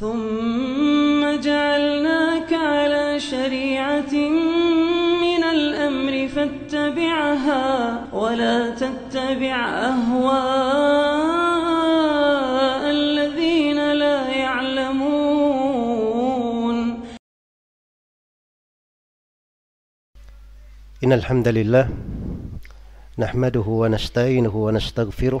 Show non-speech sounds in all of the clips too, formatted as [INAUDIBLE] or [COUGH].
ثم جعلناك على شريعة من الأمر فاتبعها ولا تتبع أهواء الذين لا يعلمون. إن الحمد لله نحمده ونستعينه ونستغفره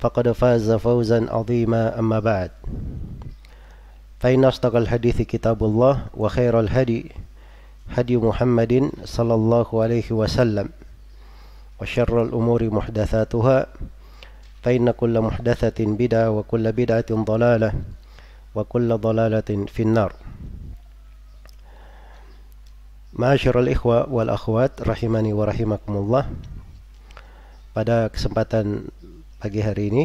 فقد فاز فوزا عظيما أما بعد فإن أصدق الحديث كتاب الله وخير الهدي هدي محمد صلى الله عليه وسلم وشر الأمور محدثاتها فإن كل محدثة بدعة وكل بدعة ضلالة وكل ضلالة في النار ikhwa wal akhwat rahimani wa rahimakumullah. Pada kesempatan pagi hari ini.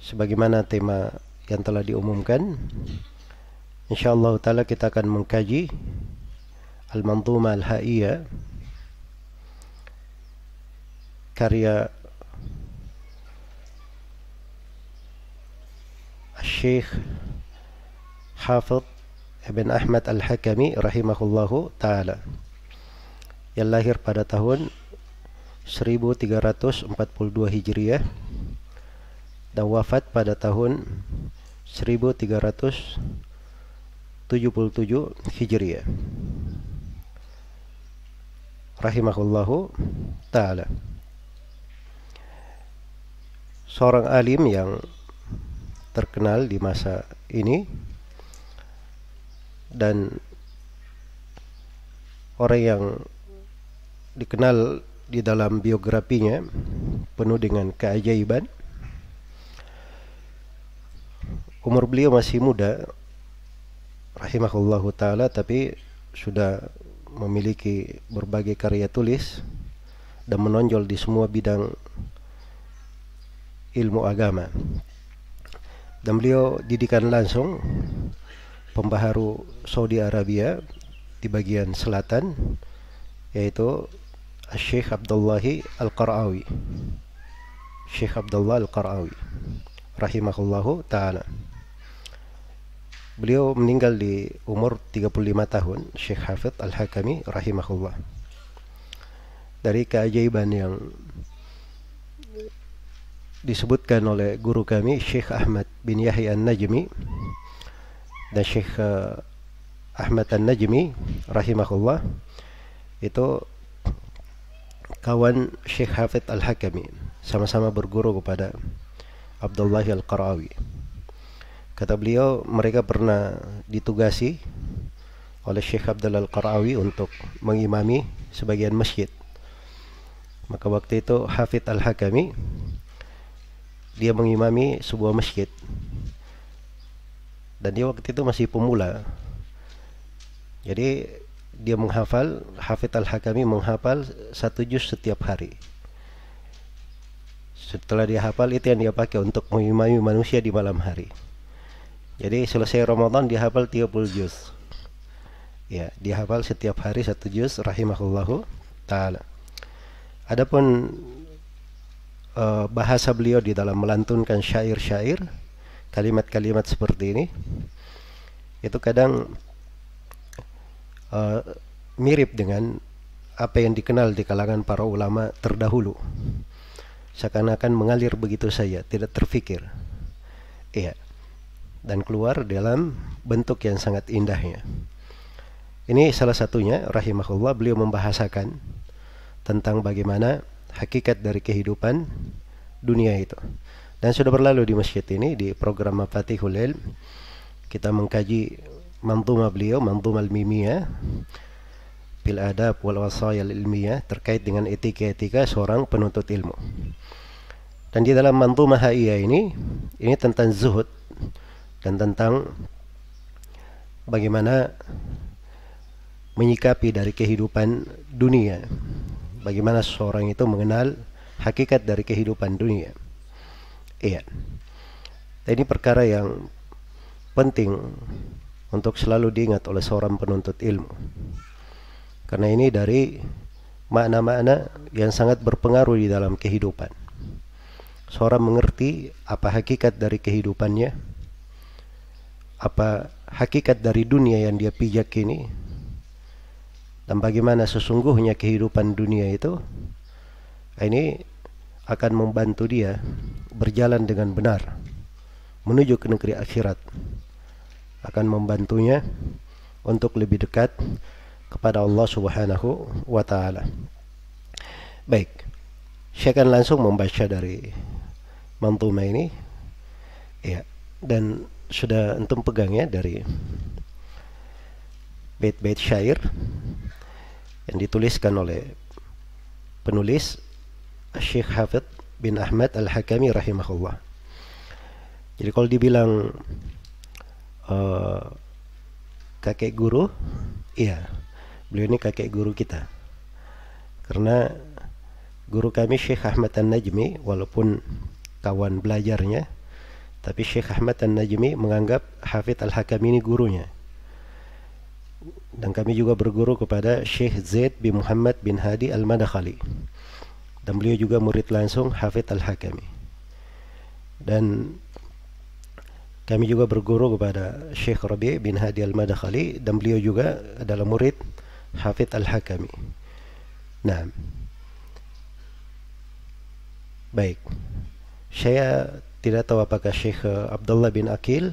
Sebagaimana tema yang telah diumumkan insyaallah taala kita akan mengkaji Al-Manzuma Al-Haiyah karya Syekh Hafidh Ibn Ahmad Al-Hakami rahimahullahu taala yang lahir pada tahun 1342 Hijriah dan wafat pada tahun 1377 Hijriah. Rahimahullahu taala. Seorang alim yang terkenal di masa ini dan orang yang dikenal di dalam biografinya penuh dengan keajaiban. Umur beliau masih muda, rahimahullahu taala, tapi sudah memiliki berbagai karya tulis dan menonjol di semua bidang ilmu agama dan beliau didikan langsung pembaharu Saudi Arabia di bagian selatan yaitu Syekh Abdullahi Al-Qarawi. Syekh Abdullah Al-Qarawi rahimahullahu taala. Beliau meninggal di umur 35 tahun Syekh Hafidh Al-Hakami rahimahullah. Dari keajaiban yang disebutkan oleh guru kami Syekh Ahmad bin Yahya An-Najmi dan Syekh uh, Ahmad An-Najmi rahimahullah itu kawan Syekh Hafid Al-Hakami sama-sama berguru kepada Abdullah Al-Qarawi. Kata beliau mereka pernah ditugasi oleh Syekh Abdullah Al-Qarawi untuk mengimami sebagian masjid. Maka waktu itu Hafid Al-Hakami dia mengimami sebuah masjid. Dan dia waktu itu masih pemula. Jadi dia menghafal Hafid Al-Hakami menghafal satu juz setiap hari. Setelah dia hafal itu yang dia pakai untuk mengimami manusia di malam hari. Jadi selesai Ramadan dia hafal 30 juz. Ya dia hafal setiap hari satu juz rahimahullahu taala. Adapun uh, bahasa beliau di dalam melantunkan syair-syair, kalimat-kalimat seperti ini, itu kadang uh, mirip dengan apa yang dikenal di kalangan para ulama terdahulu. Seakan-akan mengalir begitu saja, tidak terfikir. Iya. Dan keluar dalam bentuk yang sangat indahnya. Ini salah satunya rahimahullah beliau membahasakan tentang bagaimana hakikat dari kehidupan dunia itu. Dan sudah berlalu di masjid ini di program Mafatihul Ilm kita mengkaji mantuma beliau, mantuma al-mimiyah bil adab wal wasayal ilmiyah terkait dengan etika-etika seorang penuntut ilmu. Dan di dalam mantuma haiyah ini ini tentang zuhud dan tentang bagaimana menyikapi dari kehidupan dunia. Bagaimana seorang itu mengenal hakikat dari kehidupan dunia. Iya. Ini perkara yang penting untuk selalu diingat oleh seorang penuntut ilmu. Karena ini dari makna-makna yang sangat berpengaruh di dalam kehidupan. Seorang mengerti apa hakikat dari kehidupannya, apa hakikat dari dunia yang dia pijak ini, dan bagaimana sesungguhnya kehidupan dunia itu ini akan membantu dia berjalan dengan benar menuju ke negeri akhirat akan membantunya untuk lebih dekat kepada Allah Subhanahu wa taala. Baik. Saya akan langsung membaca dari mantuma ini. Ya, dan sudah entum pegang ya dari bait-bait syair yang dituliskan oleh penulis Syekh Hafid bin Ahmad Al-Hakami rahimahullah. Jadi kalau dibilang uh, kakek guru, iya, beliau ini kakek guru kita. Karena guru kami Syekh Ahmad An-Najmi walaupun kawan belajarnya, tapi Syekh Ahmad An-Najmi menganggap Hafid Al-Hakami ini gurunya. Dan kami juga berguru kepada Syekh Zaid bin Muhammad bin Hadi Al-Madakhali. Dan beliau juga murid langsung Hafid Al-Hakami. Dan kami juga berguru kepada Syekh Rabi bin Hadi Al-Madakhali dan beliau juga adalah murid Hafid Al-Hakami. Nah baik. Saya tidak tahu apakah Syekh Abdullah bin Akil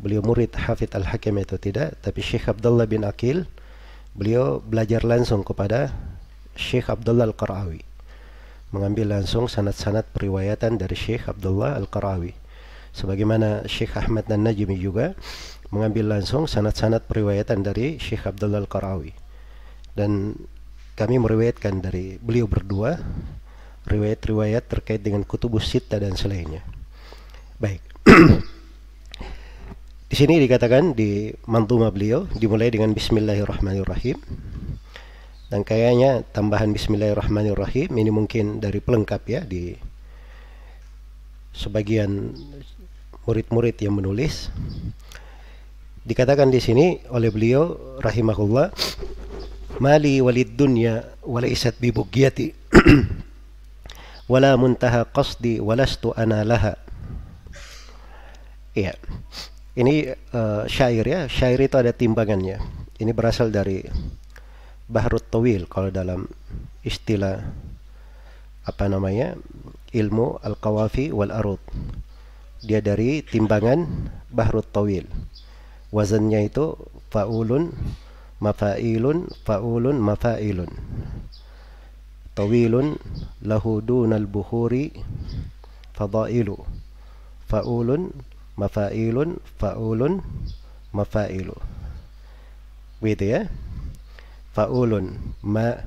beliau murid Hafid Al-Hakim itu tidak tapi Syekh Abdullah bin Akil beliau belajar langsung kepada Syekh Abdullah Al-Qarawi mengambil langsung sanad-sanad periwayatan dari Syekh Abdullah Al-Qarawi sebagaimana Syekh Ahmad dan Najmi juga mengambil langsung sanad-sanad periwayatan dari Syekh Abdullah Al-Qarawi. Dan kami meriwayatkan dari beliau berdua riwayat-riwayat terkait dengan kutubus sita dan selainnya. Baik. [CLEARS THROAT] Di sini dikatakan di mantuma beliau dimulai dengan Bismillahirrahmanirrahim. Dan kayaknya tambahan Bismillahirrahmanirrahim ini mungkin dari pelengkap ya di sebagian murid-murid yang menulis. Dikatakan di sini oleh beliau rahimahullah mali walid dunya walaisat bi bugiyati [CLEARS THROAT] wala muntaha qasdi walastu ana laha. Iya. Ini uh, syair ya, syair itu ada timbangannya. Ini berasal dari Bahrut Tawil kalau dalam istilah apa namanya? ilmu al-qawafi wal arud. Dia dari timbangan Bahrut Tawil. Wazannya itu faulun mafailun faulun mafailun. Tawilun lahu dunal buhuri fadailu. Faulun mafailun faulun mafailu begitu ya faulun ma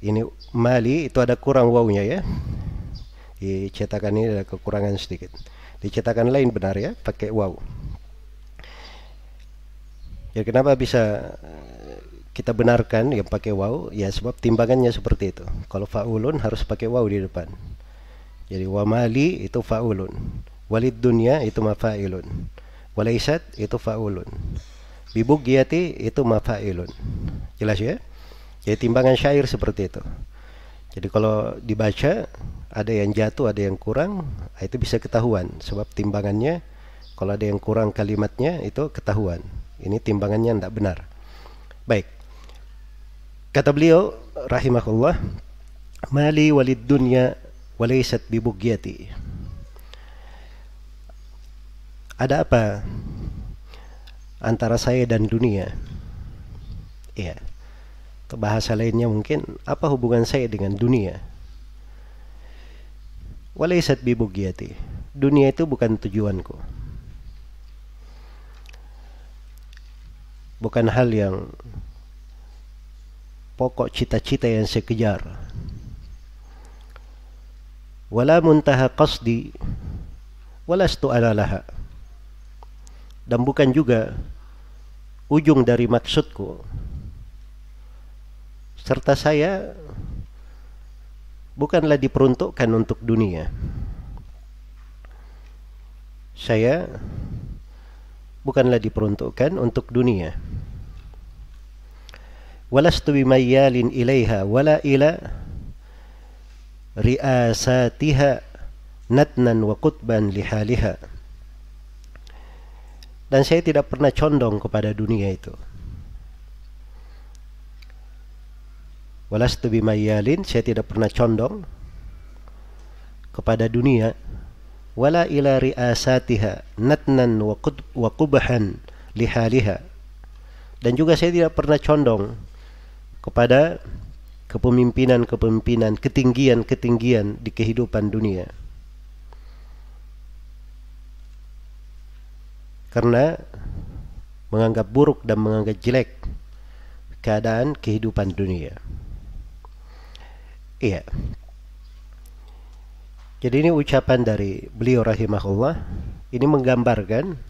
ini mali itu ada kurang wawnya ya di cetakan ini ada kekurangan sedikit di cetakan lain benar ya pakai waw. Ya kenapa bisa kita benarkan yang pakai waw? Ya sebab timbangannya seperti itu. Kalau faulun harus pakai waw di depan. Jadi wamali itu faulun. Walid dunya itu mafailun walaisat itu faulun. Bibugiyati itu mafailun jelas ya? Jadi timbangan syair seperti itu jadi kalau dibaca ada yang jatuh ada yang kurang itu bisa ketahuan. Sebab timbangannya kalau ada yang kurang kalimatnya itu ketahuan. Ini timbangannya tidak benar. Baik. Kata beliau rahimahullah mali walid dunya walaisat bibugiyati ada apa antara saya dan dunia. Iya. Bahasa lainnya mungkin apa hubungan saya dengan dunia? Walaysat bibugiyati. Dunia itu bukan tujuanku. Bukan hal yang pokok cita-cita yang saya kejar. Wala muntaha qasdi walastu ala laha. Dan bukan juga ujung dari maksudku. Serta saya bukanlah diperuntukkan untuk dunia. Saya bukanlah diperuntukkan untuk dunia. Walastu bimayyalin ilaiha wala ila riasatiha natnan wa qutban lihaliha. Dan saya tidak pernah condong kepada dunia itu. Walastu bimayyalin, saya tidak pernah condong kepada dunia wala ila riasatiha natnan wa, qubhan lihaliha. Dan juga saya tidak pernah condong kepada kepemimpinan-kepemimpinan, ketinggian-ketinggian di kehidupan dunia. Karena menganggap buruk dan menganggap jelek keadaan kehidupan dunia. Iya. Jadi ini ucapan dari beliau rahimahullah ini menggambarkan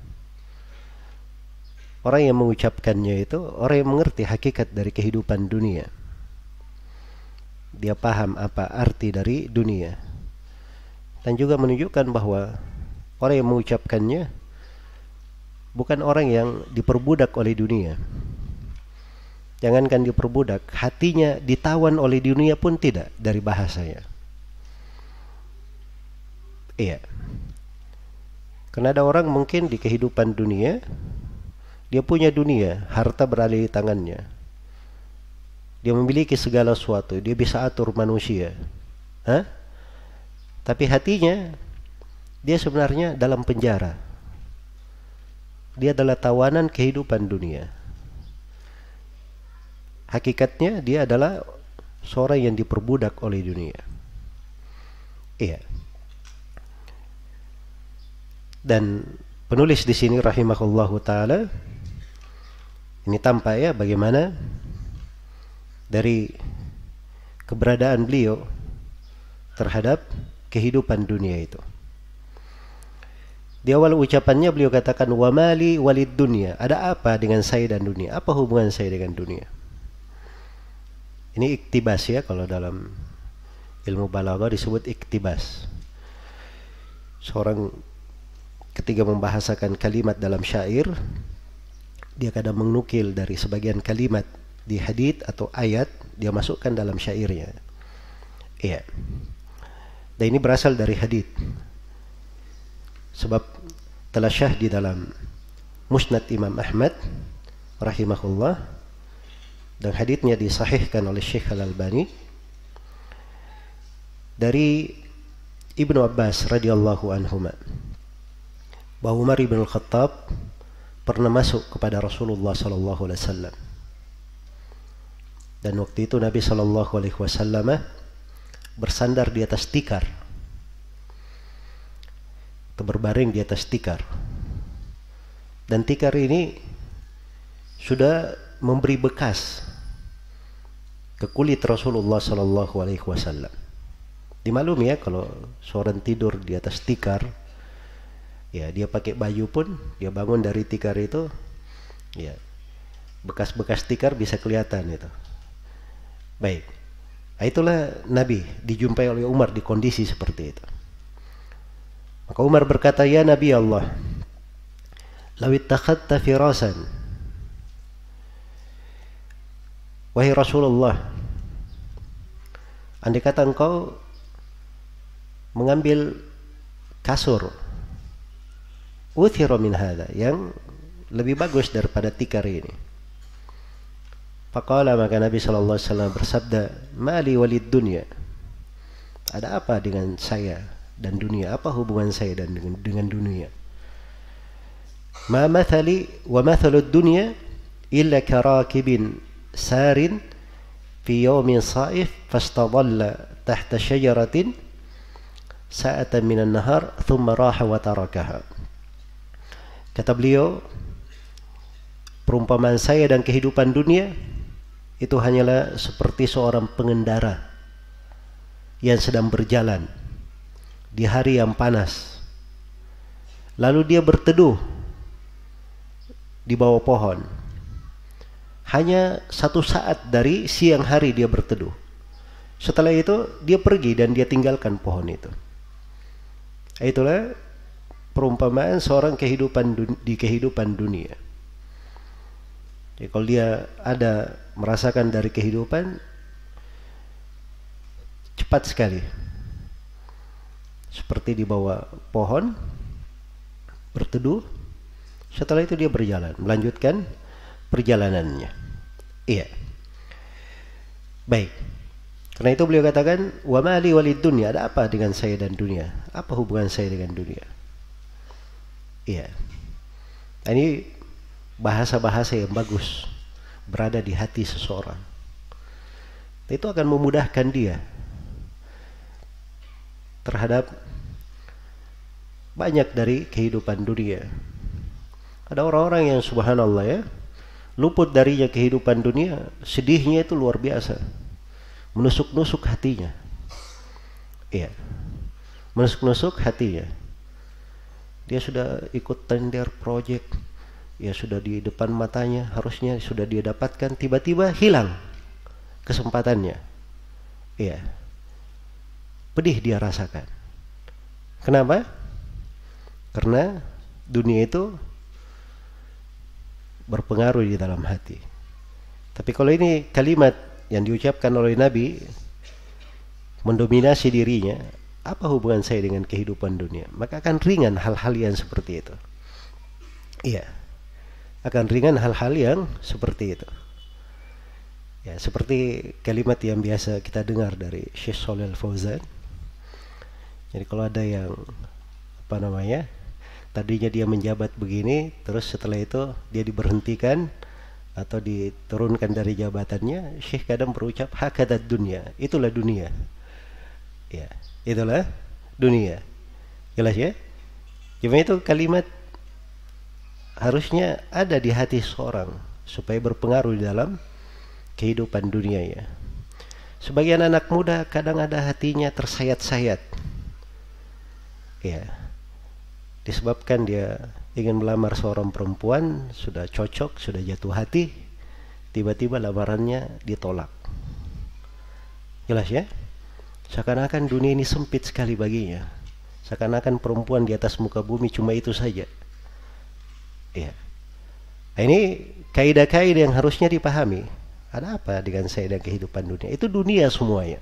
orang yang mengucapkannya itu orang yang mengerti hakikat dari kehidupan dunia. Dia paham apa arti dari dunia. Dan juga menunjukkan bahwa orang yang mengucapkannya bukan orang yang diperbudak oleh dunia. Jangankan diperbudak, hatinya ditawan oleh dunia pun tidak dari bahasanya. Iya. Karena ada orang mungkin di kehidupan dunia, dia punya dunia, harta berada di tangannya. Dia memiliki segala sesuatu, dia bisa atur manusia. Hah? Tapi hatinya, dia sebenarnya dalam penjara. Dia adalah tawanan kehidupan dunia hakikatnya dia adalah seorang yang diperbudak oleh dunia. Iya. Dan penulis di sini rahimahullahu taala ini tampak ya bagaimana dari keberadaan beliau terhadap kehidupan dunia itu. Di awal ucapannya beliau katakan wa mali walid dunia. Ada apa dengan saya dan dunia? Apa hubungan saya dengan dunia? Ini iktibas ya kalau dalam ilmu balaghah disebut iktibas. Seorang ketika membahasakan kalimat dalam syair dia kadang menukil dari sebagian kalimat di hadith atau ayat dia masukkan dalam syairnya. Iya. Dan ini berasal dari hadith. Sebab telah syah di dalam Musnad Imam Ahmad rahimahullah dan haditsnya disahihkan oleh Syekh Al-Albani. Dari Ibnu Abbas radhiyallahu anhu bahwa Umar bin Al-Khattab pernah masuk kepada Rasulullah sallallahu alaihi wasallam. Dan waktu itu Nabi sallallahu alaihi wasallam bersandar di atas tikar. Atau berbaring di atas tikar. Dan tikar ini sudah memberi bekas ke kulit Rasulullah Sallallahu Alaihi Wasallam. Dimaklum ya kalau seorang tidur di atas tikar, ya dia pakai baju pun dia bangun dari tikar itu, ya bekas-bekas tikar bisa kelihatan itu. Baik, nah, itulah Nabi dijumpai oleh Umar di kondisi seperti itu. Maka Umar berkata, ya Nabi Allah, lawit takhatta firasan Wahai Rasulullah, andai kata engkau mengambil kasur uthira min hadha yang lebih bagus daripada tikar ini. Faqala maka Nabi sallallahu alaihi wasallam bersabda, "Mali walid dunya." Ada apa dengan saya dan dunia? Apa hubungan saya dan dengan, dengan dunia? ma mathali wa mathalu dunya illa karakibin sarin fi yawmin saif fastadalla tahta syajaratin sa'atan minan nahar thumma raha wa tarakaha kata beliau perumpamaan saya dan kehidupan dunia itu hanyalah seperti seorang pengendara yang sedang berjalan di hari yang panas. Lalu dia berteduh di bawah pohon. Hanya satu saat dari siang hari dia berteduh. Setelah itu dia pergi dan dia tinggalkan pohon itu. Itulah perumpamaan seorang kehidupan di kehidupan dunia. Jadi kalau dia ada merasakan dari kehidupan cepat sekali. Seperti di bawah pohon berteduh. Setelah itu dia berjalan, melanjutkan perjalanannya. Iya. Baik. Karena itu beliau katakan, "Wa mali walid dunia." Ada apa dengan saya dan dunia? Apa hubungan saya dengan dunia? Iya. Nah, ini bahasa-bahasa yang bagus berada di hati seseorang. Itu akan memudahkan dia terhadap banyak dari kehidupan dunia. Ada orang-orang yang subhanallah ya, luput darinya kehidupan dunia, sedihnya itu luar biasa. Menusuk-nusuk hatinya. Iya. Menusuk-nusuk hatinya. Dia sudah ikut tender project, ya sudah di depan matanya harusnya sudah dia dapatkan tiba-tiba hilang kesempatannya ya pedih dia rasakan kenapa karena dunia itu berpengaruh di dalam hati tapi kalau ini kalimat yang diucapkan oleh Nabi mendominasi dirinya apa hubungan saya dengan kehidupan dunia maka akan ringan hal-hal yang seperti itu iya akan ringan hal-hal yang seperti itu. Ya, seperti kalimat yang biasa kita dengar dari Syekh Shalal Fauzan. Jadi kalau ada yang apa namanya? Tadinya dia menjabat begini, terus setelah itu dia diberhentikan atau diturunkan dari jabatannya, Syekh kadang berucap hakadat dunia. Itulah dunia. Ya, itulah dunia. Jelas ya? Cuma itu kalimat harusnya ada di hati seorang supaya berpengaruh di dalam kehidupan dunia ya. Sebagian anak muda kadang ada hatinya tersayat-sayat. Ya. Disebabkan dia ingin melamar seorang perempuan, sudah cocok, sudah jatuh hati, tiba-tiba lamarannya ditolak. Jelas ya? Seakan-akan dunia ini sempit sekali baginya. Seakan-akan perempuan di atas muka bumi cuma itu saja Ya. Ini kaidah-kaidah yang harusnya dipahami. Ada apa dengan saya dan kehidupan dunia? Itu dunia semuanya.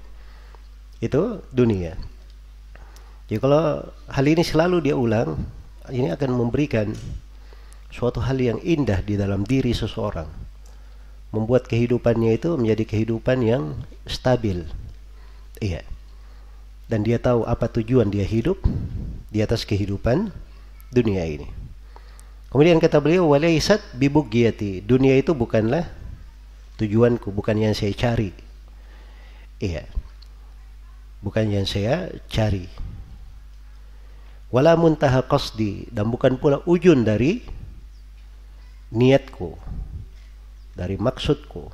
Itu dunia. Jadi kalau hal ini selalu dia ulang, ini akan memberikan suatu hal yang indah di dalam diri seseorang. Membuat kehidupannya itu menjadi kehidupan yang stabil. Iya. Dan dia tahu apa tujuan dia hidup di atas kehidupan dunia ini. Kemudian kata beliau walaisat bibugiyati. Dunia itu bukanlah tujuanku, bukan yang saya cari. Iya. Bukan yang saya cari. Wala muntaha qasdi dan bukan pula ujun dari niatku. Dari maksudku.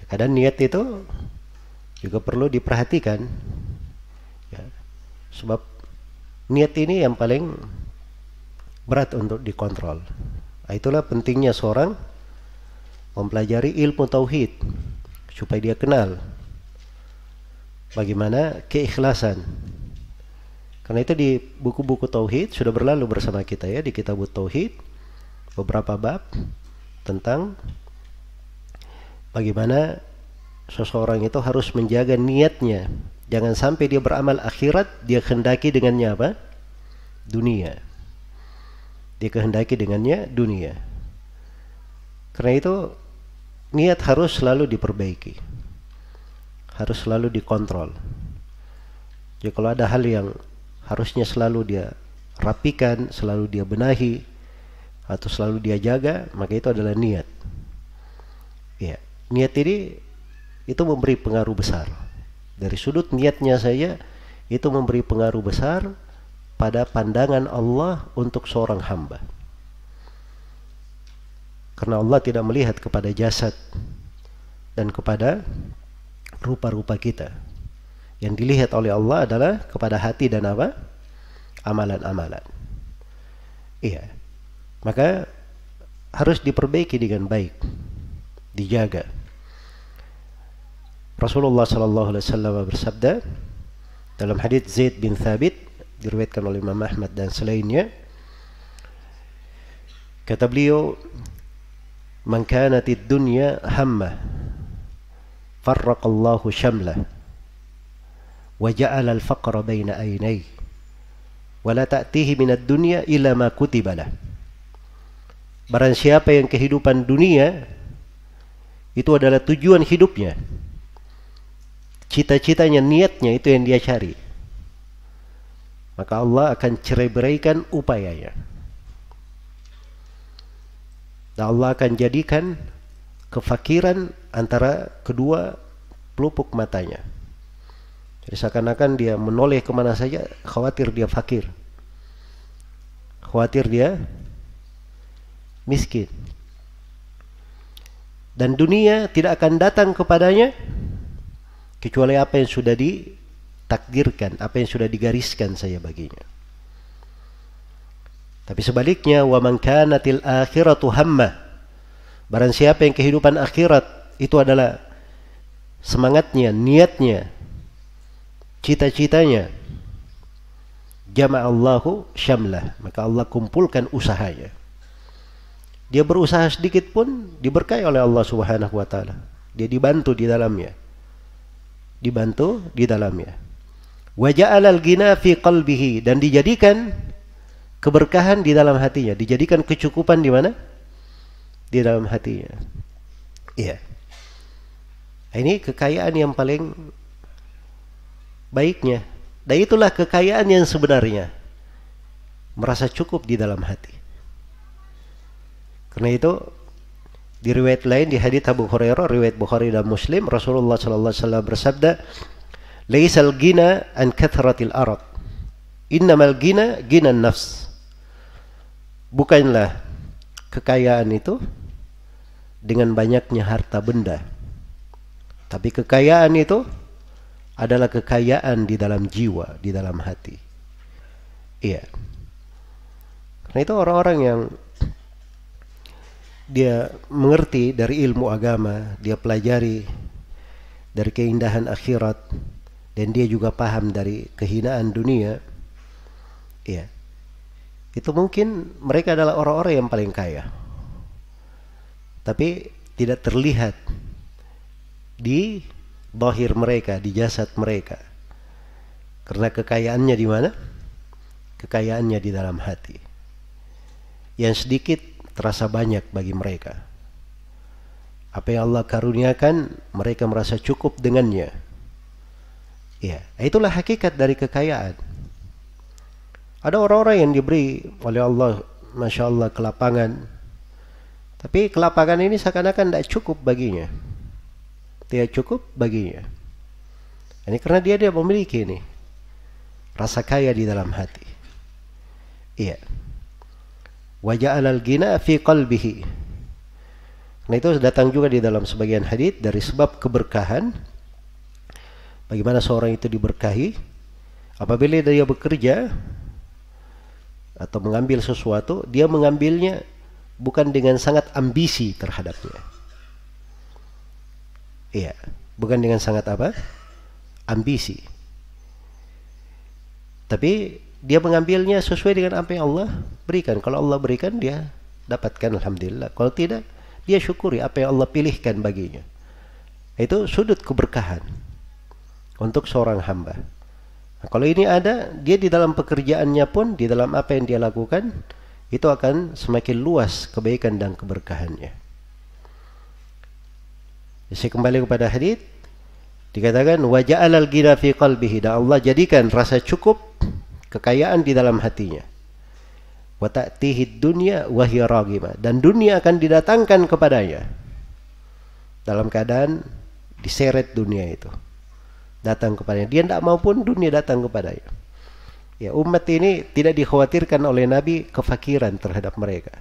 Ya, kadang niat itu juga perlu diperhatikan. Ya, sebab niat ini yang paling berat untuk dikontrol. Nah, itulah pentingnya seorang mempelajari ilmu tauhid supaya dia kenal bagaimana keikhlasan. Karena itu di buku-buku tauhid sudah berlalu bersama kita ya di kitab tauhid beberapa bab tentang bagaimana seseorang itu harus menjaga niatnya. Jangan sampai dia beramal akhirat dia kendaki dengannya apa? Dunia dikehendaki dengannya dunia. Karena itu niat harus selalu diperbaiki. Harus selalu dikontrol. Jadi kalau ada hal yang harusnya selalu dia rapikan, selalu dia benahi atau selalu dia jaga, maka itu adalah niat. Ya, niat ini itu memberi pengaruh besar. Dari sudut niatnya saya itu memberi pengaruh besar pada pandangan Allah untuk seorang hamba. Karena Allah tidak melihat kepada jasad dan kepada rupa-rupa kita. Yang dilihat oleh Allah adalah kepada hati dan apa? Amalan-amalan. Iya. Maka harus diperbaiki dengan baik. Dijaga. Rasulullah sallallahu alaihi wasallam bersabda dalam hadis Zaid bin Thabit diriwayatkan oleh Imam Ahmad dan selainnya kata beliau man kanatid dunya hamma farraqallahu shamlah al-faqra baina aynayhi wa la ta'tihi min ad-dunya illa ma kutiba lah Barang siapa yang kehidupan dunia itu adalah tujuan hidupnya. Cita-citanya, niatnya itu yang dia cari maka Allah akan cerai beraikan upayanya. Dan Allah akan jadikan kefakiran antara kedua pelupuk matanya. Jadi seakan-akan dia menoleh ke mana saja, khawatir dia fakir. Khawatir dia miskin. Dan dunia tidak akan datang kepadanya kecuali apa yang sudah di takdirkan, apa yang sudah digariskan saya baginya. Tapi sebaliknya, wa man kanatil akhiratu hamma. Barang siapa yang kehidupan akhirat itu adalah semangatnya, niatnya, cita-citanya. Jama'allahu syamlah. Maka Allah kumpulkan usahanya. Dia berusaha sedikit pun diberkahi oleh Allah Subhanahu wa taala. Dia dibantu di dalamnya. Dibantu di dalamnya. Waja'al al-ghina fi qalbihi dan dijadikan keberkahan di dalam hatinya, dijadikan kecukupan di mana? Di dalam hatinya. Iya. Ini kekayaan yang paling baiknya. Dan itulah kekayaan yang sebenarnya. Merasa cukup di dalam hati. Karena itu di riwayat lain di hadits Abu Hurairah, riwayat Bukhari dan Muslim, Rasulullah sallallahu alaihi wasallam bersabda, Laisal gina an kathratil arad. Innamal gina gina nafs. Bukanlah kekayaan itu dengan banyaknya harta benda. Tapi kekayaan itu adalah kekayaan di dalam jiwa, di dalam hati. Iya. Karena itu orang-orang yang dia mengerti dari ilmu agama, dia pelajari dari keindahan akhirat, dan dia juga paham dari kehinaan dunia ya itu mungkin mereka adalah orang-orang yang paling kaya tapi tidak terlihat di bahir mereka di jasad mereka. Karena kekayaannya di mana? Kekayaannya di dalam hati. Yang sedikit terasa banyak bagi mereka. Apa yang Allah karuniakan mereka merasa cukup dengannya. Ya, itulah hakikat dari kekayaan. Ada orang-orang yang diberi oleh Allah, masya Allah kelapangan, tapi kelapangan ini seakan-akan tidak cukup baginya, tidak cukup baginya. Ini karena dia dia memiliki ini rasa kaya di dalam hati. Iya. Wajah al gina fi qalbihi. Nah itu datang juga di dalam sebagian hadis dari sebab keberkahan Bagaimana seorang itu diberkahi apabila dia bekerja atau mengambil sesuatu, dia mengambilnya bukan dengan sangat ambisi terhadapnya. Iya, bukan dengan sangat apa? Ambisi. Tapi dia mengambilnya sesuai dengan apa yang Allah berikan. Kalau Allah berikan dia dapatkan alhamdulillah. Kalau tidak, dia syukuri apa yang Allah pilihkan baginya. Itu sudut keberkahan untuk seorang hamba. Nah, kalau ini ada, dia di dalam pekerjaannya pun, di dalam apa yang dia lakukan, itu akan semakin luas kebaikan dan keberkahannya. Saya kembali kepada hadis. Dikatakan wajah al ghina fi qalbihi. Dan Allah jadikan rasa cukup kekayaan di dalam hatinya. wa ta'tihi dunya wa dan dunia akan didatangkan kepadanya dalam keadaan diseret dunia itu. Datang kepadanya. Dia tidak maupun dunia datang kepadanya. Ya umat ini tidak dikhawatirkan oleh Nabi kefakiran terhadap mereka.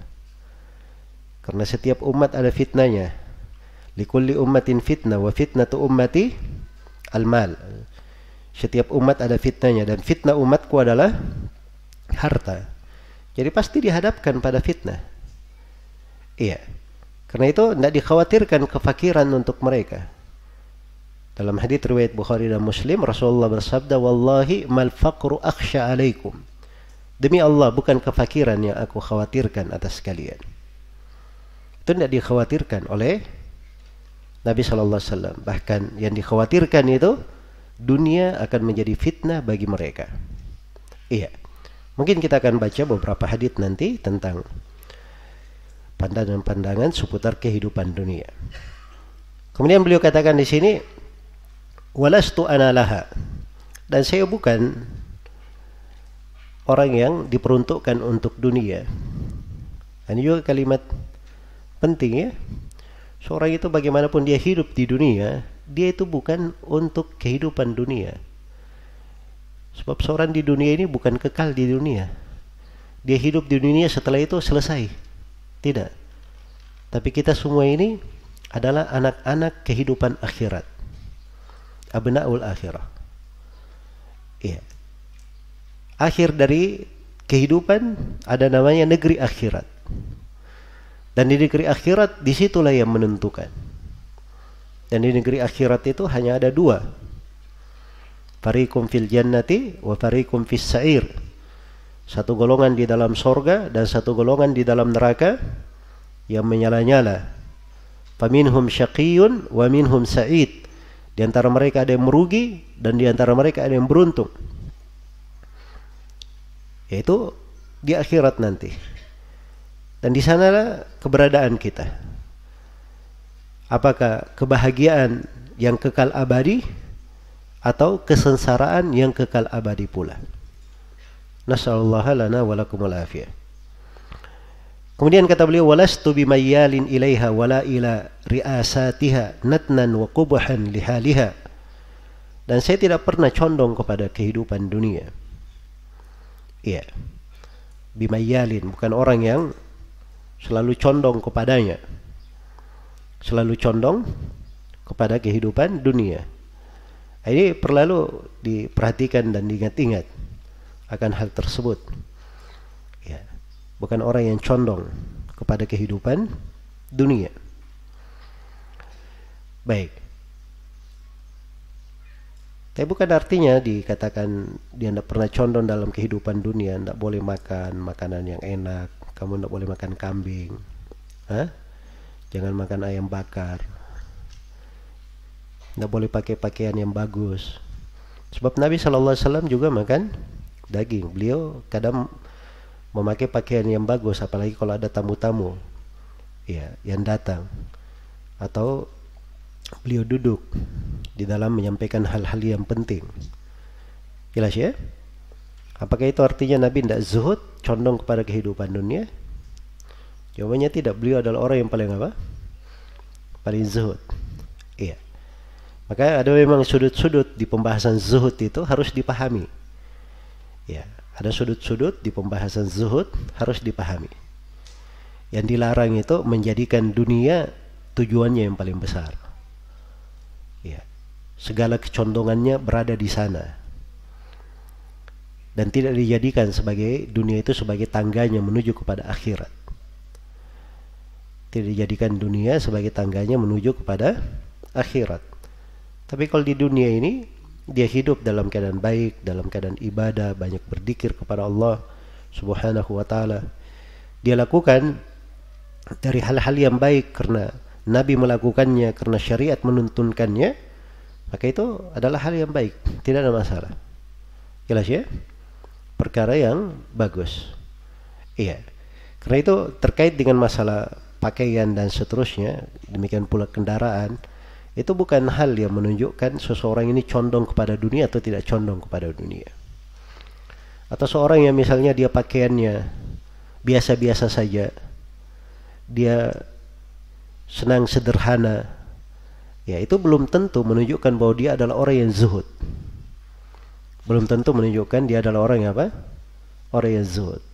Karena setiap umat ada fitnanya likulli ummatin fitnah wa fitnatu ummati al-mal setiap umat ada fitnanya dan fitnah umatku adalah harta jadi pasti dihadapkan pada fitnah. Iya. Karena itu tidak dikhawatirkan kefakiran untuk mereka. Dalam hadis riwayat Bukhari dan Muslim, Rasulullah bersabda, "Wallahi mal faqru akhsha alaikum." Demi Allah, bukan kefakiran yang aku khawatirkan atas kalian. Itu tidak dikhawatirkan oleh Nabi Shallallahu Alaihi Wasallam. Bahkan yang dikhawatirkan itu dunia akan menjadi fitnah bagi mereka. Iya. Mungkin kita akan baca beberapa hadis nanti tentang pandangan-pandangan seputar kehidupan dunia. Kemudian beliau katakan di sini, walastu analaha. Dan saya bukan orang yang diperuntukkan untuk dunia. Ini juga kalimat penting ya. Seorang itu bagaimanapun dia hidup di dunia, dia itu bukan untuk kehidupan dunia Sebab seorang di dunia ini bukan kekal di dunia. Dia hidup di dunia setelah itu selesai. Tidak. Tapi kita semua ini adalah anak-anak kehidupan akhirat. Abna'ul akhirah. Iya. Akhir dari kehidupan ada namanya negeri akhirat. Dan di negeri akhirat di situlah yang menentukan. Dan di negeri akhirat itu hanya ada dua Farikum fil jannati wa farikum fis sa'ir. Satu golongan di dalam sorga dan satu golongan di dalam neraka yang menyala-nyala. Faminhum syaqiyun wa minhum sa'id. Di antara mereka ada yang merugi dan di antara mereka ada yang beruntung. Yaitu di akhirat nanti. Dan di sanalah keberadaan kita. Apakah kebahagiaan yang kekal abadi atau kesengsaraan yang kekal abadi pula. Nasallallahu lana wa afiyah. Kemudian kata beliau walastu bimayyalin ilaiha wala ila riasatiha natnan wa qubhan lihaliha. Dan saya tidak pernah condong kepada kehidupan dunia. Iya. Bimayyalin bukan orang yang selalu condong kepadanya. Selalu condong kepada kehidupan dunia. Ini perlu diperhatikan dan diingat-ingat akan hal tersebut. Ya. Bukan orang yang condong kepada kehidupan dunia. Baik. Tapi bukan artinya dikatakan dia tidak pernah condong dalam kehidupan dunia, tidak boleh makan makanan yang enak, kamu tidak boleh makan kambing, Hah? jangan makan ayam bakar, tidak boleh pakai pakaian yang bagus. Sebab Nabi Wasallam juga makan daging. Beliau kadang memakai pakaian yang bagus, apalagi kalau ada tamu-tamu, ya, yang datang, atau beliau duduk di dalam menyampaikan hal-hal yang penting. Jelas ya? Apakah itu artinya Nabi tidak zuhud, condong kepada kehidupan dunia? Jawabannya tidak. Beliau adalah orang yang paling apa? Paling zuhud. Iya. Maka ada memang sudut-sudut di pembahasan zuhud itu harus dipahami. Ya, ada sudut-sudut di pembahasan zuhud harus dipahami. Yang dilarang itu menjadikan dunia tujuannya yang paling besar. Ya, segala kecondongannya berada di sana. Dan tidak dijadikan sebagai dunia itu sebagai tangganya menuju kepada akhirat. Tidak dijadikan dunia sebagai tangganya menuju kepada akhirat. Tapi kalau di dunia ini dia hidup dalam keadaan baik, dalam keadaan ibadah, banyak berzikir kepada Allah Subhanahu wa taala. Dia lakukan dari hal-hal yang baik karena Nabi melakukannya karena syariat menuntunkannya, maka itu adalah hal yang baik, tidak ada masalah. Jelas ya? Perkara yang bagus. Iya. Karena itu terkait dengan masalah pakaian dan seterusnya, demikian pula kendaraan, itu bukan hal yang menunjukkan seseorang ini condong kepada dunia atau tidak condong kepada dunia. Atau seorang yang misalnya dia pakaiannya biasa-biasa saja, dia senang sederhana, ya itu belum tentu menunjukkan bahwa dia adalah orang yang zuhud. Belum tentu menunjukkan dia adalah orang yang apa? Orang yang zuhud.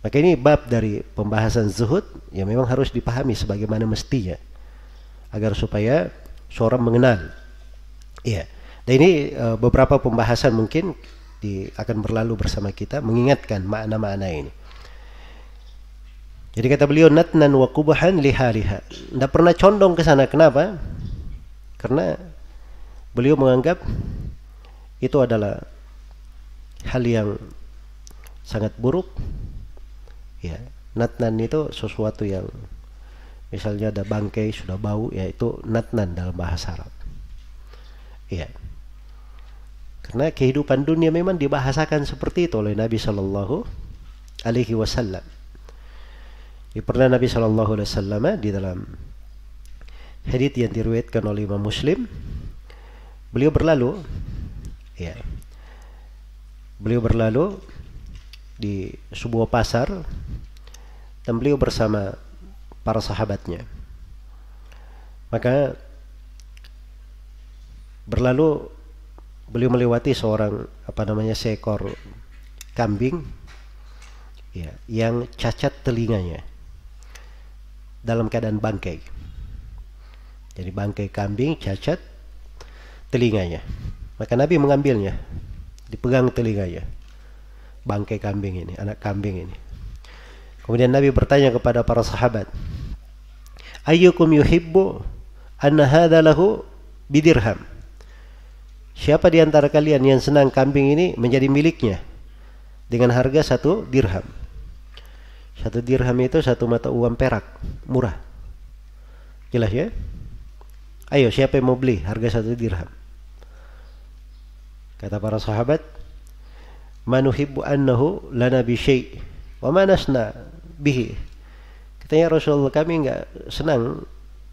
Maka ini bab dari pembahasan zuhud yang memang harus dipahami sebagaimana mestinya agar supaya seorang mengenal. Iya. Dan ini uh, beberapa pembahasan mungkin di, akan berlalu bersama kita mengingatkan makna-makna ini. Jadi kata beliau natnan wa kubahan liha liha. Tidak pernah condong ke sana. Kenapa? Karena beliau menganggap itu adalah hal yang sangat buruk. Ya, natnan itu sesuatu yang misalnya ada bangkai sudah bau, ya itu natnan dalam bahasa Arab. Ya. Karena kehidupan dunia memang dibahasakan seperti itu oleh Nabi Shallallahu Alaihi Wasallam. Di pernah Nabi Shallallahu Alaihi Wasallam di dalam hadits yang diriwayatkan oleh Imam Muslim, beliau berlalu, ya, beliau berlalu di sebuah pasar dan beliau bersama para sahabatnya. Maka berlalu beliau melewati seorang apa namanya seekor kambing ya yang cacat telinganya dalam keadaan bangkai. Jadi bangkai kambing cacat telinganya. Maka Nabi mengambilnya, dipegang telinganya. Bangkai kambing ini, anak kambing ini. Kemudian Nabi bertanya kepada para sahabat, "Ayyukum yuhibbu anna hadha lahu bidirham?" Siapa di antara kalian yang senang kambing ini menjadi miliknya dengan harga satu dirham? Satu dirham itu satu mata uang perak, murah. Jelas ya? Ayo siapa yang mau beli harga satu dirham? Kata para sahabat, manuhibbu annahu lana bi syai' wa manasna bihi. Katanya Rasulullah kami enggak senang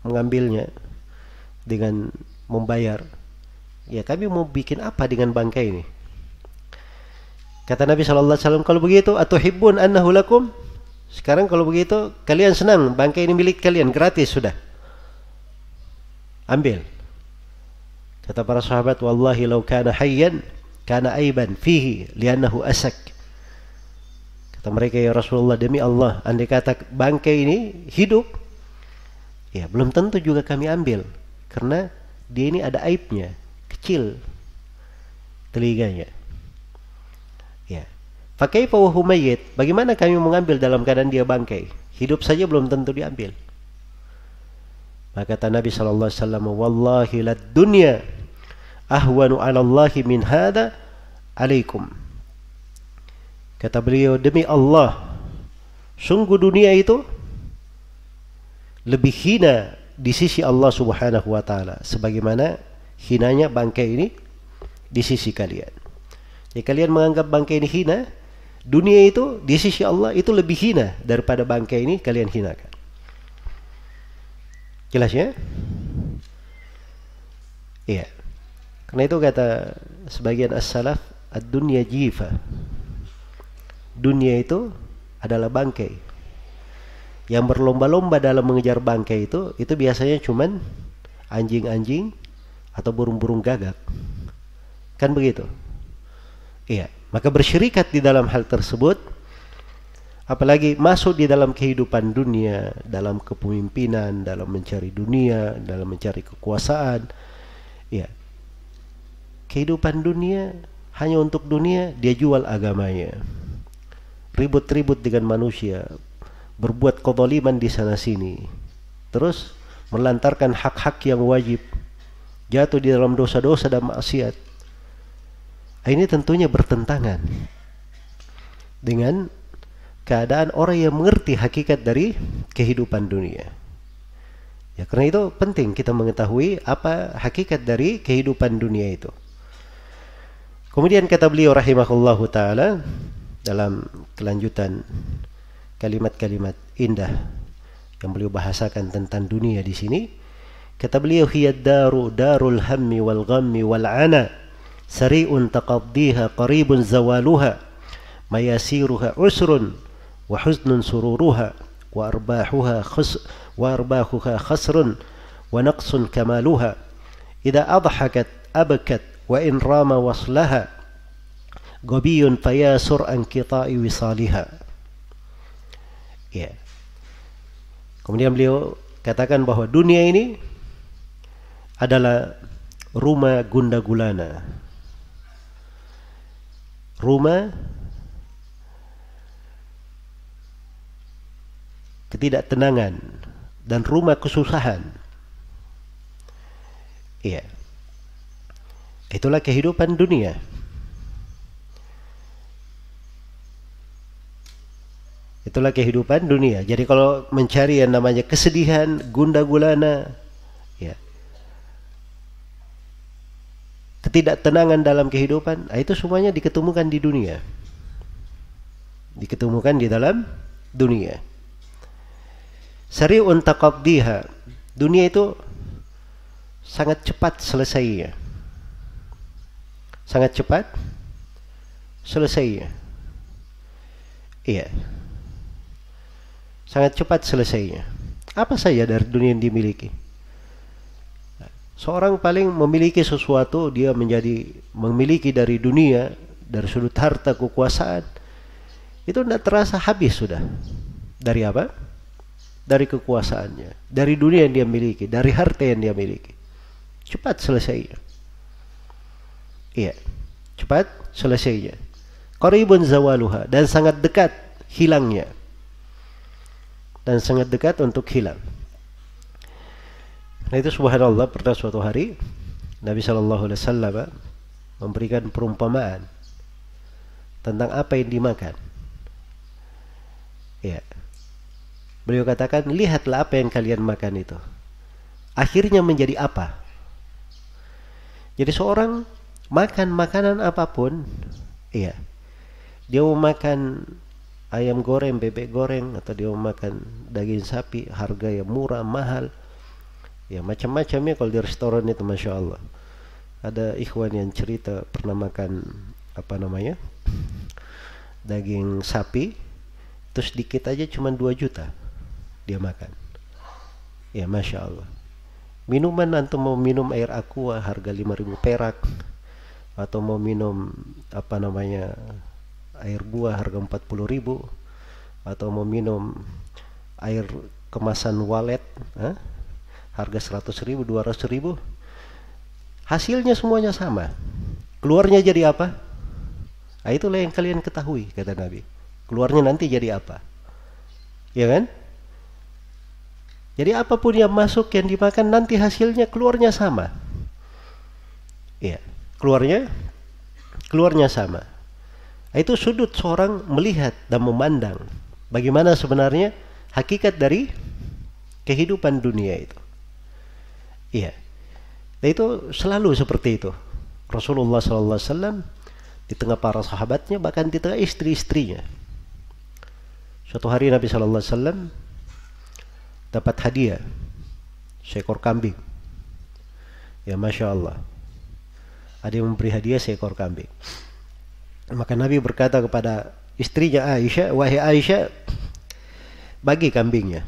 mengambilnya dengan membayar Ya kami mau bikin apa dengan bangkai ini? Kata Nabi Shallallahu Alaihi Wasallam kalau begitu atau annahu lakum. Sekarang kalau begitu kalian senang bangkai ini milik kalian gratis sudah. Ambil. Kata para sahabat wallahi law kana hayyan kana aiban fihi li'annahu asak. Kata mereka ya Rasulullah demi Allah andai kata bangkai ini hidup ya belum tentu juga kami ambil karena dia ini ada aibnya kecil telinganya. Ya. Pakai bagaimana kami mengambil dalam keadaan dia bangkai? Hidup saja belum tentu diambil. Maka kata Nabi sallallahu alaihi wasallam, "Wallahi lad dunya ahwanu 'ala Allah min hada alaikum." Kata beliau, demi Allah, sungguh dunia itu lebih hina di sisi Allah Subhanahu wa taala sebagaimana hinanya bangkai ini di sisi kalian. Jadi kalian menganggap bangkai ini hina, dunia itu di sisi Allah itu lebih hina daripada bangkai ini kalian hinakan. Jelas ya? Iya. Karena itu kata sebagian as-salaf, ad-dunya jifa. Dunia itu adalah bangkai. Yang berlomba-lomba dalam mengejar bangkai itu, itu biasanya cuman anjing-anjing atau burung-burung gagak. Kan begitu? Iya, maka bersyirikat di dalam hal tersebut apalagi masuk di dalam kehidupan dunia, dalam kepemimpinan, dalam mencari dunia, dalam mencari kekuasaan. Iya. Kehidupan dunia hanya untuk dunia dia jual agamanya. Ribut-ribut dengan manusia, berbuat kezaliman di sana sini. Terus melantarkan hak-hak yang wajib jatuh di dalam dosa-dosa dan maksiat. Ini tentunya bertentangan dengan keadaan orang yang mengerti hakikat dari kehidupan dunia. Ya, karena itu penting kita mengetahui apa hakikat dari kehidupan dunia itu. Kemudian kata beliau rahimahullahu taala dalam kelanjutan kalimat-kalimat indah yang beliau bahasakan tentang dunia di sini, Kata beliau hiya daru darul hammi wal ghammi wal ana sari'un taqaddiha qaribun zawaluha mayasiruha usrun وحزن سرورها وأرباحها خس وأرباحها خسر ونقص كمالها إذا أضحكت أبكت وإن رام وصلها غبي فياسر انقطاع وصالها ya kemudian beliau katakan bahwa dunia ini adalah rumah gunda gulana rumah ketidaktenangan dan rumah kesusahan. Iya. Itulah kehidupan dunia. Itulah kehidupan dunia. Jadi kalau mencari yang namanya kesedihan, gunda gulana, ya. Ketidaktenangan dalam kehidupan, ah, itu semuanya diketemukan di dunia. Diketemukan di dalam dunia. Sari'un taqaddiha. Dunia itu sangat cepat selesainya. Sangat cepat selesainya. Iya. Sangat cepat selesainya. Apa saja dari dunia yang dimiliki? Seorang paling memiliki sesuatu, dia menjadi memiliki dari dunia, dari sudut harta kekuasaan, itu tidak terasa habis sudah. Dari apa? Dari kekuasaannya, dari dunia yang dia miliki, dari harta yang dia miliki. Cepat selesainya. Iya, cepat selesainya. Qaribun zawaluha dan sangat dekat hilangnya. Dan sangat dekat untuk hilang. Nah itu subhanallah pada suatu hari Nabi Shallallahu Alaihi Wasallam memberikan perumpamaan tentang apa yang dimakan. Ya, Beliau katakan, lihatlah apa yang kalian makan itu. Akhirnya menjadi apa? Jadi seorang makan makanan apa pun, iya. Dia mau makan ayam goreng, bebek goreng, atau dia mau makan daging sapi, harga yang murah, mahal. Ya macam-macamnya kalau di restoran itu Masya Allah. Ada ikhwan yang cerita pernah makan apa namanya daging sapi, terus dikit aja cuma 2 juta dia makan. Ya Masya Allah. Minuman antum mau minum air aqua harga 5000 perak. Atau mau minum apa namanya air buah harga 40.000 atau mau minum air kemasan walet eh, harga 100.000 200.000 hasilnya semuanya sama. Keluarnya jadi apa? Nah, itulah yang kalian ketahui kata Nabi. Keluarnya nanti jadi apa? Ya kan jadi apa pun yang masuk yang dimakan nanti hasilnya keluarnya sama. Iya, keluarnya keluarnya sama. Nah, itu sudut seorang melihat dan memandang bagaimana sebenarnya hakikat dari kehidupan dunia itu. Iya. Nah, itu selalu seperti itu. Rasulullah SAW di tengah para sahabatnya bahkan di tengah istri-istrinya. Suatu hari Nabi SAW dapat hadiah seekor kambing. Ya Masya Allah. Ada yang memberi hadiah seekor kambing. Maka Nabi berkata kepada istrinya Aisyah, wahai Aisyah, bagi kambingnya.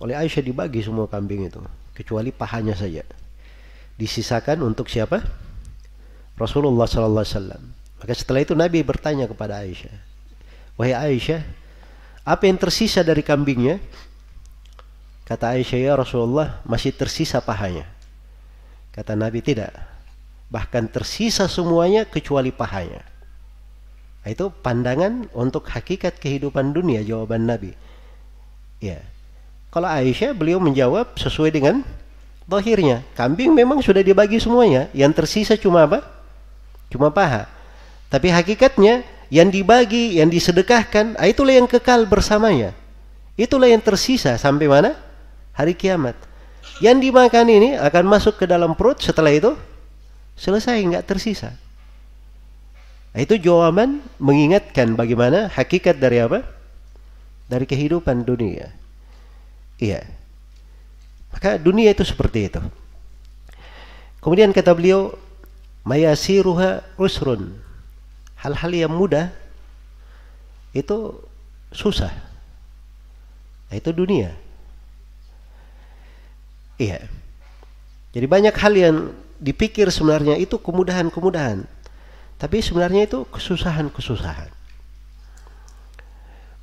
Oleh Aisyah dibagi semua kambing itu, kecuali pahanya saja. Disisakan untuk siapa? Rasulullah Sallallahu Alaihi Wasallam. Maka setelah itu Nabi bertanya kepada Aisyah, wahai Aisyah, apa yang tersisa dari kambingnya? Kata Aisyah, ya Rasulullah, masih tersisa pahanya. Kata Nabi, tidak. Bahkan tersisa semuanya kecuali pahanya. Nah, itu pandangan untuk hakikat kehidupan dunia, jawaban Nabi. Ya. Kalau Aisyah, beliau menjawab sesuai dengan dohirnya. Kambing memang sudah dibagi semuanya. Yang tersisa cuma apa? Cuma paha. Tapi hakikatnya, yang dibagi, yang disedekahkan, ah, itulah yang kekal bersamanya. Itulah yang tersisa sampai mana? Hari kiamat. Yang dimakan ini akan masuk ke dalam perut setelah itu selesai nggak tersisa. Nah, itu jawaban mengingatkan bagaimana hakikat dari apa? Dari kehidupan dunia. Iya. Maka dunia itu seperti itu. Kemudian kata beliau, mayasiruha usrun. Hal-hal yang mudah itu susah. Nah, itu dunia. Iya. Jadi banyak hal yang dipikir sebenarnya itu kemudahan-kemudahan. Tapi sebenarnya itu kesusahan-kesusahan.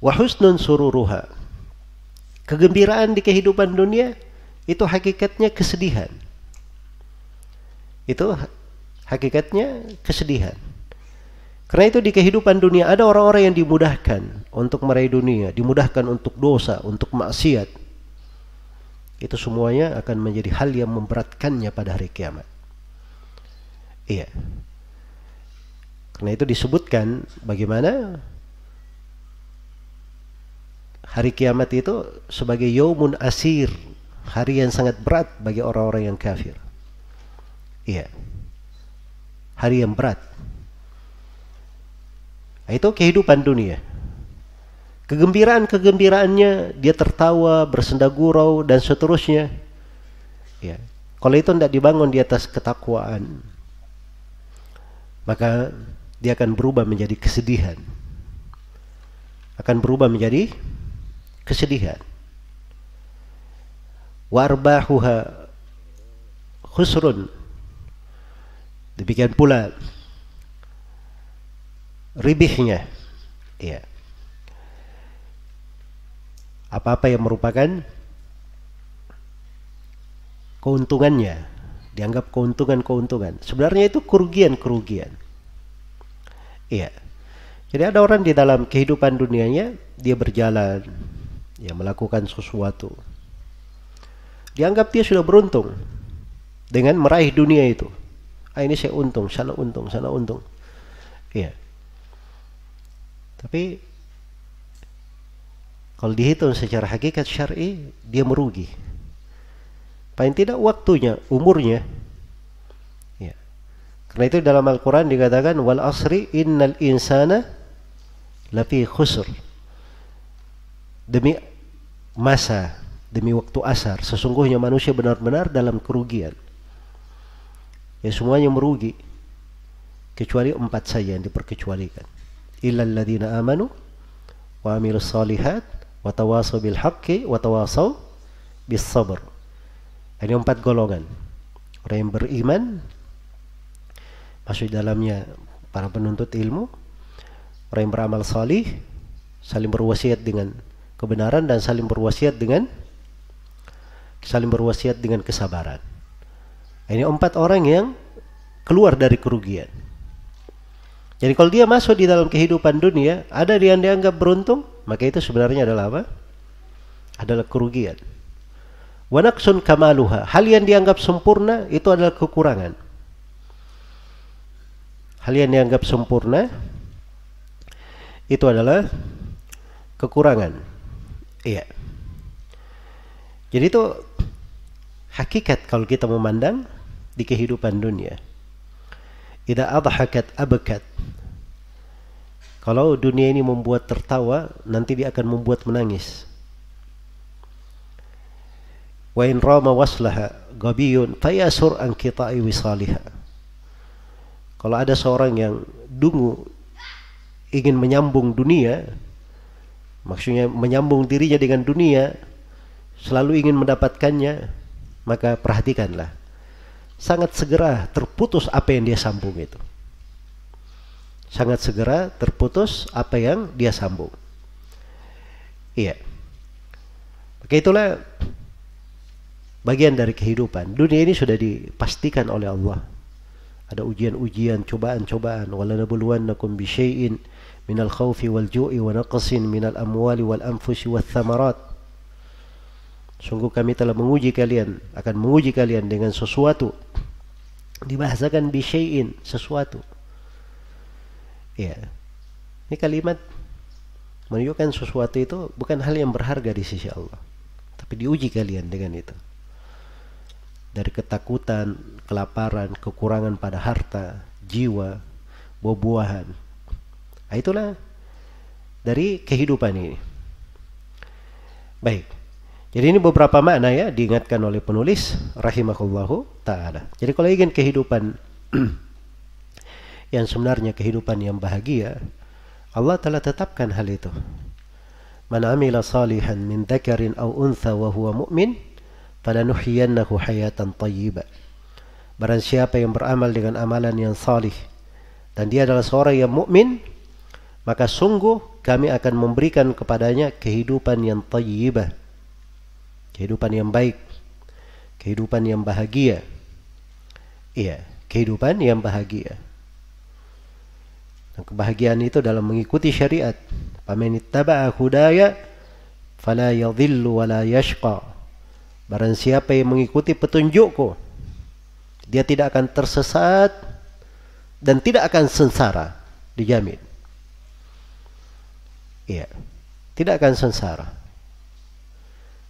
Wahusnun sururuha. Kegembiraan di kehidupan dunia itu hakikatnya kesedihan. Itu hakikatnya kesedihan. Karena itu di kehidupan dunia ada orang-orang yang dimudahkan untuk meraih dunia, dimudahkan untuk dosa, untuk maksiat. Itu semuanya akan menjadi hal yang memberatkannya pada hari kiamat. Iya. Karena itu disebutkan bagaimana hari kiamat itu sebagai yaumun asir, hari yang sangat berat bagi orang-orang yang kafir. Iya. Hari yang berat. Itu kehidupan dunia. Kegembiraan-kegembiraannya dia tertawa, bersenda gurau dan seterusnya. Ya. Kalau itu tidak dibangun di atas ketakwaan, maka dia akan berubah menjadi kesedihan. Akan berubah menjadi kesedihan. Warbahuha khusrun. Demikian pula ribihnya. Ya. Apa-apa yang merupakan keuntungannya dianggap keuntungan-keuntungan. Sebenarnya itu kerugian-kerugian. Iya. Jadi ada orang di dalam kehidupan dunianya dia berjalan, ya melakukan sesuatu. Dianggap dia sudah beruntung dengan meraih dunia itu. Ah ini saya untung, sana untung, sana untung. Iya. Tapi kalau dihitung secara hakikat syar'i dia merugi. Paling tidak waktunya, umurnya. Ya. Karena itu dalam Al-Quran dikatakan wal asri innal insana lafi khusr. Demi masa, demi waktu asar, sesungguhnya manusia benar-benar dalam kerugian. Ya semuanya merugi. Kecuali empat saja yang diperkecualikan. Illal ladina amanu wa amilus salihat wa tawasaw bil haqqi wa tawasaw bis sabr. Ini empat golongan. Orang yang beriman masuk dalamnya para penuntut ilmu, orang yang beramal salih, saling berwasiat dengan kebenaran dan saling berwasiat dengan saling berwasiat dengan kesabaran. Ini empat orang yang keluar dari kerugian. Jadi kalau dia masuk di dalam kehidupan dunia, ada yang dianggap beruntung, maka itu sebenarnya adalah apa? Adalah kerugian. Wanaksun kamaluha. Hal yang dianggap sempurna itu adalah kekurangan. Hal yang dianggap sempurna itu adalah kekurangan. Iya. Jadi itu hakikat kalau kita memandang di kehidupan dunia. Idza adhakat abakat. Kalau dunia ini membuat tertawa, nanti dia akan membuat menangis. Wa in rama waslaha gabiyun fayasur an qita'i wisaliha. Kalau ada seorang yang dungu ingin menyambung dunia, maksudnya menyambung dirinya dengan dunia, selalu ingin mendapatkannya, maka perhatikanlah. Sangat segera terputus apa yang dia sambung itu. Sangat segera terputus apa yang dia sambung. Iya. Maka itulah bagian dari kehidupan. Dunia ini sudah dipastikan oleh Allah. Ada ujian-ujian, cobaan-cobaan. Walanabluwannakum bisyai'in minal khawfi wal ju'i wa naqsin minal amwali wal anfusi thamarat. Sungguh kami telah menguji kalian, akan menguji kalian dengan sesuatu. Dibahasakan bisyai'in, sesuatu. Ya. Ini kalimat menunjukkan sesuatu itu bukan hal yang berharga di sisi Allah. Tapi diuji kalian dengan itu dari ketakutan, kelaparan, kekurangan pada harta, jiwa, buah-buahan. Nah, itulah dari kehidupan ini. Baik. Jadi ini beberapa makna ya diingatkan oleh penulis rahimahullahu taala. Jadi kalau ingin kehidupan [CLEARS THROAT] yang sebenarnya kehidupan yang bahagia, Allah telah tetapkan hal itu. Man amila salihan min dzakarin aw untha wa huwa mu'min falanuhyiyannahu hayatan thayyibah. Barang siapa yang beramal dengan amalan yang salih dan dia adalah seorang yang mukmin, maka sungguh kami akan memberikan kepadanya kehidupan yang thayyibah. Kehidupan yang baik. Kehidupan yang bahagia. Iya, kehidupan yang bahagia. Dan kebahagiaan itu dalam mengikuti syariat. Faman ittaba'a hudaya fala yadhillu wa la yashqa. Barang siapa yang mengikuti petunjukku, dia tidak akan tersesat dan tidak akan sengsara, dijamin. Iya, tidak akan sengsara.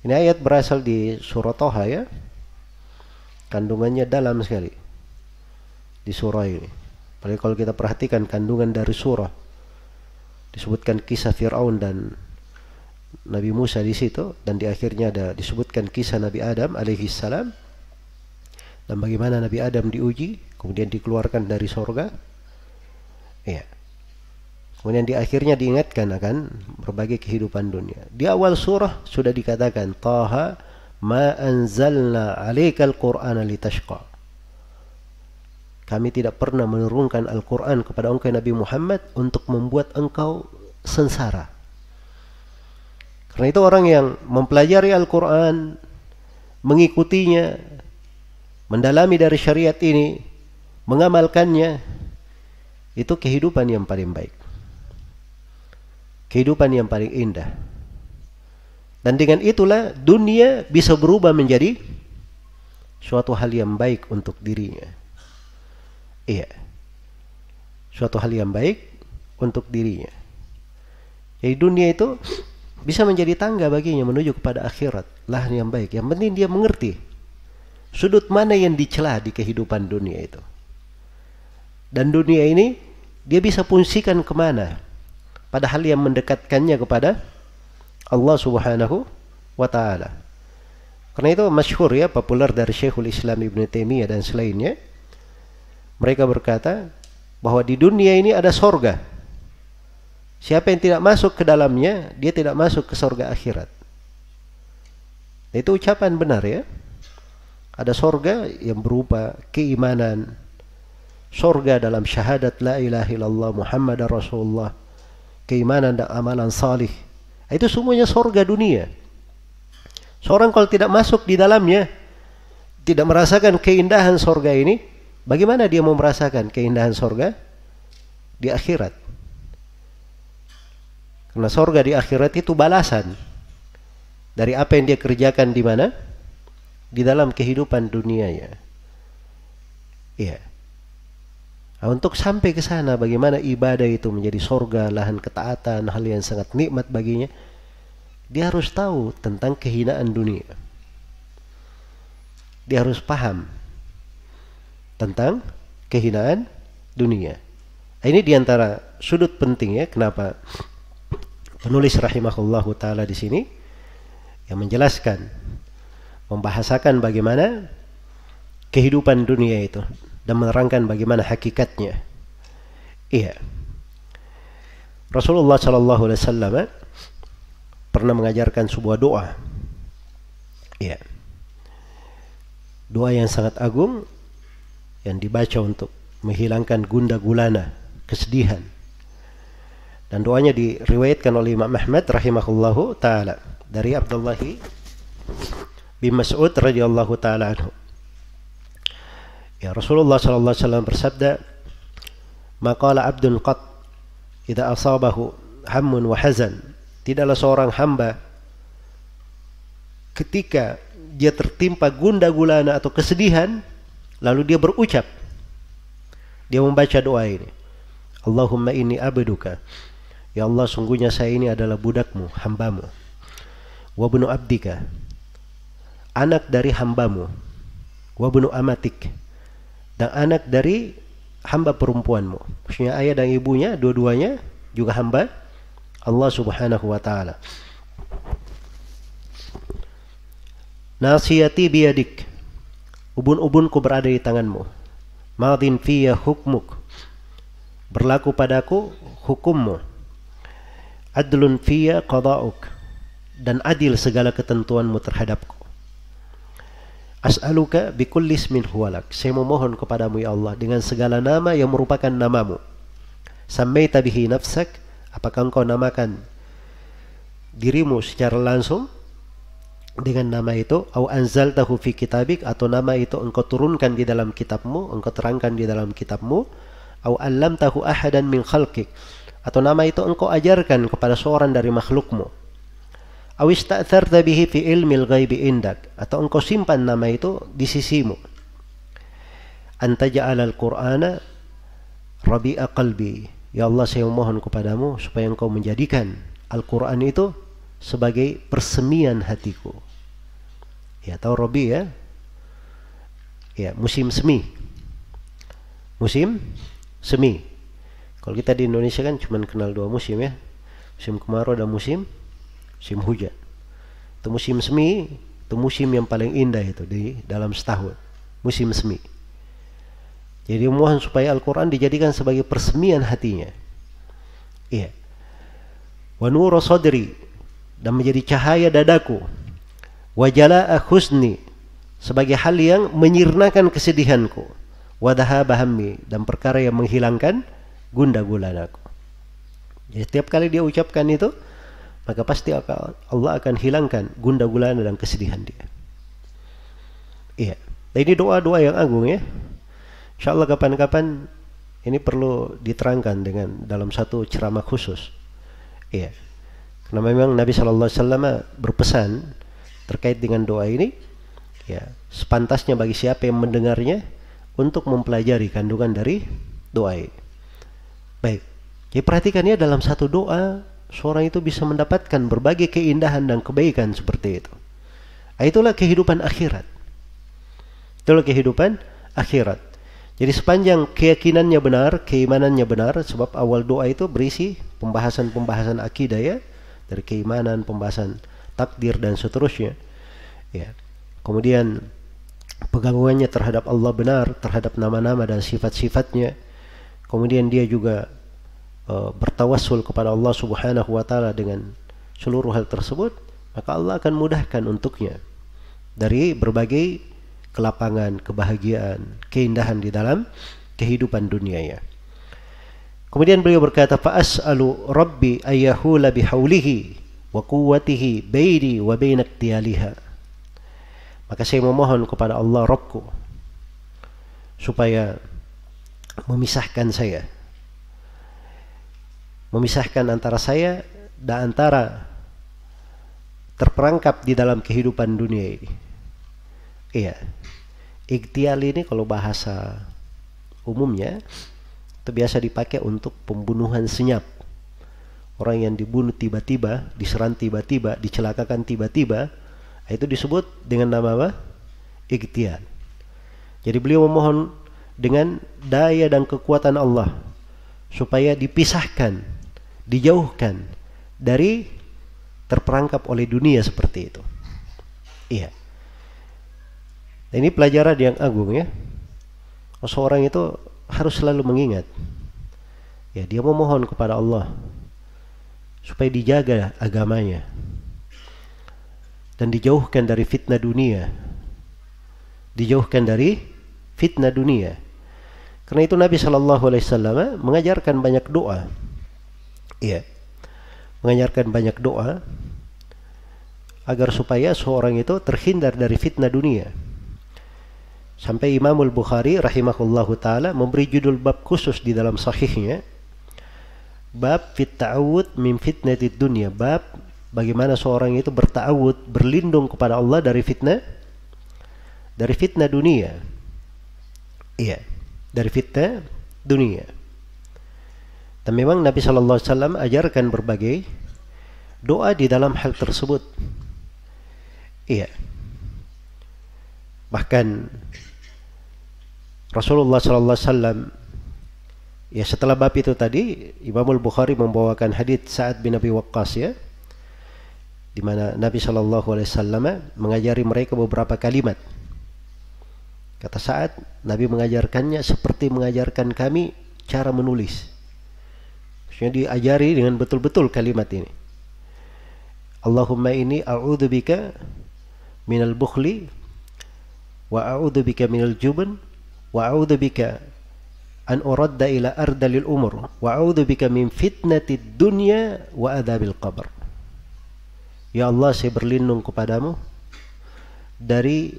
Ini ayat berasal di surah Toha ya. Kandungannya dalam sekali di surah ini. Apalagi kalau kita perhatikan kandungan dari surah disebutkan kisah Fir'aun dan Nabi Musa di situ dan di akhirnya ada disebutkan kisah Nabi Adam alaihi salam dan bagaimana Nabi Adam diuji kemudian dikeluarkan dari sorga ya kemudian di akhirnya diingatkan akan berbagai kehidupan dunia di awal surah sudah dikatakan Taha ma anzalna alaikal qur'ana litashqa kami tidak pernah menurunkan Al-Quran kepada engkau Nabi Muhammad untuk membuat engkau sengsara. Karena itu orang yang mempelajari Al-Quran, mengikutinya, mendalami dari syariat ini, mengamalkannya, itu kehidupan yang paling baik. Kehidupan yang paling indah. Dan dengan itulah dunia bisa berubah menjadi suatu hal yang baik untuk dirinya. Iya. Suatu hal yang baik untuk dirinya. Jadi dunia itu bisa menjadi tangga baginya menuju kepada akhirat. Lah yang baik. Yang penting dia mengerti sudut mana yang dicela di kehidupan dunia itu. Dan dunia ini dia bisa fungsikan ke mana. Padahal yang mendekatkannya kepada Allah subhanahu wa ta'ala. Karena itu masyhur ya, populer dari Syekhul Islam Ibn Taimiyah dan selainnya mereka berkata bahwa di dunia ini ada sorga. Siapa yang tidak masuk ke dalamnya, dia tidak masuk ke sorga akhirat. Itu ucapan benar ya. Ada sorga yang berupa keimanan, sorga dalam syahadat la ilaha illallah Muhammad Rasulullah, keimanan dan amalan salih. Itu semuanya sorga dunia. Seorang kalau tidak masuk di dalamnya, tidak merasakan keindahan sorga ini, Bagaimana dia mau merasakan keindahan sorga di akhirat? Karena sorga di akhirat itu balasan dari apa yang dia kerjakan di mana? Di dalam kehidupan dunianya. Iya. Nah, untuk sampai ke sana bagaimana ibadah itu menjadi sorga, lahan ketaatan, hal yang sangat nikmat baginya. Dia harus tahu tentang kehinaan dunia. Dia harus paham tentang kehinaan dunia. Nah, ini di antara sudut penting ya kenapa penulis rahimahullahu taala di sini yang menjelaskan membahasakan bagaimana kehidupan dunia itu dan menerangkan bagaimana hakikatnya. Iya. Rasulullah Shallallahu Alaihi Wasallam eh, pernah mengajarkan sebuah doa. Iya. Doa yang sangat agung yang dibaca untuk menghilangkan gunda gulana, kesedihan. Dan doanya diriwayatkan oleh Imam Ahmad rahimahullahu taala dari Abdullah bin Mas'ud radhiyallahu taala anhu. Ya Rasulullah sallallahu alaihi wasallam bersabda, "Maqala 'abdun qat idza asabahu hammun wa hazan." Tidaklah seorang hamba ketika dia tertimpa gunda gulana atau kesedihan, Lalu dia berucap. Dia membaca doa ini. Allahumma inni abduka. Ya Allah sungguhnya saya ini adalah budakmu, hambamu. Wabnu abdika. Anak dari hambamu. Wabnu amatik. Dan anak dari hamba perempuanmu. Maksudnya ayah dan ibunya, dua-duanya juga hamba Allah subhanahu wa ta'ala. Nasiyati biyadik Ubun-ubunku berada di tanganmu. Madin fiya hukmuk. Berlaku padaku hukummu. adlun fiyya qada'uk dan adil segala ketentuanmu terhadapku as'aluka bikulli ismin huwalak saya memohon kepadamu ya Allah dengan segala nama yang merupakan namamu. Sammaita bihi nafsak. Apakah engkau namakan dirimu secara langsung dengan nama itu? Au anzaltahu fi kitabik atau nama itu engkau turunkan di dalam kitabmu engkau terangkan di dalam kitabmu? Au allamtahu ahadan min khalqik. Atau nama itu engkau ajarkan kepada seorang dari makhlukmu au ista'tharta bihi fi ilmil ghaibi indak atau engkau simpan nama itu di sisimu anta ja'alal qur'ana rabi'a qalbi ya Allah saya mohon kepadamu supaya engkau menjadikan Al-Qur'an itu sebagai persemian hatiku. Ya, tahu Robi ya? Ya, musim semi. Musim semi. Kalau kita di Indonesia kan cuma kenal dua musim ya. Musim kemarau dan musim musim hujan. Itu musim semi, itu musim yang paling indah itu di dalam setahun. Musim semi. Jadi mohon supaya Al-Quran dijadikan sebagai persemian hatinya. Iya. Wa nuru sadri dan menjadi cahaya dadaku wajala husni sebagai hal yang menyirnakan kesedihanku wadaha bahammi dan perkara yang menghilangkan gunda gulanaku jadi setiap kali dia ucapkan itu maka pasti Allah akan hilangkan gunda gulana dan kesedihan dia iya nah, ini doa-doa yang agung ya Insya Allah kapan-kapan ini perlu diterangkan dengan dalam satu ceramah khusus Iya. Karena memang Nabi Shallallahu Alaihi Wasallam berpesan terkait dengan doa ini, ya sepantasnya bagi siapa yang mendengarnya untuk mempelajari kandungan dari doa ini. Baik. Jadi perhatikan ya dalam satu doa seorang itu bisa mendapatkan berbagai keindahan dan kebaikan seperti itu. Nah, itulah kehidupan akhirat. Itulah kehidupan akhirat. Jadi sepanjang keyakinannya benar, keimanannya benar, sebab awal doa itu berisi pembahasan-pembahasan akidah ya, dari keimanan, pembahasan takdir dan seterusnya. Ya. Kemudian pegangannya terhadap Allah benar, terhadap nama-nama dan sifat-sifatnya. Kemudian dia juga uh, bertawassul kepada Allah Subhanahu wa taala dengan seluruh hal tersebut, maka Allah akan mudahkan untuknya dari berbagai kelapangan, kebahagiaan, keindahan di dalam kehidupan dunia ya. Kemudian beliau berkata, "Fa'as'alu Rabbi ayyahula bihaulihi wa quwwatihi baini wa baina iktiyaliha." Maka saya memohon kepada Allah Rabbku supaya memisahkan saya. Memisahkan antara saya dan antara terperangkap di dalam kehidupan dunia ini. Iya. Iktial ini kalau bahasa umumnya itu biasa dipakai untuk pembunuhan senyap. Orang yang dibunuh tiba-tiba, diserang tiba-tiba, dicelakakan tiba-tiba, itu disebut dengan nama apa? Iktial. Jadi beliau memohon dengan daya dan kekuatan Allah supaya dipisahkan, dijauhkan dari terperangkap oleh dunia seperti itu. Iya. Ini pelajaran yang agung ya. Seorang itu harus selalu mengingat. Ya, dia memohon kepada Allah supaya dijaga agamanya dan dijauhkan dari fitnah dunia. Dijauhkan dari fitnah dunia. Karena itu Nabi Shallallahu Alaihi Wasallam mengajarkan banyak doa. Iya, mengajarkan banyak doa agar supaya seorang itu terhindar dari fitnah dunia. Sampai Imamul Bukhari rahimahullahu taala memberi judul bab khusus di dalam sahihnya. Bab fit ta'awud min fitnatid dunya. Bab bagaimana seorang itu berta'awud, berlindung kepada Allah dari fitnah dari fitnah dunia. Iya, dari fitnah dunia. Dan memang Nabi Shallallahu Alaihi Wasallam ajarkan berbagai doa di dalam hal tersebut. Iya. Bahkan Rasulullah sallallahu alaihi wasallam ya setelah bab itu tadi Imamul Bukhari membawakan hadis Sa'ad bin Abi Waqqas ya di mana Nabi sallallahu alaihi wasallam mengajari mereka beberapa kalimat. Kata Sa'ad, Nabi mengajarkannya seperti mengajarkan kami cara menulis. Maksudnya diajari dengan betul-betul kalimat ini. Allahumma ini a'udzubika minal bukhli wa a'udzubika minal jubn wa a'udzubika an uradda ila ardalil umur wa a'udzubika min fitnatid dunya wa adzabil qabr. Ya Allah, saya berlindung kepadamu dari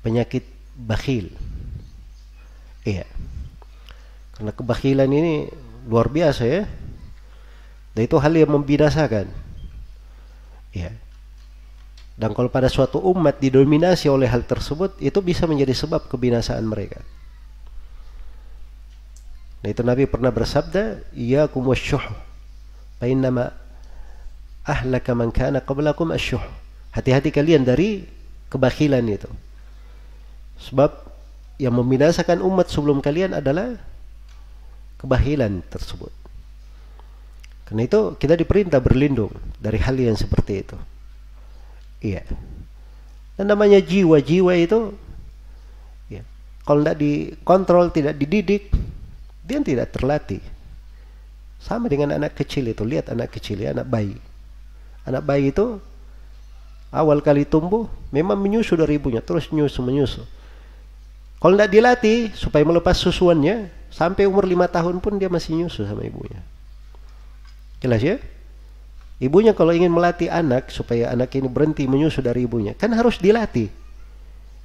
penyakit bakhil. Iya. Karena kebakhilan ini luar biasa ya. Dan itu hal yang membinasakan. Ya. Dan kalau pada suatu umat didominasi oleh hal tersebut, itu bisa menjadi sebab kebinasaan mereka. Nah itu Nabi pernah bersabda, "Iyyakum wasyuh, fa innama ahlaka man kana qablakum asyuh." Hati-hati kalian dari kebakhilan itu. Sebab yang membinasakan umat sebelum kalian adalah kebahilan tersebut. Karena itu kita diperintah berlindung dari hal yang seperti itu. Iya. Dan namanya jiwa-jiwa itu ya, kalau tidak dikontrol, tidak dididik, dia tidak terlatih. Sama dengan anak kecil itu, lihat anak kecil ya, anak bayi. Anak bayi itu awal kali tumbuh memang menyusu dari ibunya, terus menyusu menyusu. Kalau tidak dilatih supaya melepas susuannya, sampai umur lima tahun pun dia masih nyusu sama ibunya. Jelas ya? Ibunya kalau ingin melatih anak supaya anak ini berhenti menyusu dari ibunya, kan harus dilatih.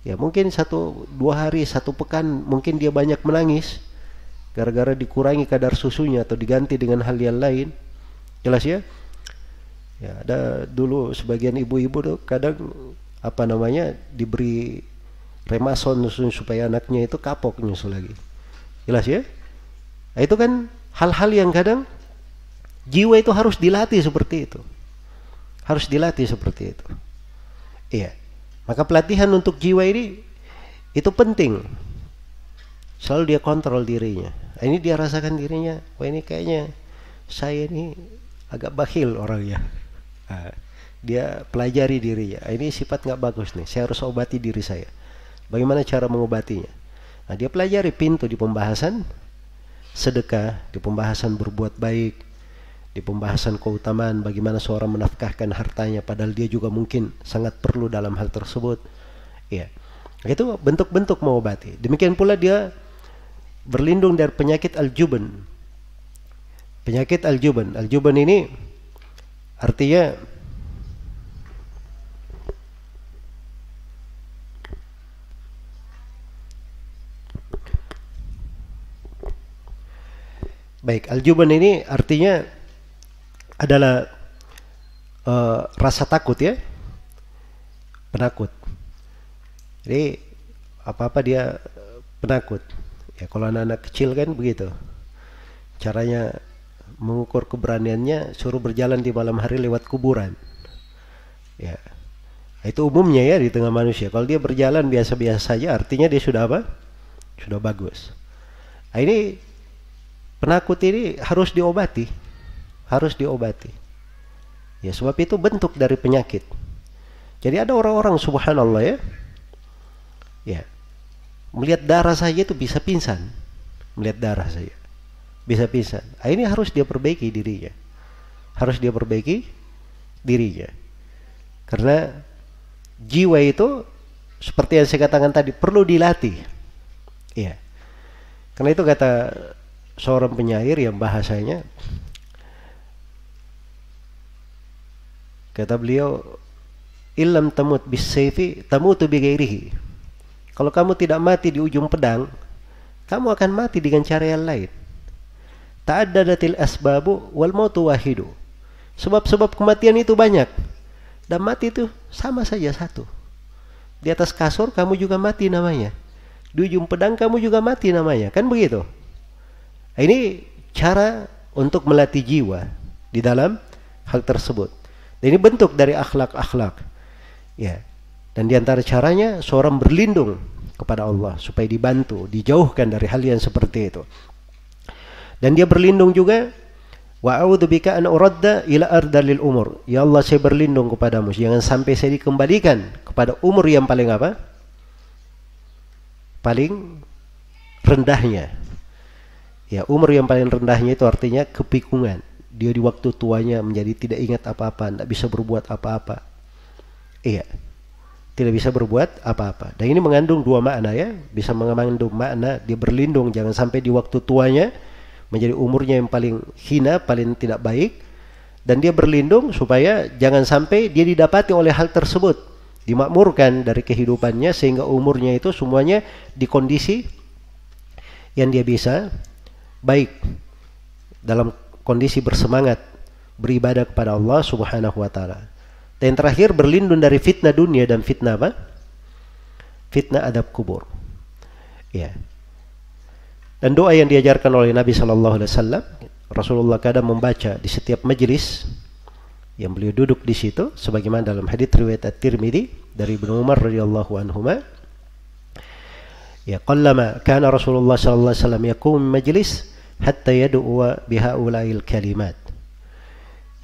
Ya mungkin satu dua hari satu pekan mungkin dia banyak menangis gara-gara dikurangi kadar susunya atau diganti dengan hal yang lain. Jelas ya? Ya ada dulu sebagian ibu-ibu tuh kadang apa namanya diberi remason supaya anaknya itu kapok nyusu lagi. Jelas ya? Nah, itu kan hal-hal yang kadang Jiwa itu harus dilatih seperti itu. Harus dilatih seperti itu. Iya. Maka pelatihan untuk jiwa ini itu penting. Selalu dia kontrol dirinya. Nah, ini dia rasakan dirinya. Wah ini kayaknya saya ini agak bakhil orangnya. Nah, dia pelajari dirinya. Ini sifat nggak bagus nih. Saya harus obati diri saya. Bagaimana cara mengobatinya? Nah, dia pelajari pintu di pembahasan sedekah, di pembahasan berbuat baik, di pembahasan keutamaan bagaimana seorang menafkahkan hartanya padahal dia juga mungkin sangat perlu dalam hal tersebut. Ya itu bentuk-bentuk mengobati. Demikian pula dia berlindung dari penyakit aljuban. Penyakit aljuban. Aljuban ini artinya Baik, aljuban ini artinya adalah uh, rasa takut ya. Penakut. Jadi apa-apa dia penakut. Ya kalau anak-anak kecil kan begitu. Caranya mengukur keberaniannya suruh berjalan di malam hari lewat kuburan. Ya. Itu umumnya ya di tengah manusia. Kalau dia berjalan biasa-biasa saja artinya dia sudah apa? Sudah bagus. Nah, ini penakut ini harus diobati harus diobati. Ya sebab itu bentuk dari penyakit. Jadi ada orang-orang subhanallah ya. Ya. Melihat darah saja itu bisa pingsan. Melihat darah saja. Bisa pingsan. Nah, ini harus dia perbaiki dirinya. Harus dia perbaiki dirinya. Karena jiwa itu seperti yang saya katakan tadi perlu dilatih. Iya. Karena itu kata seorang penyair yang bahasanya Kata beliau, "Illam tamut bisayfi tamutu bighairihi." Kalau kamu tidak mati di ujung pedang, kamu akan mati dengan cara yang lain. Ta'addadatil asbabu wal mautu wahidu. Sebab-sebab kematian itu banyak. Dan mati itu sama saja satu. Di atas kasur kamu juga mati namanya. Di ujung pedang kamu juga mati namanya. Kan begitu? Ini cara untuk melatih jiwa di dalam hal tersebut. Dan ini bentuk dari akhlak-akhlak. Ya. Dan di antara caranya seorang berlindung kepada Allah supaya dibantu, dijauhkan dari hal yang seperti itu. Dan dia berlindung juga wa a'udzubika an uradda ila ardalil umur. Ya Allah saya berlindung kepadamu jangan sampai saya dikembalikan kepada umur yang paling apa? Paling rendahnya. Ya, umur yang paling rendahnya itu artinya kepikungan. Dia di waktu tuanya menjadi tidak ingat apa-apa, tidak bisa berbuat apa-apa. Iya. Tidak bisa berbuat apa-apa. Dan ini mengandung dua makna ya. Bisa mengandung makna dia berlindung jangan sampai di waktu tuanya menjadi umurnya yang paling hina, paling tidak baik dan dia berlindung supaya jangan sampai dia didapati oleh hal tersebut dimakmurkan dari kehidupannya sehingga umurnya itu semuanya di kondisi yang dia bisa baik dalam kondisi bersemangat beribadah kepada Allah Subhanahu wa taala. Dan yang terakhir berlindung dari fitnah dunia dan fitnah apa? Fitnah adab kubur. Ya. Dan doa yang diajarkan oleh Nabi Shallallahu Alaihi Wasallam, Rasulullah kadang membaca di setiap majelis yang beliau duduk di situ, sebagaimana dalam hadits riwayat At-Tirmidzi dari Ibnu Umar radhiyallahu anhu. Ya, qallama kana Rasulullah sallallahu alaihi wasallam yaqum majlis hatta yad'u bihaula'il kalimat.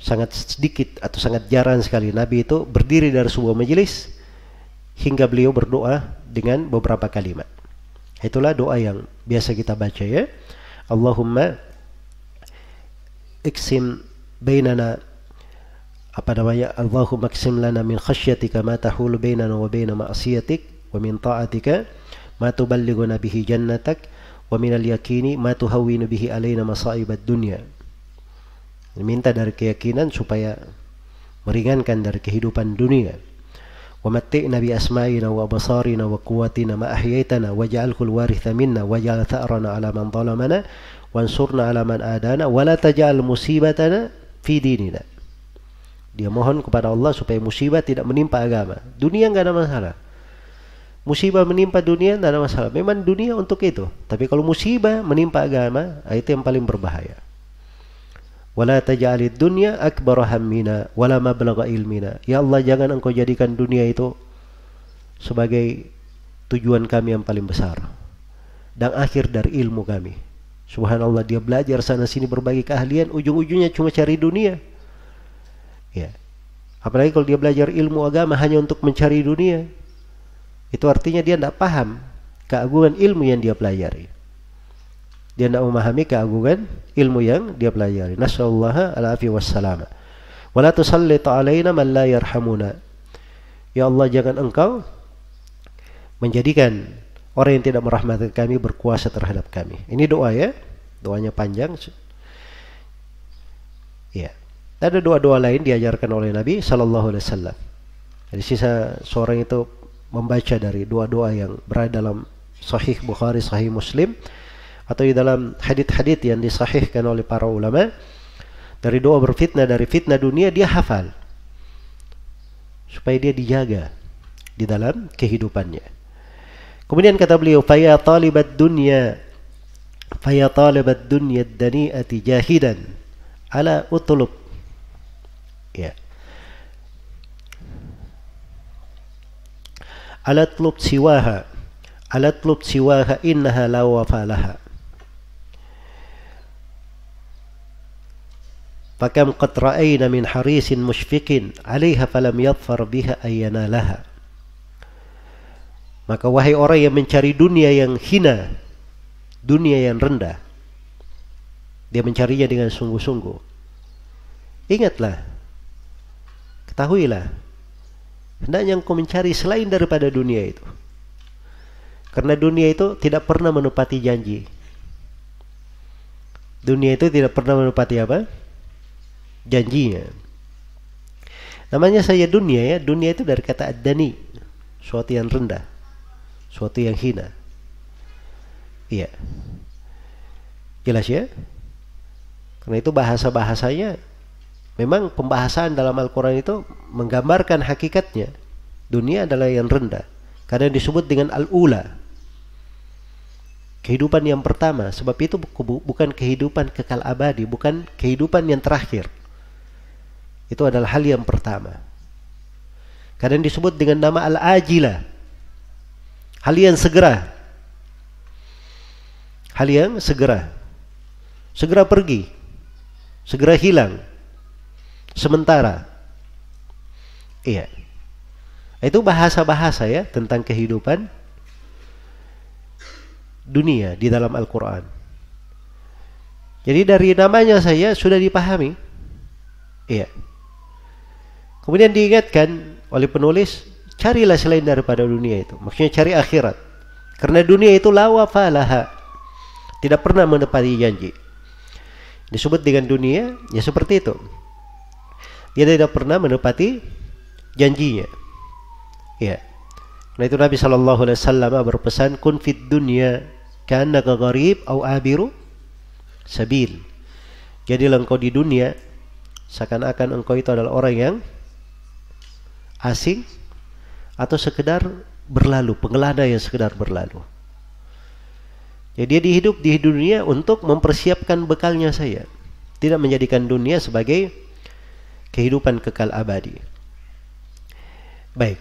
Sangat sedikit atau sangat jarang sekali Nabi itu berdiri dari sebuah majelis hingga beliau berdoa dengan beberapa kalimat. Itulah doa yang biasa kita baca ya. Allahumma iksim bainana apa namanya Allahumma iksim lana min khasyatika ma tahulu bainana wa baina ma'siyatik wa min ta'atika ma tuballighuna bihi jannatak wa minal yakini ma tuhawwinu bihi alaina masaibad dunya. Minta dari keyakinan supaya meringankan dari kehidupan dunia. Wa matti'na bi asma'ina wa basarina wa quwwatina ma ahyaitana waj'alhu kul waritha minna waj'al tha'rana 'ala man zalamana wansurna 'ala man adana wa la taj'al musibatana fi dinina. Dia mohon kepada Allah supaya musibah tidak menimpa agama. Dunia nggak ada masalah musibah menimpa dunia tidak ada masalah. Memang dunia untuk itu. Tapi kalau musibah menimpa agama itu yang paling berbahaya. Wala taj'alid dunya akbar hammina wala mablagha ilmina. Ya Allah jangan engkau jadikan dunia itu sebagai tujuan kami yang paling besar. Dan akhir dari ilmu kami. Subhanallah dia belajar sana sini berbagai keahlian ujung-ujungnya cuma cari dunia. Ya. Apalagi kalau dia belajar ilmu agama hanya untuk mencari dunia itu artinya dia tidak paham keagungan ilmu yang dia pelajari dia tidak memahami keagungan ilmu yang dia pelajari. Nasallallahu alaihi wassalam. Wala tusallit alaina man la yarhamuna. Ya Allah jangan engkau menjadikan orang yang tidak merahmati kami berkuasa terhadap kami. Ini doa ya. Doanya panjang. Ya. Ada doa-doa lain diajarkan oleh Nabi sallallahu alaihi wasallam. Jadi sisa seorang itu membaca dari doa-doa yang berada dalam Sahih Bukhari, Sahih Muslim atau di dalam hadit-hadit yang disahihkan oleh para ulama dari doa berfitnah dari fitnah dunia dia hafal supaya dia dijaga di dalam kehidupannya. Kemudian kata beliau, "Faya talibat dunya faya talibat dunya dani'ati jahidan ala utlub." Ya. Ala tlub siwaha ala tlub siwaha innaha la wafalaha فكم قد رأينا من حريص مشفق عليها فلم يظفر بها أن لها maka wahai orang yang mencari dunia yang hina dunia yang rendah dia mencarinya dengan sungguh-sungguh ingatlah ketahuilah hendaknya engkau mencari selain daripada dunia itu karena dunia itu tidak pernah menepati janji dunia itu tidak pernah menepati apa janjinya. Namanya saja dunia ya, dunia itu dari kata adani, suatu yang rendah, suatu yang hina. Iya. Jelas ya? Karena itu bahasa-bahasanya memang pembahasan dalam Al-Qur'an itu menggambarkan hakikatnya. Dunia adalah yang rendah. Karena disebut dengan al-ula. Kehidupan yang pertama, sebab itu bukan kehidupan kekal abadi, bukan kehidupan yang terakhir. Itu adalah hal yang pertama. Kadang disebut dengan nama al-ajilah. Hal yang segera. Hal yang segera. Segera pergi. Segera hilang. Sementara. Iya. Itu bahasa-bahasa ya tentang kehidupan dunia di dalam Al-Quran. Jadi dari namanya saya sudah dipahami. Iya. Kemudian diingatkan oleh penulis, carilah selain daripada dunia itu. Maksudnya cari akhirat. Karena dunia itu lawa falaha. Tidak pernah menepati janji. Disebut dengan dunia, ya seperti itu. Dia tidak pernah menepati janjinya. Ya. Nah itu Nabi Shallallahu Alaihi Wasallam berpesan kun fit dunya karena gharib au abiru sabil. Jadi engkau di dunia seakan-akan engkau itu adalah orang yang asing atau sekedar berlalu, pengelana yang sekedar berlalu. Jadi dia dihidup di dunia untuk mempersiapkan bekalnya saya. Tidak menjadikan dunia sebagai kehidupan kekal abadi. Baik.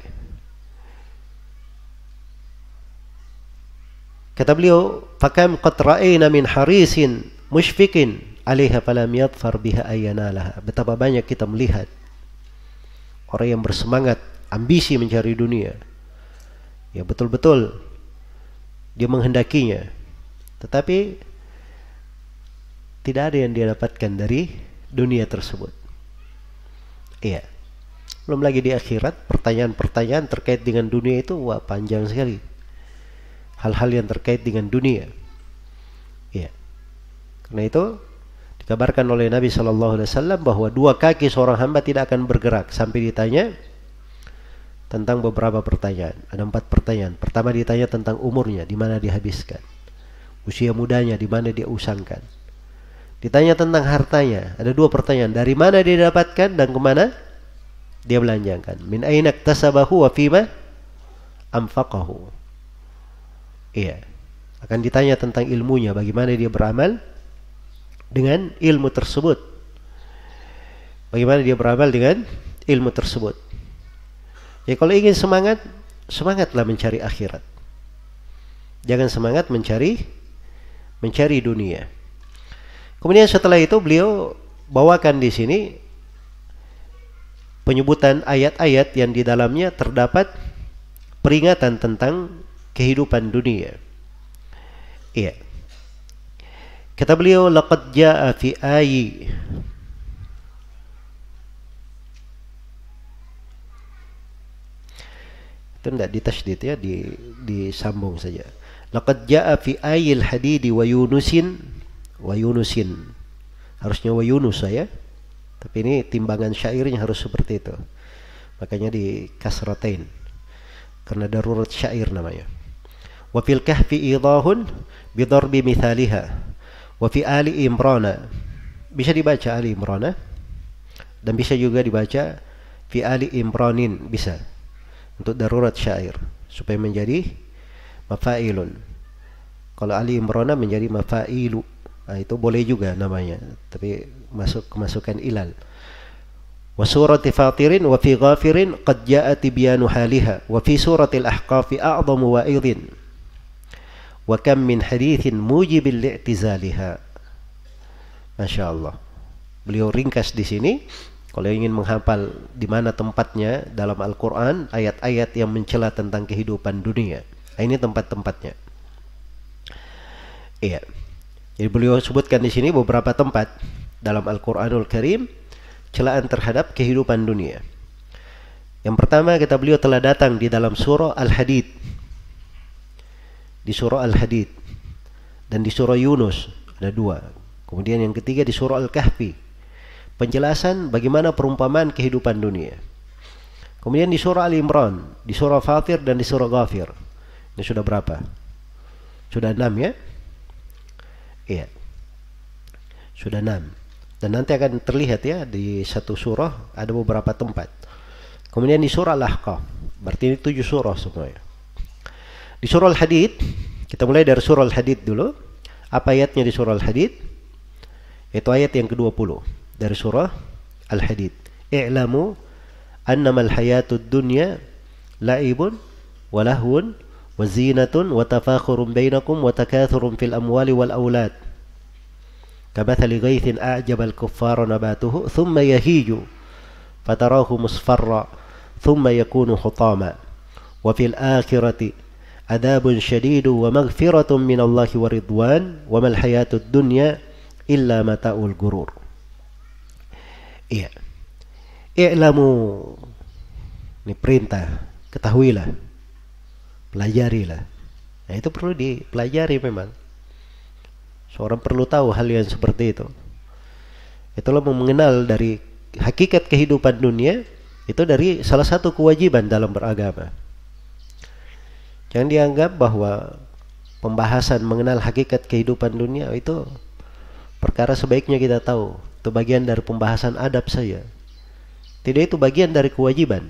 Kata beliau, "Fakam qad ra'ayna min harisin mushfikin 'alaiha falam yadfar biha ayyanalaha." Betapa banyak kita melihat orang yang bersemangat, ambisi mencari dunia. Ya betul-betul dia menghendakinya. Tetapi tidak ada yang dia dapatkan dari dunia tersebut. Iya. Belum lagi di akhirat pertanyaan-pertanyaan terkait dengan dunia itu wah panjang sekali. Hal-hal yang terkait dengan dunia. Iya. Karena itu dikabarkan oleh Nabi Shallallahu Alaihi Wasallam bahwa dua kaki seorang hamba tidak akan bergerak sampai ditanya tentang beberapa pertanyaan. Ada empat pertanyaan. Pertama ditanya tentang umurnya, di mana dihabiskan. Usia mudanya, di mana dia usangkan. Ditanya tentang hartanya. Ada dua pertanyaan. Dari mana dia dapatkan dan ke mana dia belanjakan. Min ainak tasabahu wa fima amfaqahu. Iya. Akan ditanya tentang ilmunya. Bagaimana dia beramal dengan ilmu tersebut. Bagaimana dia beramal dengan ilmu tersebut. Ya kalau ingin semangat, semangatlah mencari akhirat. Jangan semangat mencari mencari dunia. Kemudian setelah itu beliau bawakan di sini penyebutan ayat-ayat yang di dalamnya terdapat peringatan tentang kehidupan dunia. Iya. Kata beliau laqad jaa fi ayi itu tidak ditasydid ya di disambung saja laqad jaa fi ayil hadidi wa yunusin wa yunusin harusnya wa yunus saya tapi ini timbangan syairnya harus seperti itu. Makanya di kasratain. Karena darurat syair namanya. Wa fil kahfi idahun bidarbi mithaliha. Wa fi ali imrana. Bisa dibaca ali imrana. Dan bisa juga dibaca fi ali imranin. Bisa. Untuk darurat syair. Supaya menjadi mafailun. Kalau Ali Imran menjadi mafailu. Nah, itu boleh juga namanya, tapi masuk kemasukan ilal. Wa surati Fatirin wa fi Ghafirin qad jaa tibyanu haliha wa fi surati Al-Ahqaf a'zamu wa'idhin. Wa kam min hadithin mujibil li'tizaliha. Masya Allah. Beliau ringkas di sini kalau ingin menghafal di mana tempatnya dalam Al-Quran, ayat-ayat yang mencela tentang kehidupan dunia. Nah, ini tempat-tempatnya. Iya. Jadi beliau sebutkan di sini beberapa tempat dalam Al-Quranul Karim celaan terhadap kehidupan dunia. Yang pertama kita beliau telah datang di dalam surah Al-Hadid. Di surah Al-Hadid. Dan di surah Yunus. Ada dua. Kemudian yang ketiga di surah Al-Kahfi penjelasan bagaimana perumpamaan kehidupan dunia. Kemudian di surah Al Imran, di surah Fatir dan di surah Ghafir. Ini sudah berapa? Sudah enam ya? Iya. Sudah enam. Dan nanti akan terlihat ya di satu surah ada beberapa tempat. Kemudian di surah Al-Ahqaf. Berarti ini tujuh surah semuanya. Di surah Al-Hadid, kita mulai dari surah Al-Hadid dulu. Apa ayatnya di surah Al-Hadid? Itu ayat yang ke-20 dari surah Al-Hadid. I'lamu annama al-hayatud dunya la'ibun wa lahwun وزينة وتفاخر بينكم وتكاثر في الأموال والأولاد. كمثل غيث أعجب الكفار نباته ثم يهيج فتراه مصفرا ثم يكون حطاما. وفي الآخرة عذاب شديد ومغفرة من الله ورضوان وما الحياة الدنيا إلا متاع الغرور. إيه. اعلموا ni perintah ketahuilah. Pelajarilah. Nah, itu perlu dipelajari memang. Seorang perlu tahu hal yang seperti itu. Itulah mengenal dari hakikat kehidupan dunia itu dari salah satu kewajiban dalam beragama. Jangan dianggap bahwa pembahasan mengenal hakikat kehidupan dunia itu perkara sebaiknya kita tahu. Itu bagian dari pembahasan adab saja. Tidak itu bagian dari kewajiban.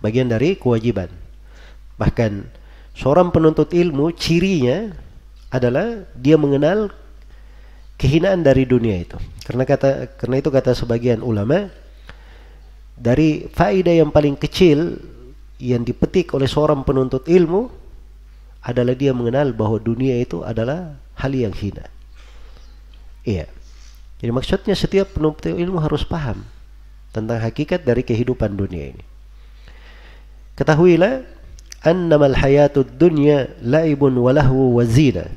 Bagian dari kewajiban. Bahkan seorang penuntut ilmu cirinya adalah dia mengenal kehinaan dari dunia itu. Karena kata karena itu kata sebagian ulama dari faedah yang paling kecil yang dipetik oleh seorang penuntut ilmu adalah dia mengenal bahwa dunia itu adalah hal yang hina. Iya. Jadi maksudnya setiap penuntut ilmu harus paham tentang hakikat dari kehidupan dunia ini. Ketahuilah annamal hayatud dunya laibun wa lahu wa zina.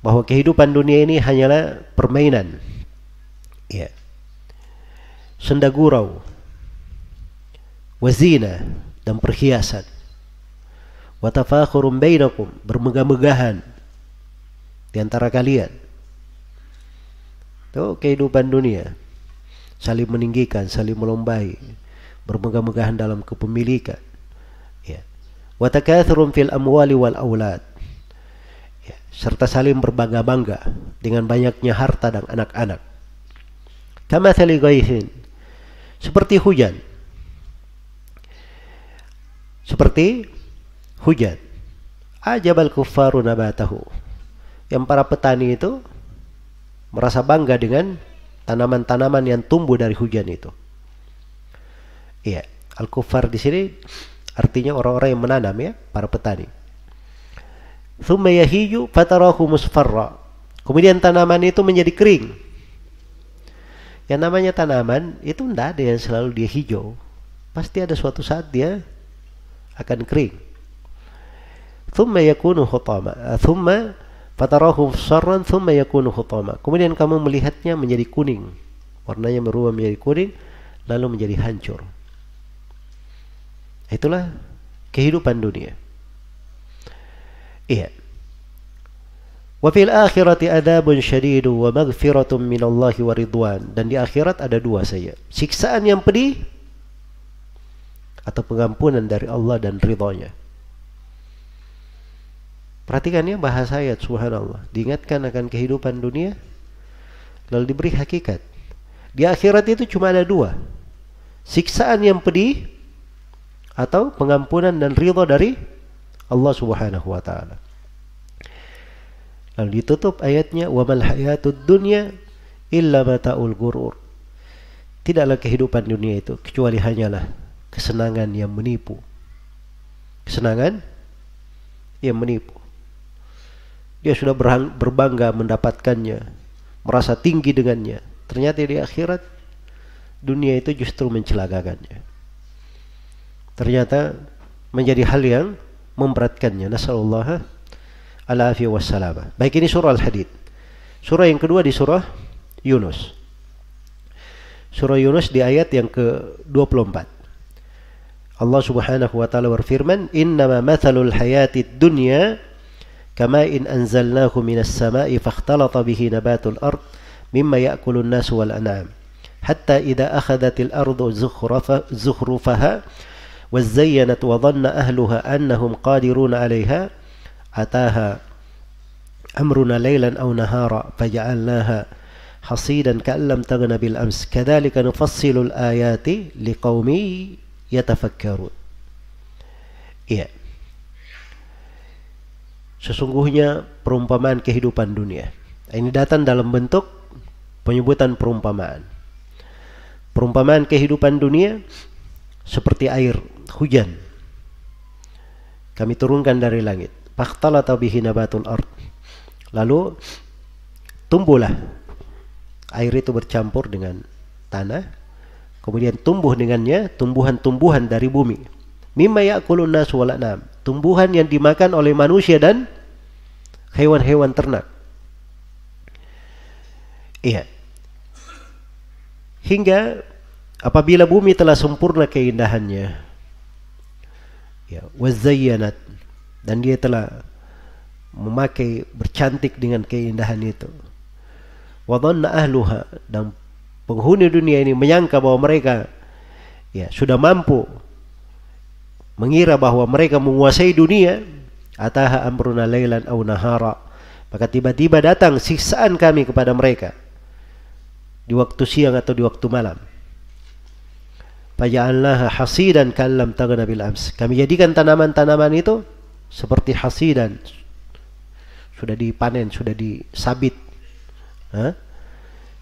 Bahwa kehidupan dunia ini hanyalah permainan. Ya. Senda gurau. Wazina dan perhiasan. Watafakhurum bainakum, bermegah-megahan di antara kalian. Itu kehidupan dunia. Saling meninggikan, saling melombai, bermegah-megahan dalam kepemilikan. Watakathurum fil amwali wal aulad. Ya. Serta saling berbangga-bangga dengan banyaknya harta dan anak-anak. Kama Seperti hujan seperti hujan. Ajabal kuffaru nabatahu. Yang para petani itu merasa bangga dengan tanaman-tanaman yang tumbuh dari hujan itu. Iya, al-kuffar di sini artinya orang-orang yang menanam ya, para petani. Thumma fatarahu musfarra. Kemudian tanaman itu menjadi kering. Yang namanya tanaman itu tidak ada yang selalu dia hijau. Pasti ada suatu saat dia akan kering. Thumma yakunu hutama. Thumma fatarahu sarran thumma yakunu hutama. Kemudian kamu melihatnya menjadi kuning. Warnanya berubah menjadi kuning lalu menjadi hancur. Itulah kehidupan dunia. Iya. Wa fil akhirati adabun syadidu wa maghfiratun minallahi wa ridwan. Dan di akhirat ada dua saja. Siksaan yang pedih atau pengampunan dari Allah dan ridhonya. Perhatikan ya bahasa ayat subhanallah. Diingatkan akan kehidupan dunia lalu diberi hakikat. Di akhirat itu cuma ada dua. Siksaan yang pedih atau pengampunan dan ridho dari Allah Subhanahu wa taala. Lalu ditutup ayatnya wa mal hayatud dunya illa mataul gurur. Tidaklah kehidupan dunia itu kecuali hanyalah kesenangan yang menipu. Kesenangan yang menipu. Dia sudah berbangga mendapatkannya, merasa tinggi dengannya. Ternyata di akhirat dunia itu justru mencelakakannya. Ternyata menjadi hal yang memberatkannya. Nasallallahu ala wassalam. Baik ini surah Al-Hadid. Surah yang kedua di surah Yunus. Surah Yunus di ayat yang ke-24. Allah Subhanahu wa taala berfirman, "Innama mathalul hayatid dunya kama in anzalnahu minas sama'i fakhtalata bihi nabatul ard mimma ya'kulun nas wal an'am hatta idza akhadhatil ardu zukhrufaha وزينت وظن أهلها أنهم قادرون عليها أتاها أمرنا ليلا أو نهارا فجعلناها حصيدا كأن لم تغن بالأمس كذلك نفصل الآيات لقوم yatafakkarun. Iya. Sesungguhnya perumpamaan kehidupan dunia. Ini datang dalam bentuk penyebutan perumpamaan. Perumpamaan kehidupan dunia seperti air hujan. Kami turunkan dari langit. Fakhtalata bihi nabatul ard. Lalu tumbuhlah air itu bercampur dengan tanah Kemudian tumbuh dengannya tumbuhan-tumbuhan dari bumi. Mimma ya'kulun nas. Tumbuhan yang dimakan oleh manusia dan hewan-hewan ternak. Iya. Hingga apabila bumi telah sempurna keindahannya, ya, wazayyanat dan dia telah memakai bercantik dengan keindahan itu. Wadhanna ahluha. Dan penghuni dunia ini menyangka bahwa mereka ya sudah mampu mengira bahwa mereka menguasai dunia. Ataha amruna lailan aw nahara. Maka tiba-tiba datang siksaan kami kepada mereka. Di waktu siang atau di waktu malam faja'alnaha hasidan kallam taghna bil ams kami jadikan tanaman-tanaman itu seperti hasidan sudah dipanen sudah disabit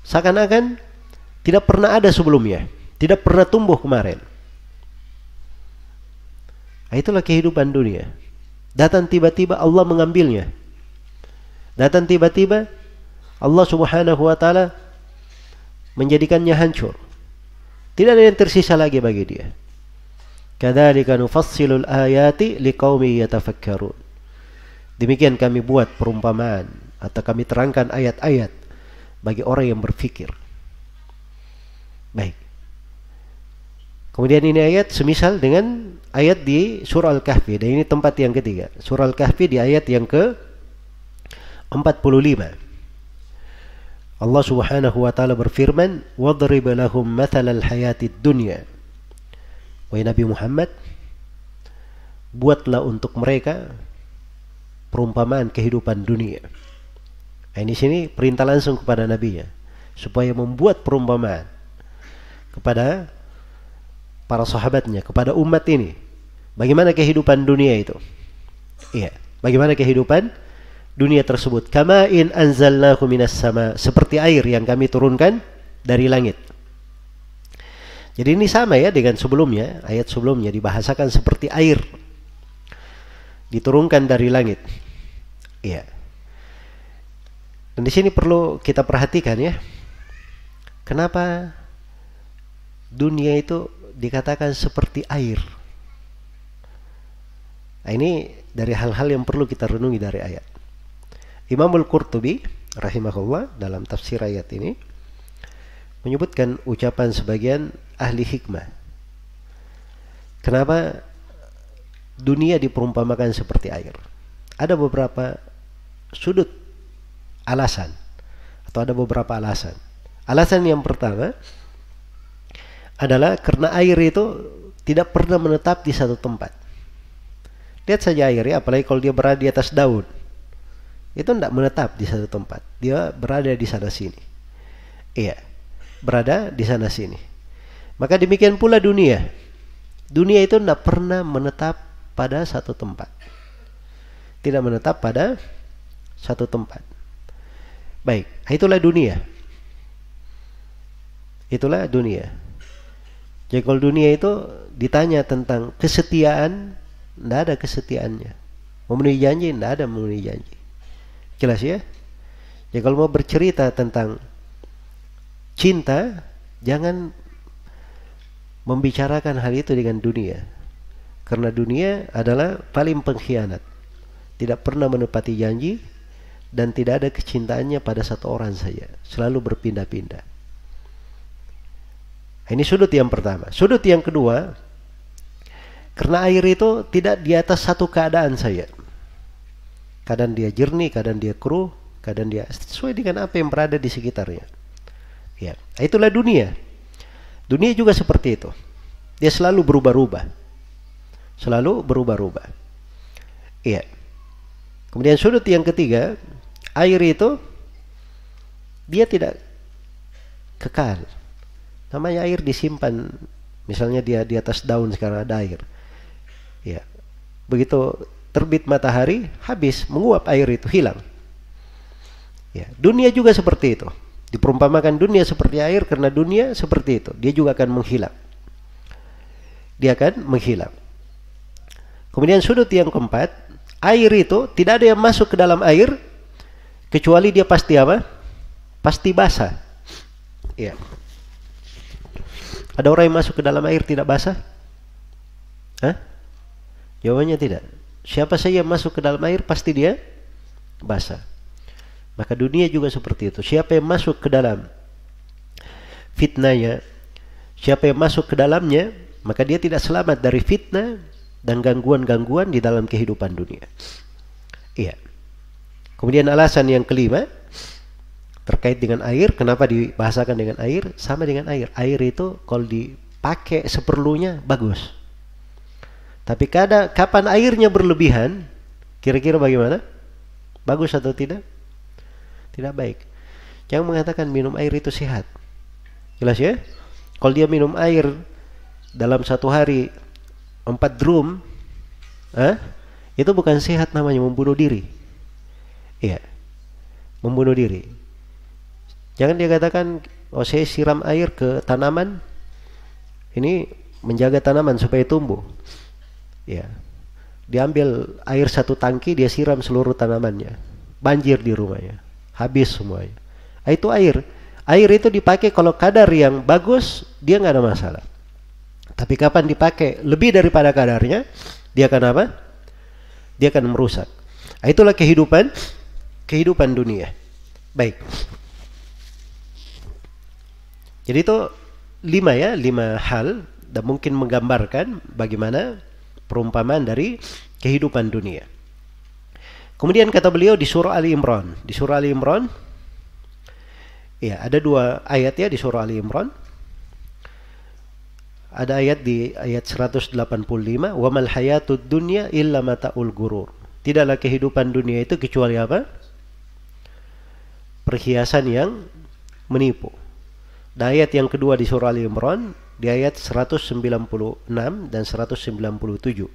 seakan-akan tidak pernah ada sebelumnya. Tidak pernah tumbuh kemarin. Nah, itulah kehidupan dunia. Datang tiba-tiba Allah mengambilnya. Datang tiba-tiba Allah subhanahu wa ta'ala menjadikannya hancur. Tidak ada yang tersisa lagi bagi dia. Kadzalika nufassilul ayati liqaumi yatafakkarun. Demikian kami buat perumpamaan atau kami terangkan ayat-ayat bagi orang yang berfikir. Baik. Kemudian ini ayat semisal dengan ayat di surah Al-Kahfi dan ini tempat yang ketiga. Surah Al-Kahfi di ayat yang ke 45. Allah Subhanahu wa taala berfirman, "Wadrib lahum mathalal hayatid dunya." Wahai Nabi Muhammad, buatlah untuk mereka perumpamaan kehidupan dunia. Nah, ini sini perintah langsung kepada nabinya supaya membuat perumpamaan kepada para sahabatnya, kepada umat ini. Bagaimana kehidupan dunia itu? Iya, bagaimana kehidupan dunia tersebut? Kama in anzalnahu minas sama, seperti air yang kami turunkan dari langit. Jadi ini sama ya dengan sebelumnya, ayat sebelumnya dibahasakan seperti air diturunkan dari langit. Iya. Dan di sini perlu kita perhatikan ya. Kenapa dunia itu dikatakan seperti air. Nah, ini dari hal-hal yang perlu kita renungi dari ayat. Imam Al-Qurtubi rahimahullah dalam tafsir ayat ini menyebutkan ucapan sebagian ahli hikmah. Kenapa dunia diperumpamakan seperti air? Ada beberapa sudut alasan atau ada beberapa alasan. Alasan yang pertama, adalah karena air itu tidak pernah menetap di satu tempat. Lihat saja air ya, apalagi kalau dia berada di atas daun. Itu tidak menetap di satu tempat. Dia berada di sana sini. Iya, berada di sana sini. Maka demikian pula dunia. Dunia itu tidak pernah menetap pada satu tempat. Tidak menetap pada satu tempat. Baik, itulah dunia. Itulah dunia. Jadi kalau dunia itu ditanya tentang kesetiaan, tidak ada kesetiaannya. Memenuhi janji, tidak ada memenuhi janji. Jelas ya? Jadi kalau mau bercerita tentang cinta, jangan membicarakan hal itu dengan dunia. Karena dunia adalah paling pengkhianat. Tidak pernah menepati janji dan tidak ada kecintaannya pada satu orang saja. Selalu berpindah-pindah. Ini sudut yang pertama. Sudut yang kedua, karena air itu tidak di atas satu keadaan saya. Kadang dia jernih, kadang dia keruh, kadang dia sesuai dengan apa yang berada di sekitarnya. Ya, itulah dunia. Dunia juga seperti itu. Dia selalu berubah-ubah. Selalu berubah-ubah. Iya. Kemudian sudut yang ketiga, air itu dia tidak kekal. Namanya air disimpan. Misalnya dia di atas daun sekarang ada air. Ya. Begitu terbit matahari, habis menguap air itu hilang. Ya, dunia juga seperti itu. Diperumpamakan dunia seperti air karena dunia seperti itu. Dia juga akan menghilang. Dia akan menghilang. Kemudian sudut yang keempat, air itu tidak ada yang masuk ke dalam air kecuali dia pasti apa? Pasti basah. Ya. Ada orang yang masuk ke dalam air tidak basah? Hah? Jawabannya tidak. Siapa saja yang masuk ke dalam air pasti dia basah. Maka dunia juga seperti itu. Siapa yang masuk ke dalam fitnahnya, siapa yang masuk ke dalamnya, maka dia tidak selamat dari fitnah dan gangguan-gangguan di dalam kehidupan dunia. Iya. Kemudian alasan yang kelima terkait dengan air, kenapa dibahasakan dengan air? Sama dengan air. Air itu kalau dipakai seperlunya bagus. Tapi kada, kapan airnya berlebihan, kira-kira bagaimana? Bagus atau tidak? Tidak baik. Jangan mengatakan minum air itu sehat. Jelas ya? Kalau dia minum air dalam satu hari empat drum, eh, itu bukan sehat namanya membunuh diri. Iya, membunuh diri. Jangan dia katakan, oh saya siram air ke tanaman, ini menjaga tanaman supaya tumbuh. Ya, diambil air satu tangki, dia siram seluruh tanamannya, banjir di rumahnya habis semuanya. Ah, itu air. Air itu dipakai kalau kadar yang bagus, dia nggak ada masalah. Tapi kapan dipakai lebih daripada kadarnya, dia akan apa? Dia akan merusak. Ah, itulah kehidupan kehidupan dunia. Baik. Jadi itu lima ya, lima hal dan mungkin menggambarkan bagaimana perumpamaan dari kehidupan dunia. Kemudian kata beliau di surah Ali Imran. Di surah Ali Imran, ya ada dua ayat ya di surah Ali Imran. Ada ayat di ayat 185, "Wa mal hayatud dunya illa mata'ul gurur." Tidaklah kehidupan dunia itu kecuali apa? Perhiasan yang menipu. Dan ayat yang kedua di surah Ali Imran di ayat 196 dan 197.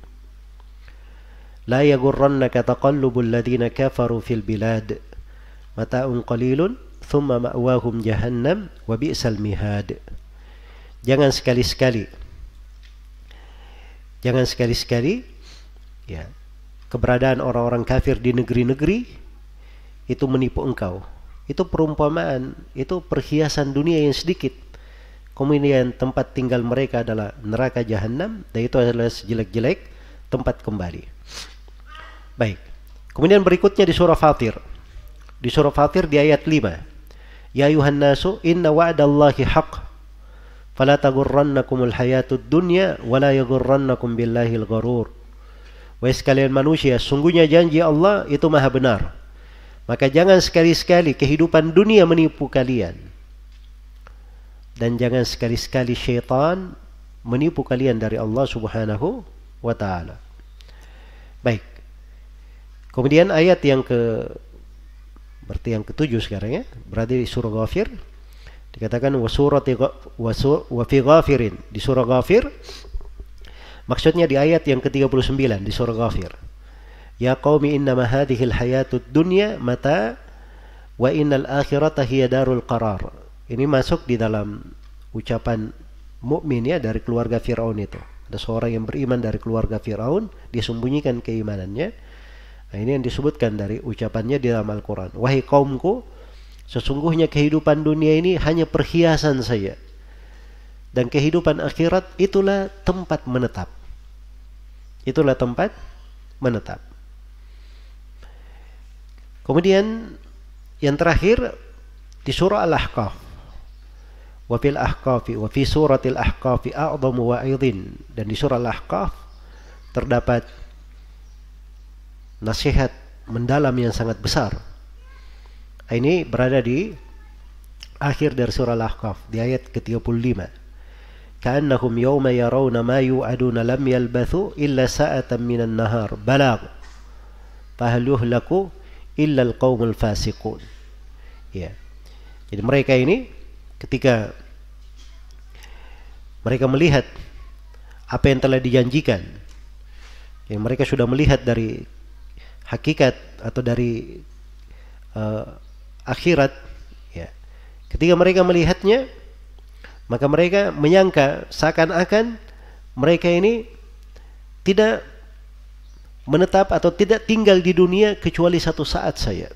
La yaghurrannaka taqallubul ladzina kafaru fil bilad. Mata'un qalilun thumma ma'wahum jahannam wa bi'sal mihad. Jangan sekali-sekali jangan sekali-sekali ya keberadaan orang-orang kafir di negeri-negeri itu menipu engkau. Itu perumpamaan, itu perhiasan dunia yang sedikit kemudian tempat tinggal mereka adalah neraka jahanam dan itu adalah sejelek-jelek tempat kembali Baik. Kemudian berikutnya di surah Fatir. Di surah Fatir di ayat 5. Ya ayuhan nasu inna wa'dallahi haq. Fala tagurrannakumul hayatud dunya wa la yagurrannakum billahil gharur. Wahai sekalian manusia, sungguhnya janji Allah itu maha benar. Maka jangan sekali-sekali kehidupan dunia menipu kalian. Dan jangan sekali-sekali syaitan menipu kalian dari Allah subhanahu wa ta'ala. Baik. Kemudian ayat yang ke berarti yang ketujuh sekarang ya, berarti di surah Ghafir dikatakan wasurati wa fi ghafirin di surah Ghafir maksudnya di ayat yang ke-39 di surah Ghafir ya qaumi innama hadhihi alhayatud dunya mata wa innal akhirata hiya darul qarar ini masuk di dalam ucapan mukmin ya dari keluarga Firaun itu ada seorang yang beriman dari keluarga Firaun dia sembunyikan keimanannya Nah, ini yang disebutkan dari ucapannya di dalam Al-Quran. Wahai kaumku, sesungguhnya kehidupan dunia ini hanya perhiasan saja. Dan kehidupan akhirat itulah tempat menetap. Itulah tempat menetap. Kemudian yang terakhir di surah Al-Ahqaf. Wa fil ahqafi wa fi suratil ahqafi a'zamu wa'idhin. Dan di surah Al-Ahqaf terdapat nasihat mendalam yang sangat besar. Ini berada di akhir dari surah Al-Ahqaf di ayat ke-35. Ka'annahum yawma yarawna ma yu'aduna lam yalbathu illa sa'atan minan nahar balag. Fahal yuhlaku illa al-qawmul fasiqun. Ya. Jadi mereka ini ketika mereka melihat apa yang telah dijanjikan yang mereka sudah melihat dari hakikat atau dari uh, akhirat ya ketika mereka melihatnya maka mereka menyangka seakan-akan mereka ini tidak menetap atau tidak tinggal di dunia kecuali satu saat saja.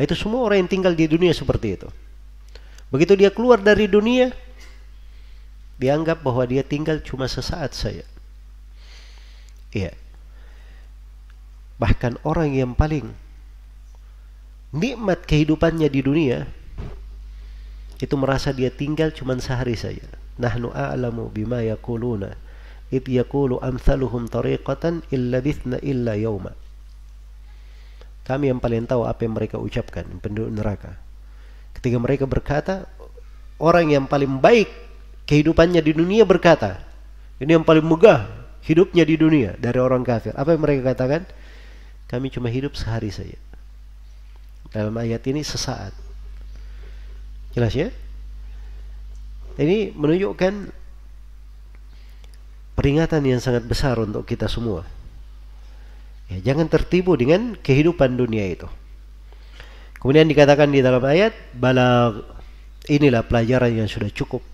Itu semua orang yang tinggal di dunia seperti itu. Begitu dia keluar dari dunia, dianggap bahwa dia tinggal cuma sesaat saja. Iya. Bahkan orang yang paling nikmat kehidupannya di dunia itu merasa dia tinggal cuma sehari saja. Nahnu a'lamu bima yaquluna id yaqulu amsaluhum tariqatan illa bithna illa yawma. Kami yang paling tahu apa yang mereka ucapkan penduduk neraka. Ketika mereka berkata, orang yang paling baik kehidupannya di dunia berkata, ini yang paling megah hidupnya di dunia dari orang kafir. Apa yang mereka katakan? Kami cuma hidup sehari saja. Dalam ayat ini sesaat. Jelas ya? Ini menunjukkan peringatan yang sangat besar untuk kita semua. Ya, jangan tertipu dengan kehidupan dunia itu. Kemudian dikatakan di dalam ayat, bala inilah pelajaran yang sudah cukup.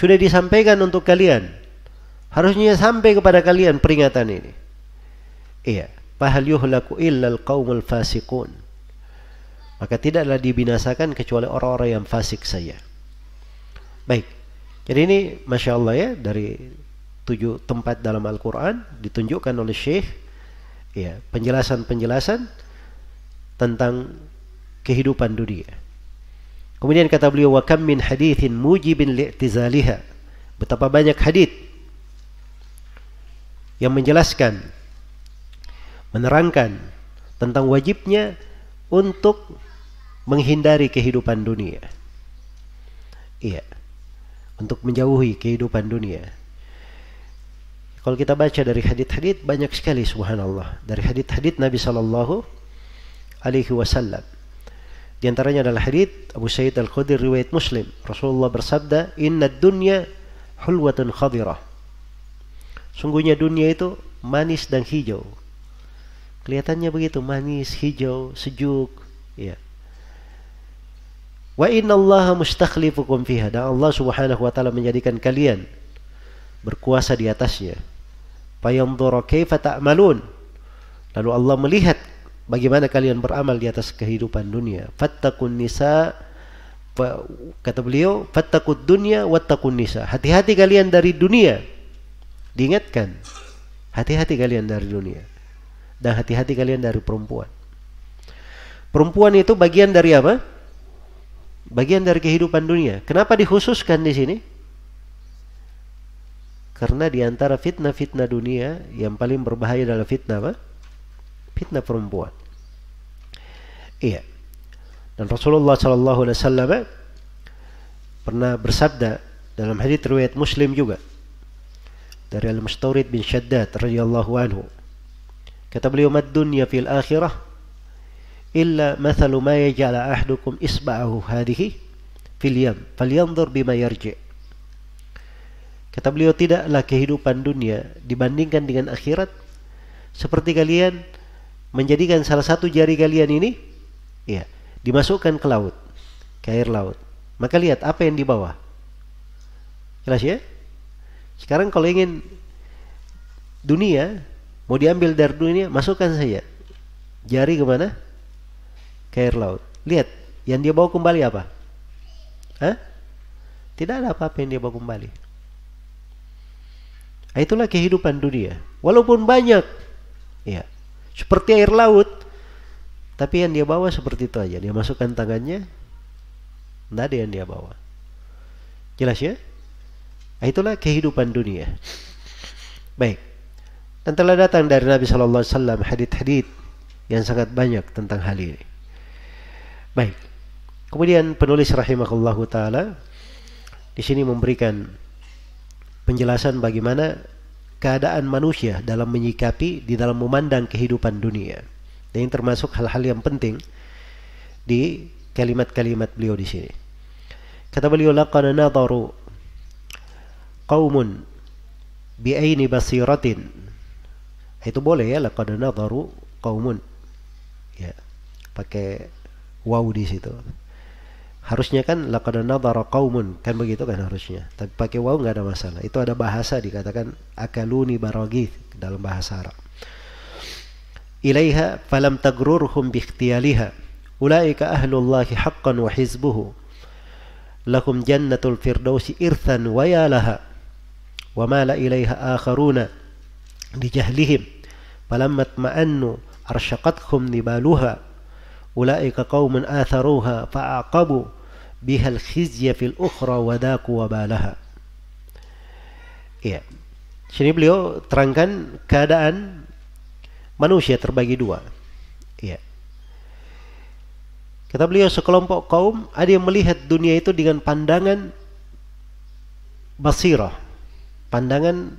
Sudah disampaikan untuk kalian. Harusnya sampai kepada kalian peringatan ini. Iya, fahal yuhlaku illal qaumul fasiqun. Maka tidaklah dibinasakan kecuali orang-orang yang fasik saja. Baik. Jadi ini Masya Allah ya dari tujuh tempat dalam Al-Quran ditunjukkan oleh Syekh ya penjelasan-penjelasan tentang kehidupan dunia. Kemudian kata beliau wa kam min hadithin mujibin li'tizaliha. Betapa banyak hadith yang menjelaskan menerangkan tentang wajibnya untuk menghindari kehidupan dunia. Iya. Untuk menjauhi kehidupan dunia. Kalau kita baca dari hadith-hadith banyak sekali subhanallah dari hadith-hadith Nabi sallallahu alaihi wasallam. Di antaranya adalah hadith Abu Sa'id Al-Khudri riwayat Muslim. Rasulullah bersabda, "Inna dunya hulwatun khadirah." Sungguhnya dunia itu manis dan hijau. Kelihatannya begitu manis, hijau, sejuk, ya. Wa inna Allah mustakhlifukum fiha. Dan Allah subhanahu wa ta'ala menjadikan kalian berkuasa di atasnya. Fayanzura kaifa ta'malun. Lalu Allah melihat bagaimana kalian beramal di atas kehidupan dunia. Fattakun nisa kata beliau, fattakut dunya wattakun nisa. Hati-hati kalian dari dunia. Diingatkan. Hati-hati kalian dari dunia. Dan hati-hati kalian dari perempuan. Perempuan itu bagian dari apa? Bagian dari kehidupan dunia. Kenapa dikhususkan di sini? Karena di antara fitnah-fitnah dunia yang paling berbahaya adalah fitnah apa? Fitnah perempuan. Iya. Dan Rasulullah sallallahu alaihi wasallam pernah bersabda dalam hadis riwayat Muslim juga dari Al-Mustawrid bin Shaddad radhiyallahu anhu. Kata beliau, "Mad dunya fil akhirah illa mathalu ma yaj'ala ahdukum isba'ahu hadhihi fil yam falyanzur bima yarji'." Kata beliau tidaklah kehidupan dunia dibandingkan dengan akhirat seperti kalian menjadikan salah satu jari kalian ini ya dimasukkan ke laut, ke air laut. Maka lihat apa yang di bawah. Jelas ya? Sekarang kalau ingin dunia mau diambil dari dunia, masukkan saja jari ke mana? Ke air laut. Lihat, yang dia bawa kembali apa? Hah? Tidak ada apa-apa yang dia bawa kembali. Itulah kehidupan dunia. Walaupun banyak, ya, seperti air laut, tapi yang dia bawa seperti itu aja. Dia masukkan tangannya, tidak ada yang dia bawa. Jelas ya? Nah, itulah kehidupan dunia. Baik. Dan telah datang dari Nabi Shallallahu Alaihi Wasallam hadit-hadit yang sangat banyak tentang hal ini. Baik. Kemudian penulis rahimahullahu taala di sini memberikan penjelasan bagaimana keadaan manusia dalam menyikapi di dalam memandang kehidupan dunia. Dan ini termasuk hal-hal yang penting di kalimat-kalimat beliau di sini. Kata beliau laqad nadaru qaumun bi'aini basiratin. Itu boleh ya laqad nadaru qaumun. Ya. Pakai waw di situ harusnya kan laqad nadhara qaumun kan begitu kan harusnya tapi pakai waw nggak ada masalah itu ada bahasa dikatakan akaluni baragith dalam bahasa Arab ilaiha falam tagrurhum bi ikhtiyaliha ulaika ahlullahi haqqan wa hizbuhu lakum jannatul firdausi irthan wa yalaha wa mala ilaiha akharuna li jahlihim falamma tma'annu arshaqatkum nibaluha ulaika qaumun atharuha fa'aqabu bihal khizya fil ukhra wadaku wabalaha Iya. Sini beliau terangkan keadaan manusia terbagi dua. Iya. Kata beliau sekelompok kaum ada yang melihat dunia itu dengan pandangan basirah, pandangan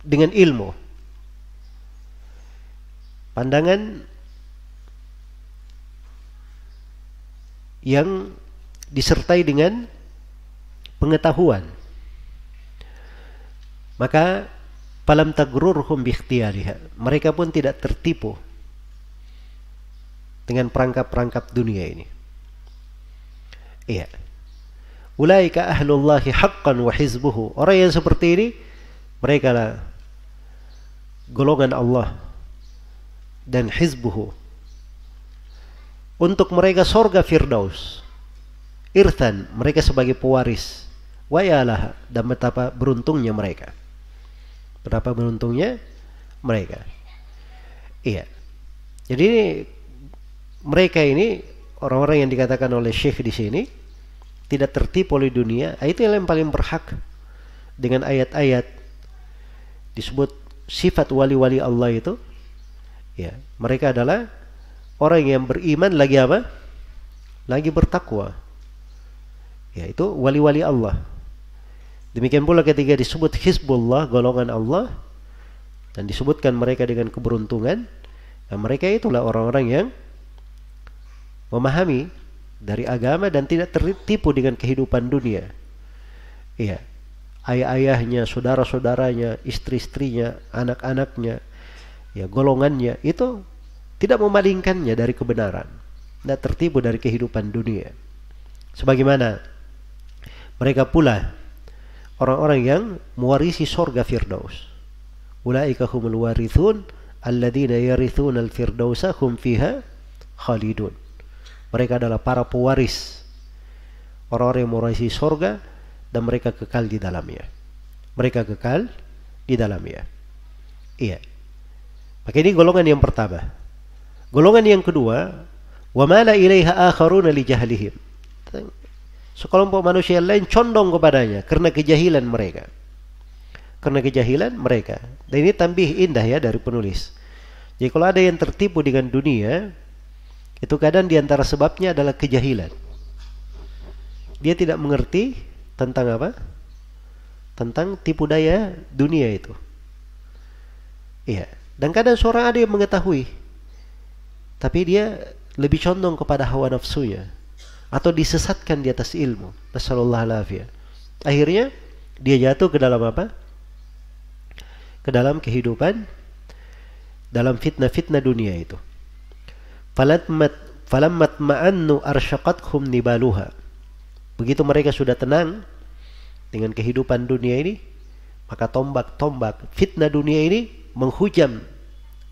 dengan ilmu. Pandangan yang disertai dengan pengetahuan. Maka falam tagrurhum bikhtiyariha. Mereka pun tidak tertipu dengan perangkap-perangkap dunia ini. Iya. Ulaika ahlullahi haqqan wa hizbuhu. Orang yang seperti ini mereka lah golongan Allah dan hizbuhu. Untuk mereka sorga firdaus. Irthan, mereka sebagai pewaris. Wayalah dan betapa beruntungnya mereka. Betapa beruntungnya mereka. Iya. Jadi mereka ini orang-orang yang dikatakan oleh Syekh di sini tidak tertipu oleh dunia, itu yang paling berhak dengan ayat-ayat disebut sifat wali-wali Allah itu. Ya, mereka adalah orang yang beriman lagi apa? Lagi bertakwa. Ya, itu wali-wali Allah. Demikian pula ketika disebut Hizbullah, golongan Allah, dan disebutkan mereka dengan keberuntungan, nah mereka itulah orang-orang yang memahami dari agama dan tidak tertipu dengan kehidupan dunia. Iya. Ayah-ayahnya, saudara-saudaranya, istri-istrinya, anak-anaknya, ya golongannya itu tidak memalingkannya dari kebenaran. Tidak tertipu dari kehidupan dunia. Sebagaimana mereka pula orang-orang yang mewarisi sorga firdaus. Ulaika humul warithun alladzina yarithuna al-firdausa hum fiha khalidun. Mereka adalah para pewaris orang-orang yang mewarisi sorga dan mereka kekal di dalamnya. Mereka kekal di dalamnya. Iya. Maka ini golongan yang pertama. Golongan yang kedua, wa mala ilaiha akharuna li jahlihim. Sekelompok manusia lain condong kepadanya karena kejahilan mereka. Karena kejahilan mereka. Dan ini tambih indah ya dari penulis. Jadi kalau ada yang tertipu dengan dunia, itu kadang di antara sebabnya adalah kejahilan. Dia tidak mengerti tentang apa? Tentang tipu daya dunia itu. Iya. Dan kadang seorang ada yang mengetahui. Tapi dia lebih condong kepada hawa nafsunya. Atau disesatkan di atas ilmu. Nasallallahu alaihi Akhirnya dia jatuh ke dalam apa? Ke dalam kehidupan dalam fitnah-fitnah dunia itu. Falammat falammat ma'annu arsyaqathum nibaluha. Begitu mereka sudah tenang dengan kehidupan dunia ini maka tombak-tombak fitnah dunia ini menghujam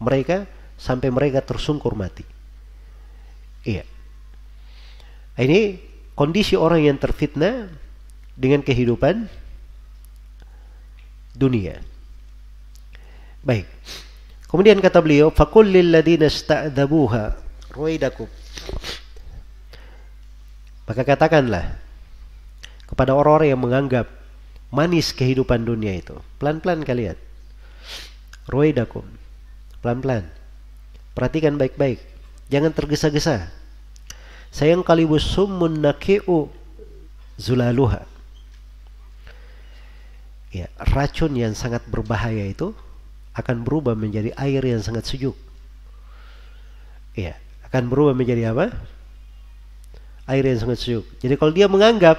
mereka sampai mereka tersungkur mati. Iya ini kondisi orang yang terfitnah dengan kehidupan dunia baik kemudian kata beliau faqul lil ladina sta'dzabuha ruaidakum. Maka katakanlah kepada orang-orang yang menganggap manis kehidupan dunia itu. Pelan-pelan kalian. Ruaidakum. Pelan-pelan. Perhatikan baik-baik. Jangan tergesa-gesa. Sayang kalibus summun naki'u zulaluha. Ya, racun yang sangat berbahaya itu akan berubah menjadi air yang sangat sejuk. Ya, akan berubah menjadi apa? Air yang sangat sejuk. Jadi kalau dia menganggap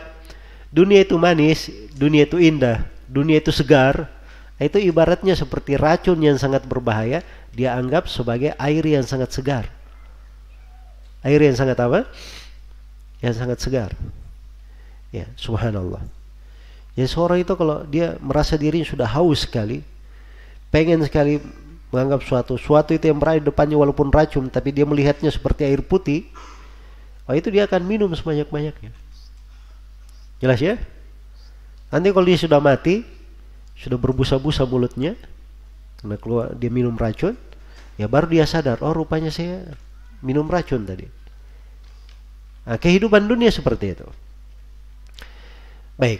dunia itu manis, dunia itu indah, dunia itu segar, itu ibaratnya seperti racun yang sangat berbahaya, dia anggap sebagai air yang sangat segar. Air yang sangat apa? Yang sangat segar. Ya, subhanallah. Jadi seorang itu kalau dia merasa dirinya sudah haus sekali, pengen sekali menganggap suatu suatu itu yang berada di depannya walaupun racun tapi dia melihatnya seperti air putih oh itu dia akan minum sebanyak-banyaknya jelas ya nanti kalau dia sudah mati sudah berbusa-busa mulutnya karena keluar dia minum racun ya baru dia sadar oh rupanya saya minum racun tadi Nah, kehidupan dunia seperti itu. Baik.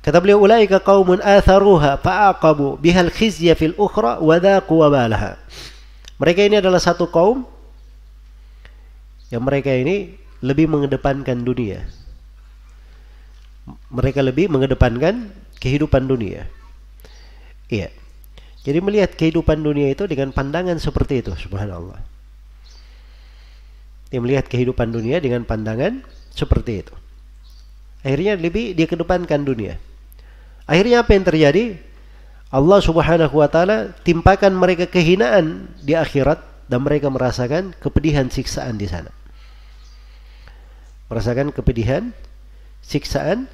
Kata beliau ulaika qaumun atharuha fa'aqabu bihal khizya fil ukhra wa dhaqu wabalaha. Mereka ini adalah satu kaum yang mereka ini lebih mengedepankan dunia. Mereka lebih mengedepankan kehidupan dunia. Iya. Jadi melihat kehidupan dunia itu dengan pandangan seperti itu, subhanallah. Dia melihat kehidupan dunia dengan pandangan seperti itu. Akhirnya lebih dia kedepankan dunia. Akhirnya apa yang terjadi? Allah Subhanahu wa taala timpakan mereka kehinaan di akhirat dan mereka merasakan kepedihan siksaan di sana. Merasakan kepedihan siksaan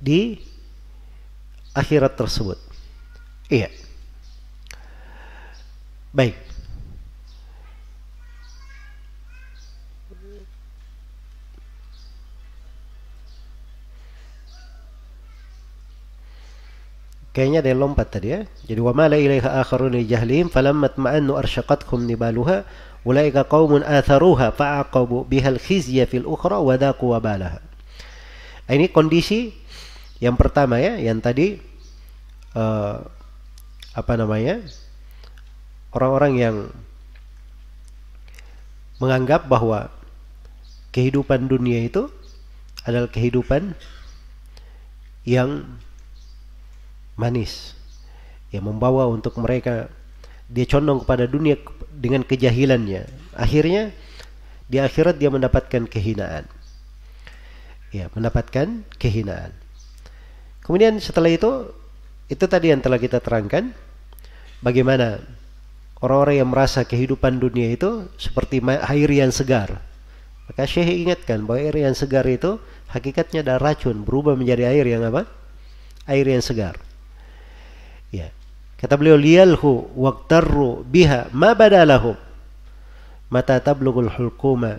di akhirat tersebut. Iya. Baik. Kayaknya ada yang lompat tadi ya. Jadi wa mala ilaiha akharun jahlihim falamma tma'annu arsyaqatkum nibaluha ulaika qaumun atharuha fa'aqabu bihal khizya fil ukhra wa dhaqu wabalaha. Ini kondisi yang pertama ya, yang tadi uh, apa namanya? Orang-orang yang menganggap bahwa kehidupan dunia itu adalah kehidupan yang manis yang membawa untuk mereka dia condong kepada dunia dengan kejahilannya. Akhirnya di akhirat dia mendapatkan kehinaan. Ya mendapatkan kehinaan. Kemudian setelah itu itu tadi yang telah kita terangkan bagaimana orang-orang yang merasa kehidupan dunia itu seperti air yang segar. Maka Syekh ingatkan bahwa air yang segar itu hakikatnya ada racun berubah menjadi air yang apa? Air yang segar. Kata beliau liyalhu waqtarru biha ma badalahum mata tablughul hulquma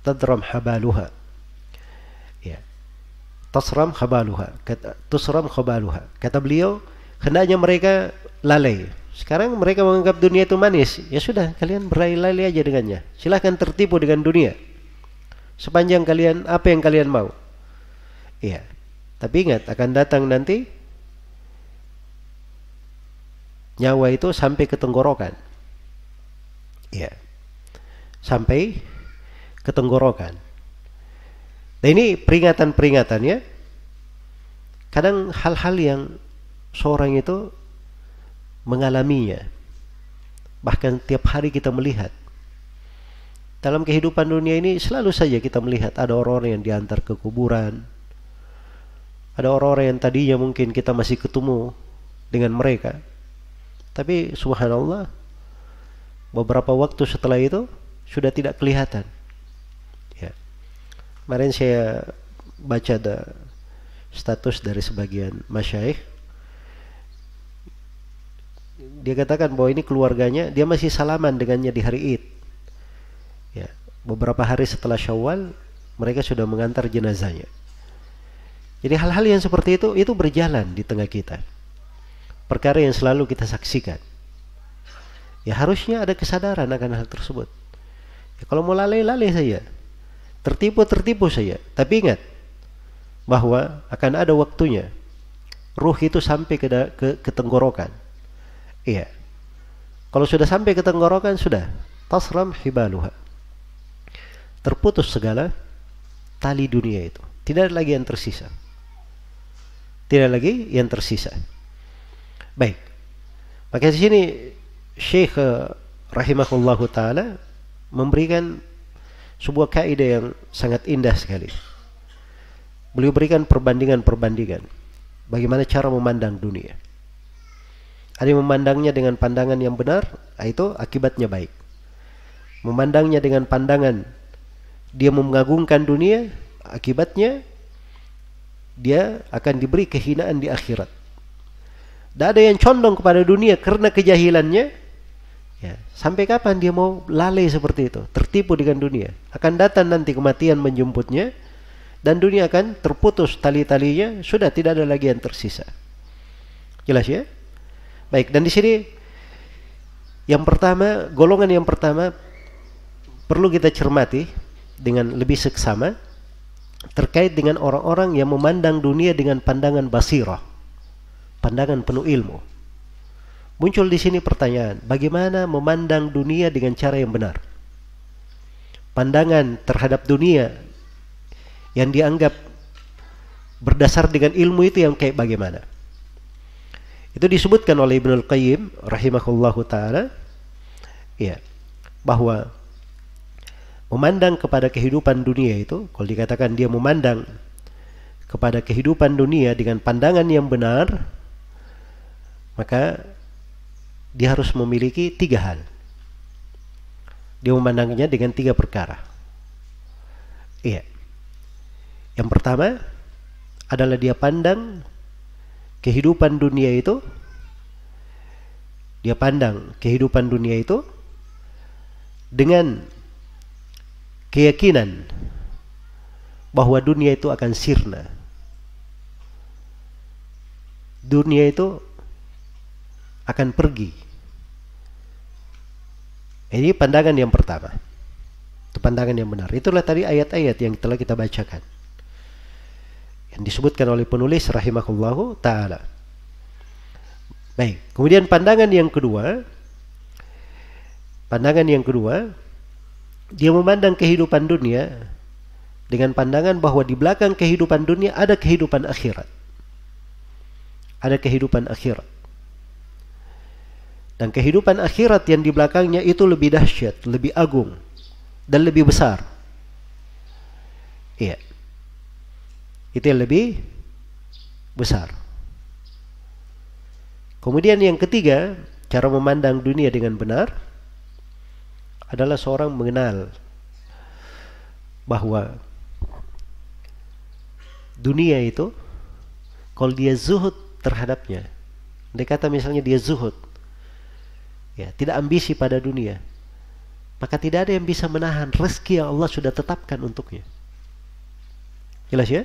tadram habaluha. Ya. Tasram habaluha. Kata tusram habaluha. Kata beliau hendaknya mereka lalai. Sekarang mereka menganggap dunia itu manis. Ya sudah, kalian berlari-lari aja dengannya. Silahkan tertipu dengan dunia. Sepanjang kalian apa yang kalian mau. Iya. Tapi ingat akan datang nanti nyawa itu sampai ke tenggorokan. Ya. Sampai ke tenggorokan. Nah ini peringatan-peringatannya. Kadang hal-hal yang seorang itu mengalaminya. Bahkan tiap hari kita melihat. Dalam kehidupan dunia ini selalu saja kita melihat ada orang-orang yang diantar ke kuburan. Ada orang-orang yang tadinya mungkin kita masih ketemu dengan mereka tapi subhanallah beberapa waktu setelah itu sudah tidak kelihatan. Ya. Kemarin saya baca ada status dari sebagian masyaikh dia katakan bahwa ini keluarganya dia masih salaman dengannya di hari Id. Ya, beberapa hari setelah Syawal mereka sudah mengantar jenazahnya. Jadi hal-hal yang seperti itu itu berjalan di tengah kita perkara yang selalu kita saksikan. Ya harusnya ada kesadaran akan hal tersebut. Ya, kalau mau lalai-lalai saja, tertipu-tertipu saja. Tapi ingat bahwa akan ada waktunya ruh itu sampai ke, ke, ke tenggorokan. Iya. Kalau sudah sampai ke tenggorokan sudah tasram hibaluha. Terputus segala tali dunia itu. Tidak ada lagi yang tersisa. Tidak lagi yang tersisa. Baik. Maka di sini Syekh rahimahullahu taala memberikan sebuah kaidah yang sangat indah sekali. Beliau berikan perbandingan-perbandingan bagaimana cara memandang dunia. Ada yang memandangnya dengan pandangan yang benar, ah, itu akibatnya baik. Memandangnya dengan pandangan dia mengagungkan dunia, akibatnya dia akan diberi kehinaan di akhirat. Tidak ada yang condong kepada dunia karena kejahilannya. Ya, sampai kapan dia mau lalai seperti itu, tertipu dengan dunia? Akan datang nanti kematian menjemputnya dan dunia akan terputus tali-talinya, sudah tidak ada lagi yang tersisa. Jelas ya? Baik, dan di sini yang pertama, golongan yang pertama perlu kita cermati dengan lebih seksama terkait dengan orang-orang yang memandang dunia dengan pandangan basirah, pandangan penuh ilmu. Muncul di sini pertanyaan, bagaimana memandang dunia dengan cara yang benar? Pandangan terhadap dunia yang dianggap berdasar dengan ilmu itu yang kayak bagaimana? Itu disebutkan oleh Ibnul Qayyim rahimahullahu taala ya bahwa memandang kepada kehidupan dunia itu kalau dikatakan dia memandang kepada kehidupan dunia dengan pandangan yang benar maka dia harus memiliki tiga hal. Dia memandangnya dengan tiga perkara. Iya. Yang pertama adalah dia pandang kehidupan dunia itu dia pandang kehidupan dunia itu dengan keyakinan bahwa dunia itu akan sirna. Dunia itu akan pergi. Ini pandangan yang pertama. Itu pandangan yang benar. Itulah tadi ayat-ayat yang telah kita bacakan yang disebutkan oleh penulis rahimahullahu taala. Baik, kemudian pandangan yang kedua pandangan yang kedua dia memandang kehidupan dunia dengan pandangan bahwa di belakang kehidupan dunia ada kehidupan akhirat. Ada kehidupan akhirat. Dan kehidupan akhirat yang di belakangnya itu lebih dahsyat, lebih agung, dan lebih besar. Iya itu yang lebih besar. Kemudian yang ketiga, cara memandang dunia dengan benar adalah seorang mengenal bahwa dunia itu kalau dia zuhud terhadapnya, dia kata misalnya dia zuhud, ya tidak ambisi pada dunia, maka tidak ada yang bisa menahan rezeki yang Allah sudah tetapkan untuknya. Jelas ya?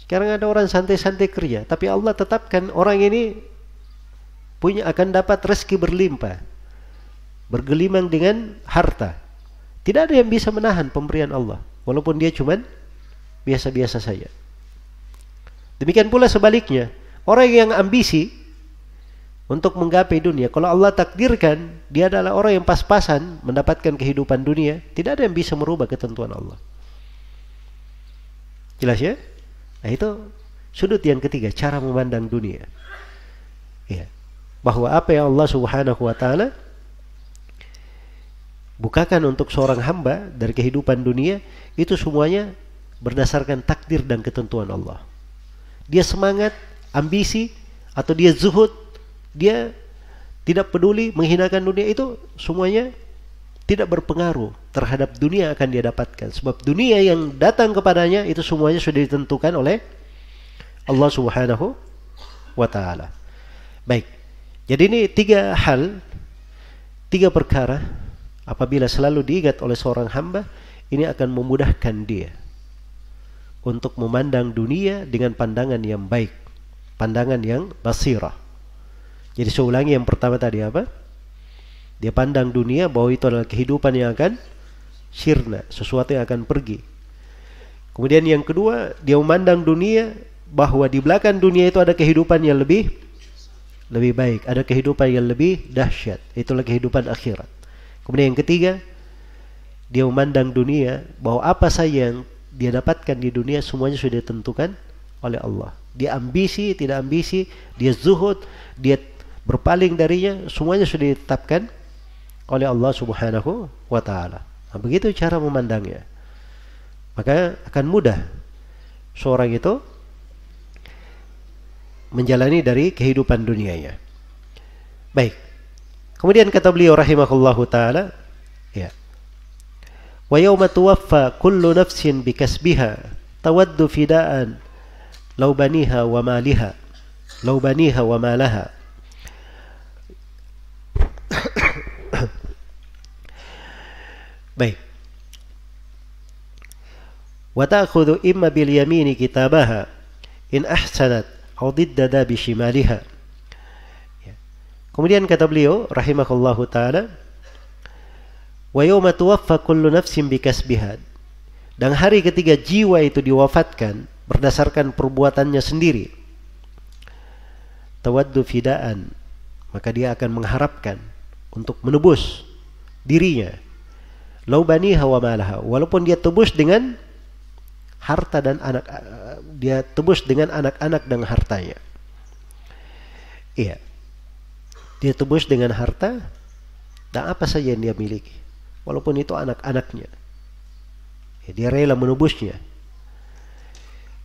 Sekarang ada orang santai-santai kerja, tapi Allah tetapkan orang ini punya akan dapat rezeki berlimpah. Bergelimang dengan harta. Tidak ada yang bisa menahan pemberian Allah, walaupun dia cuman biasa-biasa saja. Demikian pula sebaliknya, orang yang ambisi untuk menggapai dunia, kalau Allah takdirkan dia adalah orang yang pas-pasan mendapatkan kehidupan dunia, tidak ada yang bisa merubah ketentuan Allah. Jelas ya? Nah itu sudut yang ketiga, cara memandang dunia. Ya. Bahwa apa yang Allah Subhanahu wa taala bukakan untuk seorang hamba dari kehidupan dunia itu semuanya berdasarkan takdir dan ketentuan Allah. Dia semangat, ambisi atau dia zuhud, dia tidak peduli menghinakan dunia itu semuanya tidak berpengaruh terhadap dunia akan dia dapatkan sebab dunia yang datang kepadanya itu semuanya sudah ditentukan oleh Allah Subhanahu wa taala. Baik. Jadi ini tiga hal, tiga perkara apabila selalu diingat oleh seorang hamba ini akan memudahkan dia untuk memandang dunia dengan pandangan yang baik, pandangan yang basirah. Jadi saya ulangi yang pertama tadi apa? Dia pandang dunia bahwa itu adalah kehidupan yang akan sirna, sesuatu yang akan pergi. Kemudian yang kedua, dia memandang dunia bahwa di belakang dunia itu ada kehidupan yang lebih lebih baik, ada kehidupan yang lebih dahsyat. Itulah kehidupan akhirat. Kemudian yang ketiga, dia memandang dunia bahwa apa saja yang dia dapatkan di dunia semuanya sudah ditentukan oleh Allah. Dia ambisi, tidak ambisi, dia zuhud, dia berpaling darinya, semuanya sudah ditetapkan oleh Allah Subhanahu wa taala. Nah, begitu cara memandangnya. Maka akan mudah seorang itu menjalani dari kehidupan dunianya. Baik. Kemudian kata beliau rahimahullahu taala, ya. Wa yawma tuwaffa kullu nafsin bikasbiha tawaddu fidaan law baniha wa maliha law baniha wa malaha Baik. Wa ta'khudhu imma bil yamini kitabaha in ahsanat aw diddada bi shimaliha. Ya. Kemudian kata beliau rahimahullahu taala Wa yawma tuwaffa kullu nafsin bikasbiha. Dan hari ketiga jiwa itu diwafatkan berdasarkan perbuatannya sendiri. Tawaddu fidaan. Maka dia akan mengharapkan untuk menebus dirinya. Lau baniha wa malaha. Walaupun dia tebus dengan harta dan anak dia tebus dengan anak-anak dan hartanya. Iya. Dia tebus dengan harta dan apa saja yang dia miliki. Walaupun itu anak-anaknya. Ya, dia rela menebusnya.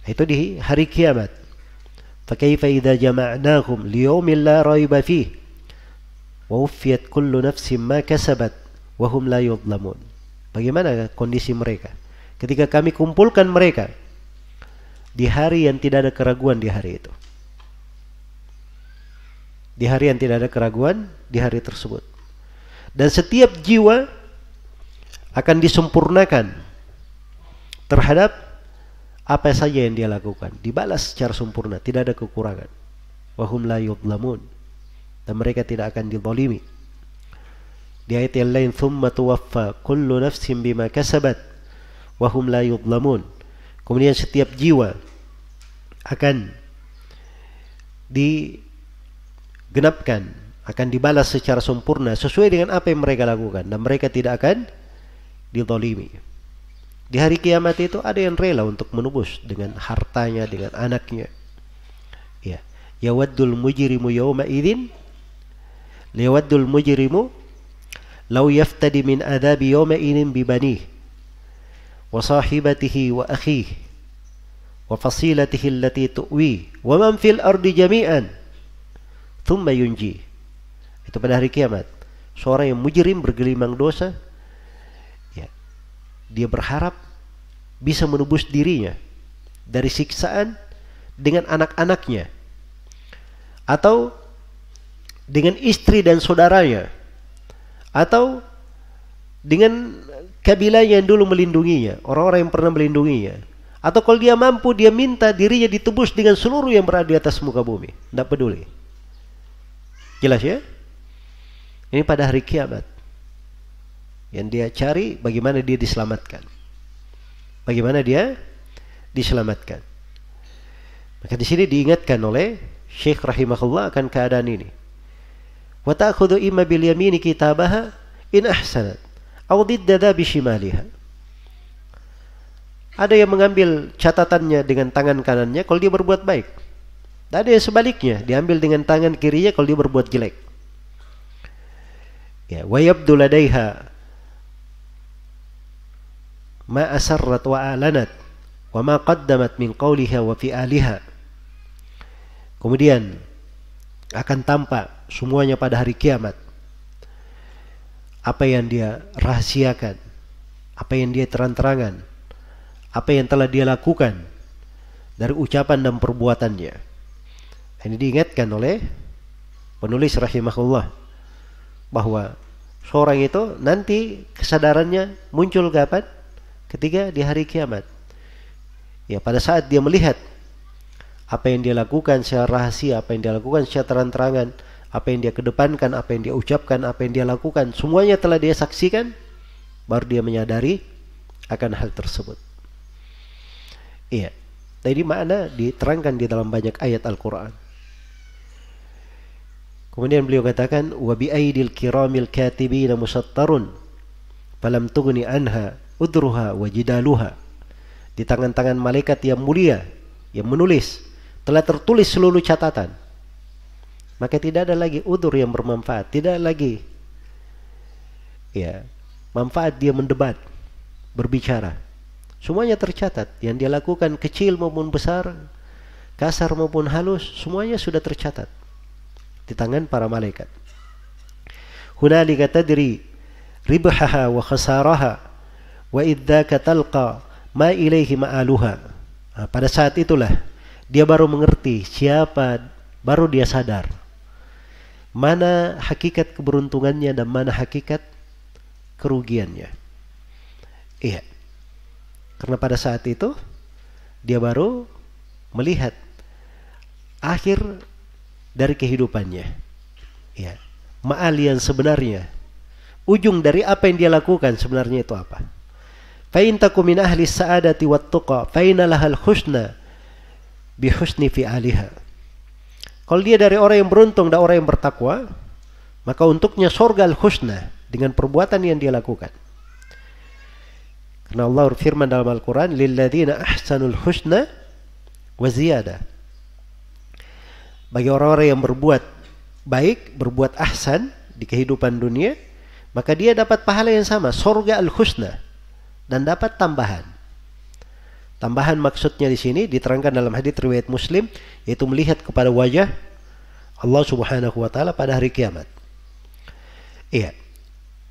Itu di hari kiamat. Jama'nahum liyaumin la raiba fih wa uffiyat kullu nafsin ma kasabat wa hum la yudlamun. Bagaimana kondisi mereka? Ketika kami kumpulkan mereka di hari yang tidak ada keraguan di hari itu. Di hari yang tidak ada keraguan di hari tersebut. Dan setiap jiwa akan disempurnakan terhadap apa saja yang dia lakukan. Dibalas secara sempurna, tidak ada kekurangan. Wahum la yudlamun. Dan mereka tidak akan dizalimi. نهاية الليل ثم tuwaffa kullu nafsin bima kasabat وهم la yudlamun kemudian setiap jiwa akan digenapkan akan dibalas secara sempurna sesuai dengan apa yang mereka lakukan dan mereka tidak akan didolimi di hari kiamat itu ada yang rela untuk menubus dengan hartanya dengan anaknya. Ya. Yawaddul mujrimu yawma idin liyawaddul mujrimu bi banih wa sahibatihi wa akhihi wa fasilatihi allati tuwi wa man fil ardi jami'an thumma yunji. Itu pada hari kiamat. Seorang yang mujrim bergelimang dosa dia berharap bisa menebus dirinya dari siksaan dengan anak-anaknya atau dengan istri dan saudaranya atau dengan kabilah yang dulu melindunginya, orang-orang yang pernah melindunginya. Atau kalau dia mampu, dia minta dirinya ditebus dengan seluruh yang berada di atas muka bumi. Tidak peduli. Jelas ya? Ini pada hari kiamat. Yang dia cari bagaimana dia diselamatkan. Bagaimana dia diselamatkan. Maka di sini diingatkan oleh Syekh rahimahullah akan keadaan ini. Wa ta'khudhu imma bil yamini kitabaha in ahsanat aw didda bishimaliha. Ada yang mengambil catatannya dengan tangan kanannya kalau dia berbuat baik. Dan ada yang sebaliknya, diambil dengan tangan kirinya kalau dia berbuat jelek. Ya, wa yabdu ladaiha ma asarrat wa alanat wa ma qaddamat min qawliha wa fi'aliha kemudian akan tampak semuanya pada hari kiamat apa yang dia rahasiakan apa yang dia terang-terangan apa yang telah dia lakukan dari ucapan dan perbuatannya ini diingatkan oleh penulis rahimahullah bahwa seorang itu nanti kesadarannya muncul kapan? Ketiga di hari kiamat. Ya, pada saat dia melihat apa yang dia lakukan secara rahasia, apa yang dia lakukan secara terang-terangan, apa yang dia kedepankan, apa yang dia ucapkan, apa yang dia lakukan, semuanya telah dia saksikan, baru dia menyadari akan hal tersebut. Iya. Tadi mana diterangkan di dalam banyak ayat Al-Quran. Kemudian beliau katakan, wa bi aidil kiramil katibina musattarun falam tughni anha udruha wa jidaluha di tangan-tangan malaikat yang mulia yang menulis telah tertulis seluruh catatan. Maka tidak ada lagi udur yang bermanfaat. Tidak lagi ya manfaat dia mendebat berbicara. Semuanya tercatat. Yang dia lakukan kecil maupun besar kasar maupun halus semuanya sudah tercatat di tangan para malaikat. Hunalika tadri ribahaha wa khasaraha wa idzaka talqa ma ilaihi ma'aluha. Nah, pada saat itulah dia baru mengerti siapa baru dia sadar mana hakikat keberuntungannya dan mana hakikat kerugiannya. Iya. Karena pada saat itu dia baru melihat akhir dari kehidupannya. Ya. Ma'al yang sebenarnya ujung dari apa yang dia lakukan sebenarnya itu apa. Taku min ahli sa'adati wat tuqa fa'ina lahal husna bi husni fi'aliha. Kalau dia dari orang yang beruntung dan orang yang bertakwa, maka untuknya sorga al-husna dengan perbuatan yang dia lakukan. Karena Allah berfirman dalam Al-Quran, Lilladzina ahsanul husna wa ziyada. Bagi orang-orang yang berbuat baik, berbuat ahsan di kehidupan dunia, maka dia dapat pahala yang sama, sorga al-husna dan dapat tambahan. Tambahan maksudnya di sini diterangkan dalam hadis riwayat Muslim yaitu melihat kepada wajah Allah Subhanahu wa taala pada hari kiamat. Iya.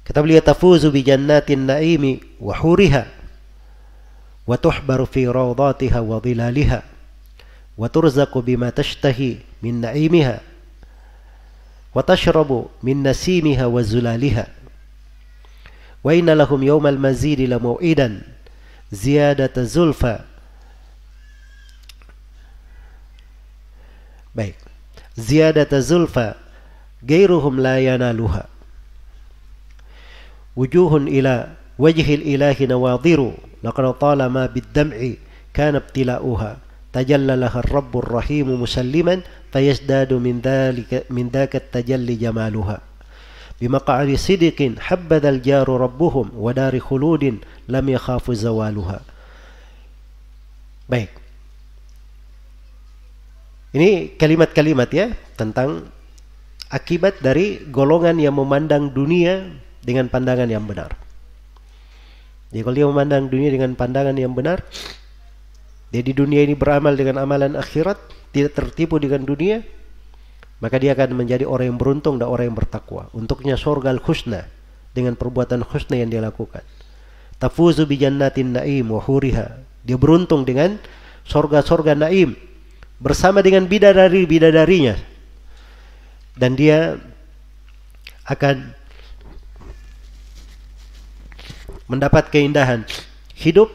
Kata beliau tafuzu bi jannatin naimi wa huriha wa tuhbaru fi rawdatiha wa dhilaliha wa turzaqu bima tashtahi min naimiha wa tashrabu min nasimiha wa zulaliha wa inna lahum yawmal mazidi la mau'idan ziyadata zulfa baik ziyadata zulfa gairuhum la yanaluha wujuhun ila wajhil ilahi nawadhiru laqad talama bid-dam'i kana ibtila'uha tajalla laha ar-rabbur rahim musalliman fayazdadu min dhalika min dhaka tajalli jamaluha بمقعد صدق حبذا الجار ربهم ودار خلود لم يخاف زوالها baik ini kalimat-kalimat ya tentang akibat dari golongan yang memandang dunia dengan pandangan yang benar. Jadi kalau dia memandang dunia dengan pandangan yang benar, dia di dunia ini beramal dengan amalan akhirat, tidak tertipu dengan dunia, maka dia akan menjadi orang yang beruntung dan orang yang bertakwa. Untuknya surga al-husna dengan perbuatan husna yang dia lakukan. Tafuzu bi jannatin naim wa huriha. Dia beruntung dengan surga-surga naim bersama dengan bidadari-bidadarinya. Dan dia akan mendapat keindahan hidup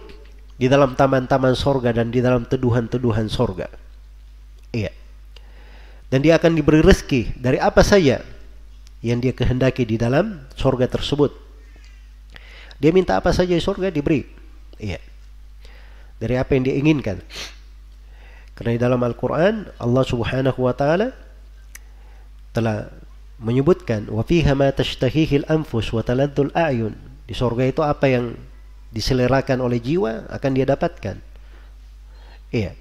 di dalam taman-taman sorga dan di dalam teduhan-teduhan sorga. Iya. Dan dia akan diberi rezeki dari apa saja yang dia kehendaki di dalam sorga tersebut. Dia minta apa saja di sorga diberi. Iya. Dari apa yang dia inginkan. Karena di dalam Al-Quran Allah subhanahu wa ta'ala telah menyebutkan wa fiha ma tashtahihil anfus wa taladdul a'yun di sorga itu apa yang diselerakan oleh jiwa akan dia dapatkan. Iya.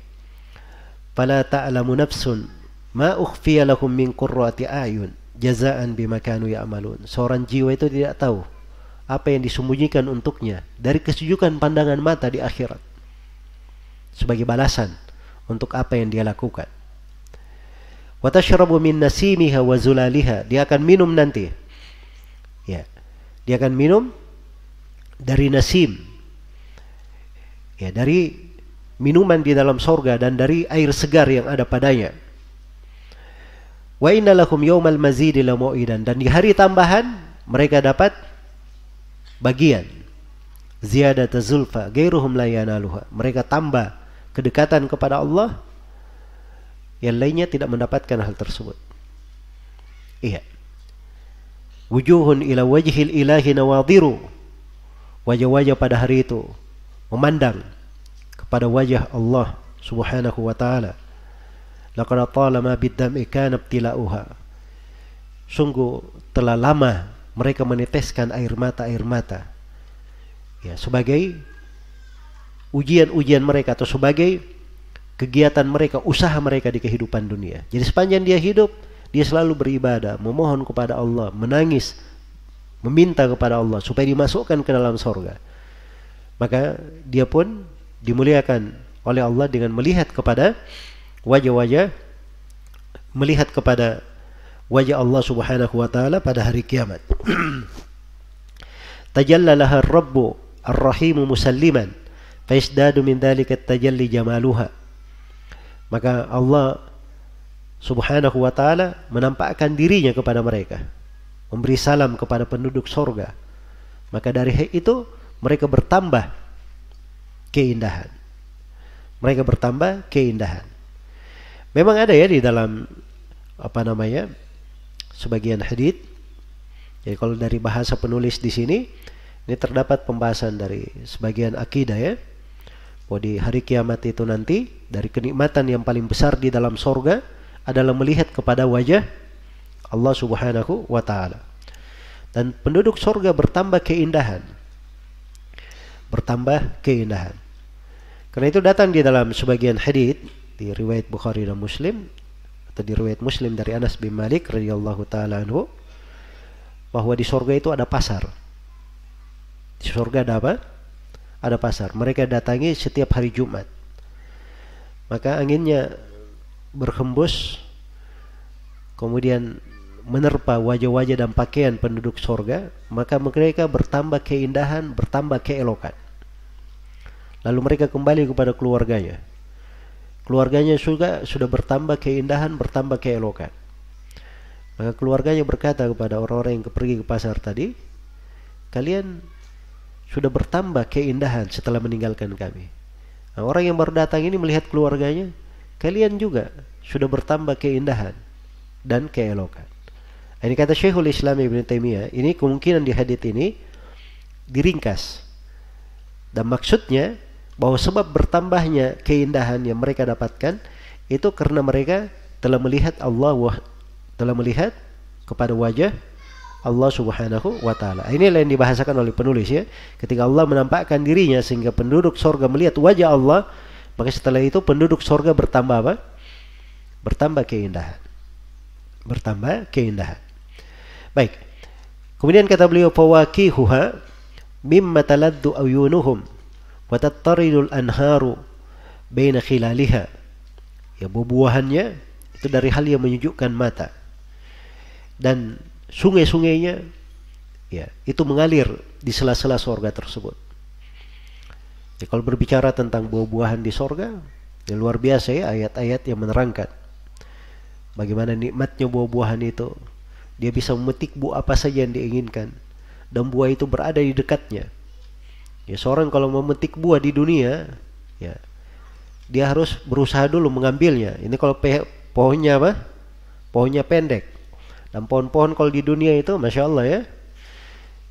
Fala ta'lamu nafsun ma ukhfiya lahum min qurrati ayun jazaan bima kanu ya'malun. Seorang jiwa itu tidak tahu apa yang disembunyikan untuknya dari kesejukan pandangan mata di akhirat sebagai balasan untuk apa yang dia lakukan. Wa tashrabu min nasimiha wa zulaliha. Dia akan minum nanti. Ya. Dia akan minum dari nasim ya dari minuman di dalam sorga dan dari air segar yang ada padanya wa inna lakum yawmal mazidi lamu'idan dan di hari tambahan mereka dapat bagian. Ziyadat zulfa gairuhum la yanaluha. Mereka tambah kedekatan kepada Allah yang lainnya tidak mendapatkan hal tersebut. Iya. Wujuhun ila wajhil ilahi nawadiru. Wajah-wajah pada hari itu memandang kepada wajah Allah Subhanahu wa taala. Laqad talama bid-dam'i kana ibtila'uha. Sungguh telah lama mereka meneteskan air mata air mata. Ya, sebagai ujian-ujian mereka atau sebagai kegiatan mereka, usaha mereka di kehidupan dunia. Jadi sepanjang dia hidup, dia selalu beribadah, memohon kepada Allah, menangis meminta kepada Allah supaya dimasukkan ke dalam sorga maka dia pun dimuliakan oleh Allah dengan melihat kepada wajah-wajah melihat kepada wajah Allah Subhanahu wa taala pada hari kiamat [CLEARS THROAT] tajalla laha rabbu ar-rahim musalliman faisdadu min dhalika tajalli jamaluha maka Allah Subhanahu wa taala menampakkan dirinya kepada mereka memberi salam kepada penduduk sorga. Maka dari itu mereka bertambah keindahan. Mereka bertambah keindahan. Memang ada ya di dalam apa namanya sebagian hadith Jadi kalau dari bahasa penulis di sini ini terdapat pembahasan dari sebagian akidah ya. Bahwa di hari kiamat itu nanti dari kenikmatan yang paling besar di dalam sorga adalah melihat kepada wajah Allah Subhanahu wa taala. Dan penduduk sorga bertambah keindahan. Bertambah keindahan. Karena itu datang di dalam sebagian hadis di riwayat Bukhari dan Muslim atau di riwayat Muslim dari Anas bin Malik radhiyallahu taala anhu bahwa di sorga itu ada pasar. Di sorga ada apa? ada pasar. Mereka datangi setiap hari Jumat. Maka anginnya berhembus kemudian menerpa wajah-wajah dan pakaian penduduk sorga, maka mereka bertambah keindahan, bertambah keelokan. Lalu mereka kembali kepada keluarganya. Keluarganya juga sudah bertambah keindahan, bertambah keelokan. Maka keluarganya berkata kepada orang-orang yang pergi ke pasar tadi, kalian sudah bertambah keindahan setelah meninggalkan kami. Nah, orang yang baru datang ini melihat keluarganya, kalian juga sudah bertambah keindahan dan keelokan. Nah, ini kata Syekhul Islam Ibn Taimiyah, ini kemungkinan di hadits ini diringkas. Dan maksudnya bahwa sebab bertambahnya keindahan yang mereka dapatkan itu karena mereka telah melihat Allah telah melihat kepada wajah Allah Subhanahu wa taala. Inilah yang dibahasakan oleh penulis ya. Ketika Allah menampakkan dirinya sehingga penduduk sorga melihat wajah Allah, maka setelah itu penduduk sorga bertambah apa? Bertambah keindahan. Bertambah keindahan. Baik. Kemudian kata beliau fawakihuha mimma taladdu ayunuhum wa tattaridul anharu baina khilaliha. Ya buah-buahannya itu dari hal yang menyejukkan mata. Dan sungai-sungainya ya itu mengalir di sela-sela sorga tersebut. Ya, kalau berbicara tentang buah-buahan di sorga, ya luar biasa ya ayat-ayat yang menerangkan bagaimana nikmatnya buah-buahan itu. Dia bisa memetik buah apa saja yang diinginkan dan buah itu berada di dekatnya. Ya seorang kalau memetik buah di dunia, ya dia harus berusaha dulu mengambilnya. Ini kalau pohonnya apa? Pohonnya pendek. Dan pohon-pohon kalau di dunia itu, masya Allah ya,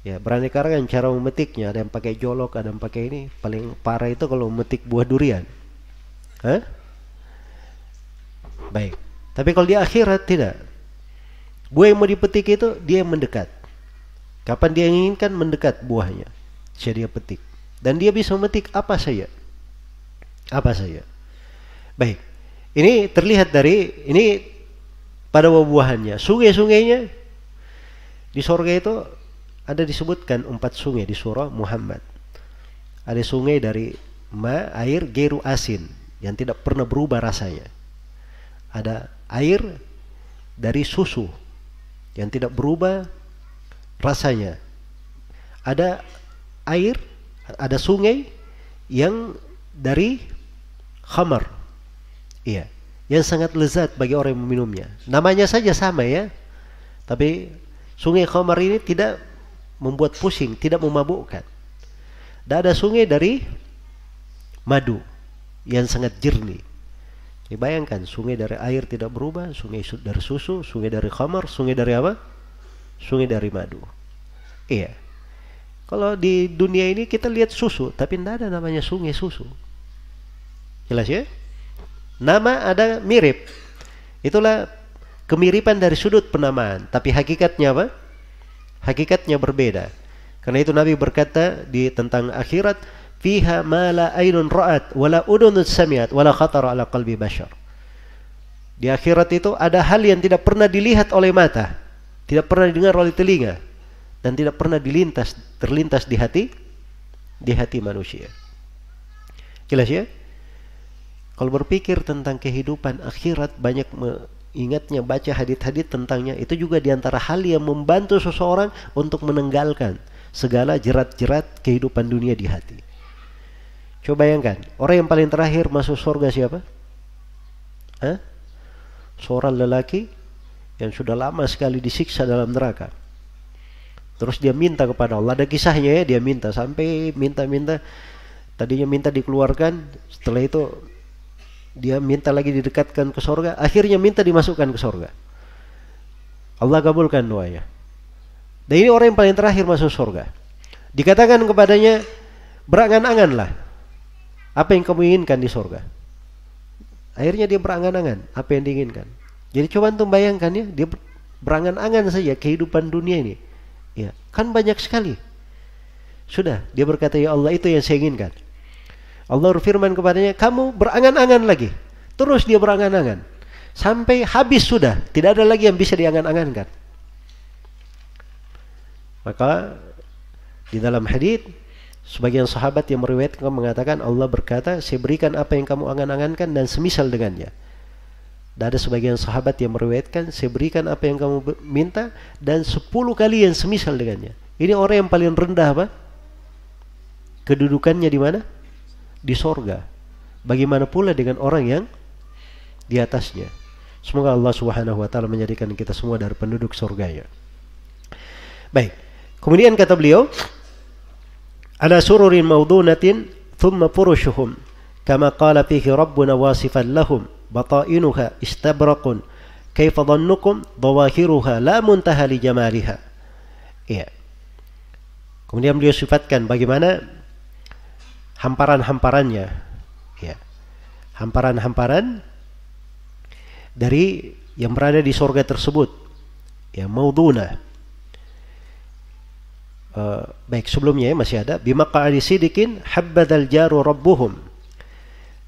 ya beraneka ragam cara memetiknya. Ada yang pakai jolok, ada yang pakai ini. Paling parah itu kalau memetik buah durian. Hah? Baik. Tapi kalau di akhirat tidak. Buah yang mau dipetik itu dia yang mendekat. Kapan dia inginkan mendekat buahnya, bisa dia petik. Dan dia bisa memetik apa saja. Apa saja. Baik. Ini terlihat dari ini pada buah-buahannya. Sungai-sungainya di sorga itu ada disebutkan empat sungai di surah Muhammad. Ada sungai dari ma air geru asin yang tidak pernah berubah rasanya. Ada air dari susu yang tidak berubah rasanya. Ada air, ada sungai yang dari khamar. Iya yang sangat lezat bagi orang yang meminumnya. Namanya saja sama ya. Tapi sungai Khamar ini tidak membuat pusing, tidak memabukkan. Dan ada sungai dari madu yang sangat jernih. Dibayangkan sungai dari air tidak berubah, sungai dari susu, sungai dari khamar, sungai dari apa? Sungai dari madu. Iya. Kalau di dunia ini kita lihat susu, tapi tidak ada namanya sungai susu. Jelas ya? Nama ada mirip. Itulah kemiripan dari sudut penamaan, tapi hakikatnya apa? Hakikatnya berbeda. Karena itu Nabi berkata di tentang akhirat, fiha ma la ainun ra'at wala udunun samiat wala khatara ala qalbi bashar. Di akhirat itu ada hal yang tidak pernah dilihat oleh mata, tidak pernah didengar oleh telinga dan tidak pernah dilintas terlintas di hati di hati manusia. Jelas ya? Kalau berpikir tentang kehidupan akhirat banyak ingatnya baca hadit-hadit tentangnya itu juga di antara hal yang membantu seseorang untuk menenggalkan segala jerat-jerat kehidupan dunia di hati. Coba bayangkan, orang yang paling terakhir masuk surga siapa? Hah? Seorang lelaki yang sudah lama sekali disiksa dalam neraka. Terus dia minta kepada Allah. Ada kisahnya ya, dia minta sampai minta-minta. Tadinya minta dikeluarkan, setelah itu dia minta lagi didekatkan ke sorga, akhirnya minta dimasukkan ke sorga. Allah kabulkan doanya. Dan ini orang yang paling terakhir masuk surga. Dikatakan kepadanya, berangan-anganlah apa yang kamu inginkan di surga. Akhirnya dia berangan-angan apa yang diinginkan. Jadi coba untuk bayangkan ya, dia berangan-angan saja kehidupan dunia ini. Ya, kan banyak sekali. Sudah, dia berkata, "Ya Allah, itu yang saya inginkan." Allah berfirman kepadanya, "Kamu berangan-angan lagi." Terus dia berangan-angan. Sampai habis sudah, tidak ada lagi yang bisa diangan-angankan. Maka di dalam hadis sebagian sahabat yang meriwayatkan mengatakan Allah berkata, "Saya berikan apa yang kamu angan-angankan dan semisal dengannya." Dan ada sebagian sahabat yang meriwayatkan, "Saya berikan apa yang kamu minta dan sepuluh kali yang semisal dengannya." Ini orang yang paling rendah apa? Kedudukannya di mana? Di sorga. Bagaimana pula dengan orang yang di atasnya? Semoga Allah Subhanahu wa taala menjadikan kita semua dari penduduk surganya. Baik. Kemudian kata beliau, "Ala sururin mawdunatin thumma furushuhum kama qala fihi rabbuna wasifan lahum istabraqun kaifa dhannukum dhawahiruha la muntaha li jamaliha." Iya. Kemudian beliau sifatkan bagaimana hamparan-hamparannya. Ya. Hamparan-hamparan dari yang berada di sorga tersebut ya mauduna uh, baik sebelumnya ya masih ada bima qa'adi sidikin habbadal jaru rabbuhum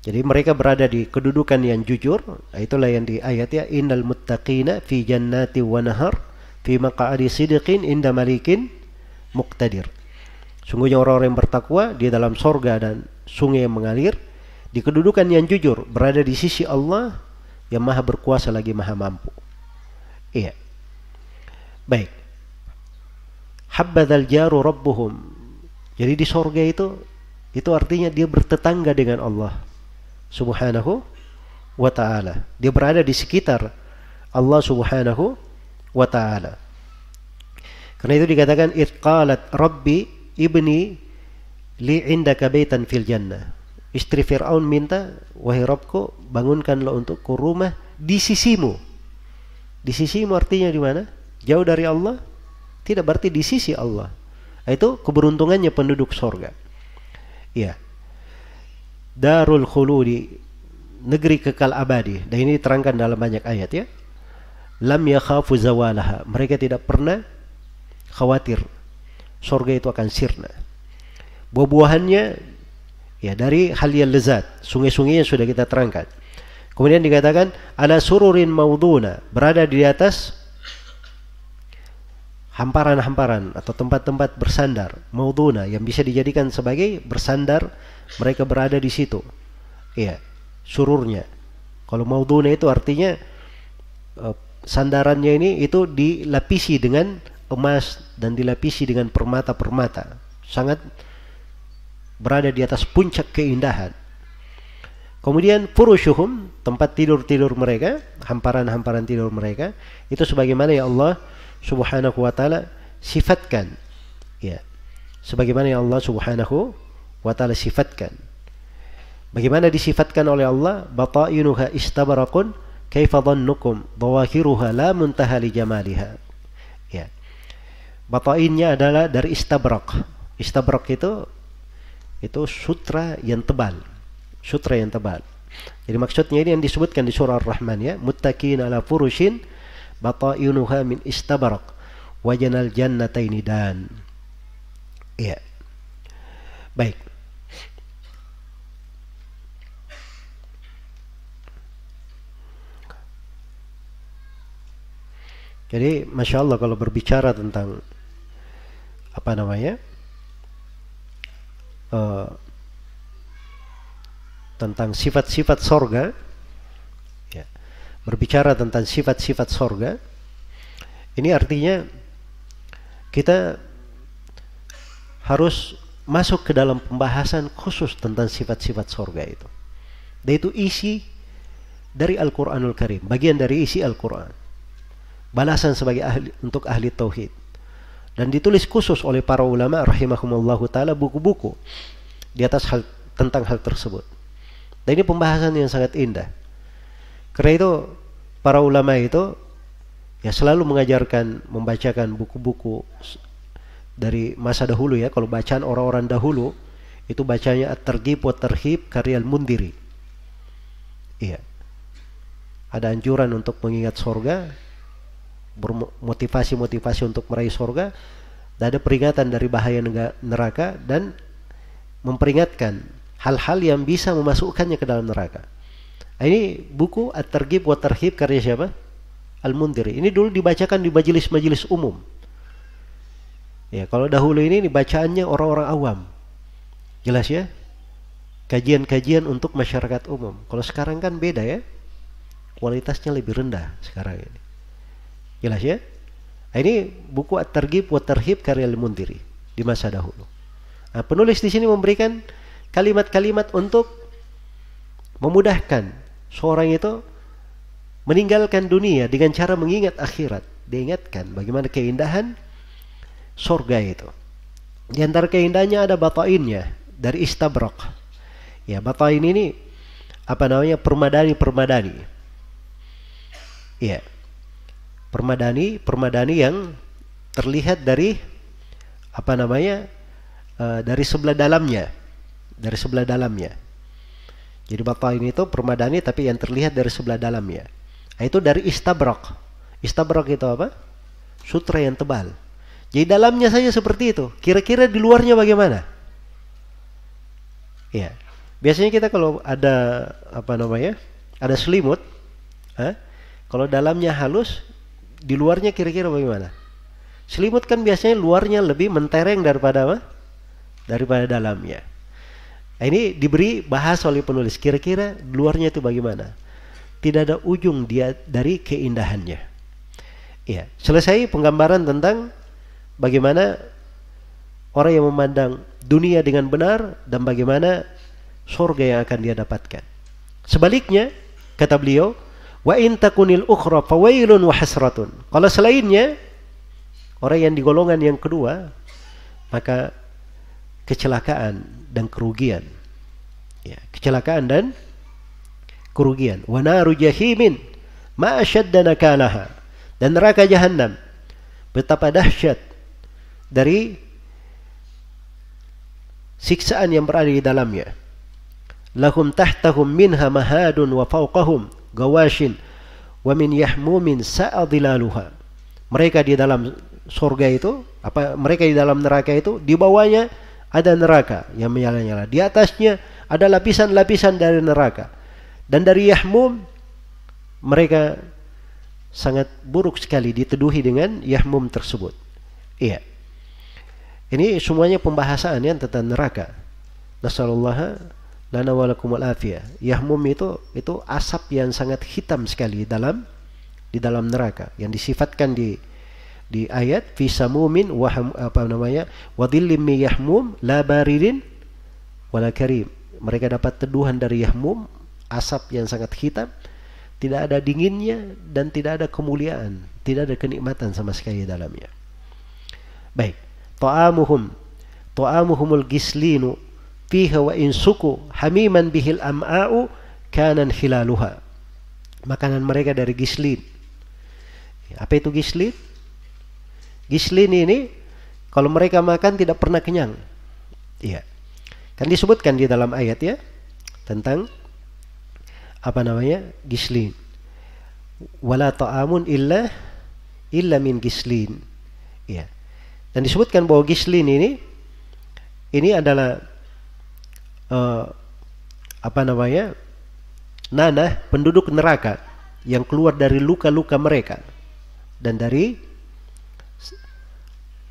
jadi mereka berada di kedudukan yang jujur itulah yang di ayat ya innal muttaqina fi jannati wa nahar fi maq'adi sidiqin inda malikin muqtadir sungguhnya orang-orang yang bertakwa di dalam sorga dan sungai yang mengalir di kedudukan yang jujur berada di sisi Allah yang maha berkuasa lagi maha mampu. Iya. Baik. Habbadal jaru rabbuhum. Jadi di sorga itu itu artinya dia bertetangga dengan Allah Subhanahu wa taala. Dia berada di sekitar Allah Subhanahu wa taala. Karena itu dikatakan itqalat rabbi ibni li indaka baitan fil jannah. Istri Fir'aun minta, wahai Robku, bangunkanlah untukku rumah di sisimu. Di sisimu artinya di mana? Jauh dari Allah? Tidak berarti di sisi Allah. Itu keberuntungannya penduduk sorga. Iya. Darul khuludi, negeri kekal abadi. Dan ini diterangkan dalam banyak ayat ya. Lam yakhafu zawalaha. Mereka tidak pernah khawatir sorga itu akan sirna. Buah-buahannya Ya, dari hal yang lezat, sungai-sungai yang sudah kita terangkan. Kemudian dikatakan ada sururin mauduna, berada di atas hamparan-hamparan atau tempat-tempat bersandar, mauduna yang bisa dijadikan sebagai bersandar, mereka berada di situ. Iya, sururnya. Kalau mauduna itu artinya uh, sandarannya ini itu dilapisi dengan emas dan dilapisi dengan permata-permata. Sangat berada di atas puncak keindahan. Kemudian furushuhum, tempat tidur-tidur mereka, hamparan-hamparan tidur mereka, itu sebagaimana ya Allah Subhanahu wa taala sifatkan. Ya. Sebagaimana ya Allah Subhanahu wa taala sifatkan. Bagaimana disifatkan oleh Allah? Batainuha istabarakun kaifa dhannukum dhawahiruha la muntaha li jamaliha. Ya. Batainnya adalah dari istabrak. Istabrak itu itu sutra yang tebal sutra yang tebal jadi maksudnya ini yang disebutkan di surah Ar-Rahman ya muttaqin ala furushin batainuha min istabarak wajanal jannataini dan ya baik Jadi masya Allah kalau berbicara tentang apa namanya uh, tentang sifat-sifat sorga, ya, berbicara tentang sifat-sifat sorga, ini artinya kita harus masuk ke dalam pembahasan khusus tentang sifat-sifat sorga itu. Dan itu isi dari Al-Quranul Karim, bagian dari isi Al-Quran. Balasan sebagai ahli, untuk ahli tauhid dan ditulis khusus oleh para ulama rahimahumullah taala buku-buku di atas hal tentang hal tersebut. Dan ini pembahasan yang sangat indah. Karena itu para ulama itu ya selalu mengajarkan membacakan buku-buku dari masa dahulu ya kalau bacaan orang-orang dahulu itu bacanya at-targhib wa tarhib karya al-mundiri iya ada anjuran untuk mengingat sorga bermotivasi-motivasi untuk meraih sorga dan ada peringatan dari bahaya neraka dan memperingatkan hal-hal yang bisa memasukkannya ke dalam neraka ini buku At-Targhib wa Tarhib karya siapa? Al-Mundiri. Ini dulu dibacakan di majelis-majelis umum. Ya, kalau dahulu ini bacaannya orang-orang awam. Jelas ya? Kajian-kajian untuk masyarakat umum. Kalau sekarang kan beda ya. Kualitasnya lebih rendah sekarang ini. Jelas ya? Nah, ini buku At-Targhib wa Tarhib karya Al-Mundiri di masa dahulu. Nah, penulis di sini memberikan kalimat-kalimat untuk memudahkan seorang itu meninggalkan dunia dengan cara mengingat akhirat. Diingatkan bagaimana keindahan surga itu. Di antara keindahannya ada batainnya dari istabrak. Ya, batain ini apa namanya? permadani-permadani. Ya. Permadani, permadani yang terlihat dari apa namanya? Uh, dari sebelah dalamnya. Dari sebelah dalamnya. Jadi batain itu permadani tapi yang terlihat dari sebelah dalamnya. Nah, itu dari istabrak. Istabrak itu apa? Sutra yang tebal. Jadi dalamnya saja seperti itu. Kira-kira di luarnya bagaimana? Ya. Biasanya kita kalau ada apa namanya? Ada selimut, eh? kalau dalamnya halus, di luarnya kira-kira bagaimana? Selimut kan biasanya luarnya lebih mentereng daripada apa? Daripada dalamnya. Nah, ini diberi bahas oleh penulis. Kira-kira luarnya itu bagaimana? Tidak ada ujung dia dari keindahannya. Ya, selesai penggambaran tentang bagaimana orang yang memandang dunia dengan benar dan bagaimana surga yang akan dia dapatkan. Sebaliknya, kata beliau, wa in takunil ukhra fawailun wa hasratun. Kalau selainnya orang yang di golongan yang kedua, maka kecelakaan dan kerugian. Ya, kecelakaan dan kerugian. Wa naru jahimin ma ashadda nakalaha. Dan neraka jahanam betapa dahsyat dari siksaan yang berada di dalamnya. Lahum tahtahum minha mahadun wa fawqahum gawashin wa min yahmumin sa'adilaluha. Mereka di dalam surga itu, apa mereka di dalam neraka itu, di bawahnya ada neraka yang menyala-nyala. Di atasnya ada lapisan-lapisan dari neraka. Dan dari yahmum mereka sangat buruk sekali diteduhi dengan yahmum tersebut. Iya. Ini semuanya pembahasan ya tentang neraka. Nasallallahu lana wa lakum afiyah. Yahmum itu itu asap yang sangat hitam sekali dalam di dalam neraka yang disifatkan di di ayat fi samumin wa apa namanya wadillim yahmum la baridin wala karim. Mereka dapat teduhan dari yahmum, asap yang sangat hitam, tidak ada dinginnya dan tidak ada kemuliaan, tidak ada kenikmatan sama sekali dalamnya. Baik ta'amuhum ta'amuhumul gislinu fiha wa insuku hamiman bihil am'a'u kanan hilaluha makanan mereka dari gislin. Apa itu gislin? Gislin ini kalau mereka makan tidak pernah kenyang. Iya. Kan disebutkan di dalam ayat ya tentang apa namanya? Gislin. Wala ta'amun illa illa min gislin. Iya. Dan disebutkan bahwa Gislin ini ini adalah uh, apa namanya? nanah penduduk neraka yang keluar dari luka-luka mereka dan dari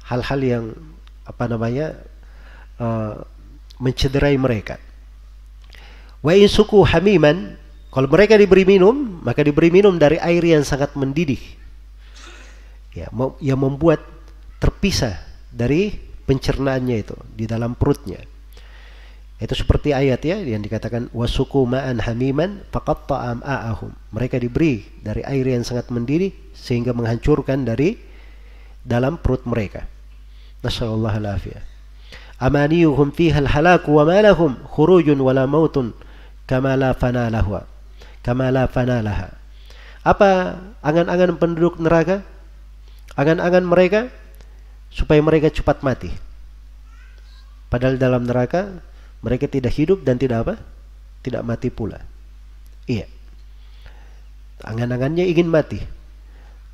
hal-hal yang apa namanya? Uh, mencederai mereka. Wa in suku hamiman kalau mereka diberi minum, maka diberi minum dari air yang sangat mendidih. Ya, yang membuat terpisah dari pencernaannya itu di dalam perutnya. Itu seperti ayat ya yang dikatakan wasuku ma'an hamiman faqatta am'a'ahum. Mereka diberi dari air yang sangat mendidih sehingga menghancurkan dari dalam perut mereka. Nasallallahu alafiyah. Amaniyuhum fiha al-halaku wa ma lahum khurujun wala kama la fana lahu. Kama la fana laha. Apa angan-angan penduduk neraka? Angan-angan mereka supaya mereka cepat mati. Padahal dalam neraka mereka tidak hidup dan tidak apa? Tidak mati pula. Iya. Angan-angannya ingin mati.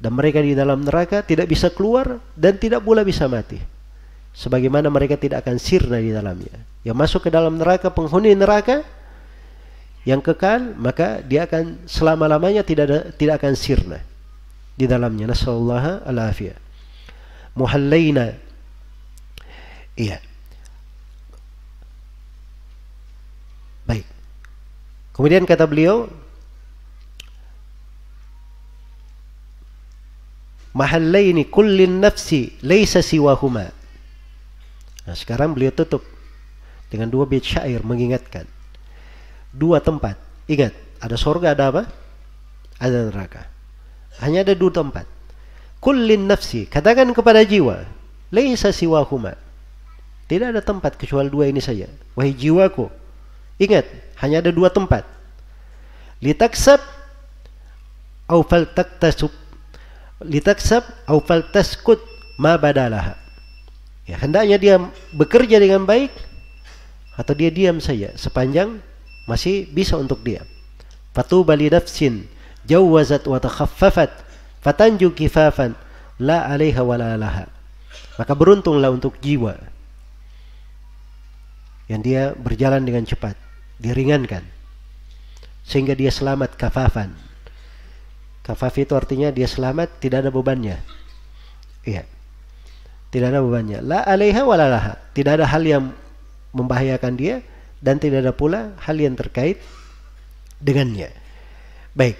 Dan mereka di dalam neraka tidak bisa keluar dan tidak pula bisa mati. Sebagaimana mereka tidak akan sirna di dalamnya. Yang masuk ke dalam neraka, penghuni neraka, yang kekal, maka dia akan selama-lamanya tidak ada, tidak akan sirna di dalamnya. Nasallallahu al-afiyah. Muhallaina. Iya. Baik. Kemudian kata beliau, mahallaini kullin nafsi laisa siwahuma. Nah, sekarang beliau tutup dengan dua bait syair mengingatkan dua tempat. Ingat, ada sorga ada apa? Ada neraka. Hanya ada dua tempat. Kullin nafsi, katakan kepada jiwa, laisa siwahuma. Tidak ada tempat kecuali dua ini saja. Wahai jiwaku, ingat, hanya ada dua tempat. Litaksab au faltaktasub litaksab au faltaskut ma badalaha. Ya, hendaknya dia bekerja dengan baik atau dia diam saja sepanjang masih bisa untuk diam. Fatuba li nafsin jawazat wa takhaffafat fatanju kifafan la 'alaiha wa la laha. Maka beruntunglah untuk jiwa yang dia berjalan dengan cepat, diringankan sehingga dia selamat kafafan Kafaf itu artinya dia selamat, tidak ada bebannya. Iya. Tidak ada bebannya. La alaiha walalaha. Tidak ada hal yang membahayakan dia dan tidak ada pula hal yang terkait dengannya. Baik.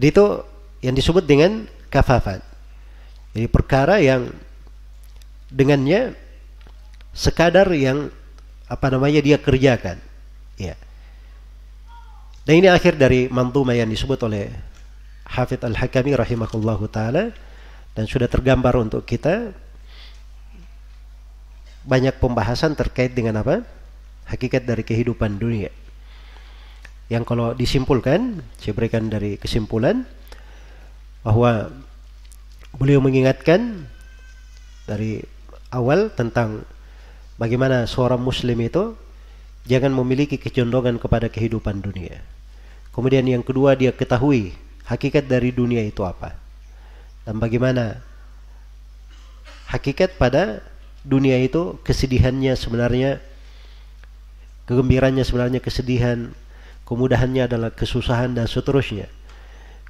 Jadi itu yang disebut dengan kafafan. Jadi perkara yang dengannya sekadar yang apa namanya dia kerjakan. Ya. Dan ini akhir dari mantuma yang disebut oleh Hafidh Al-Hakami rahimahullahu taala dan sudah tergambar untuk kita banyak pembahasan terkait dengan apa? Hakikat dari kehidupan dunia. Yang kalau disimpulkan, saya berikan dari kesimpulan bahwa beliau mengingatkan dari awal tentang bagaimana seorang muslim itu jangan memiliki kecondongan kepada kehidupan dunia. Kemudian yang kedua dia ketahui hakikat dari dunia itu apa. Dan bagaimana hakikat pada dunia itu kesedihannya sebenarnya kegembiraannya sebenarnya kesedihan, kemudahannya adalah kesusahan dan seterusnya.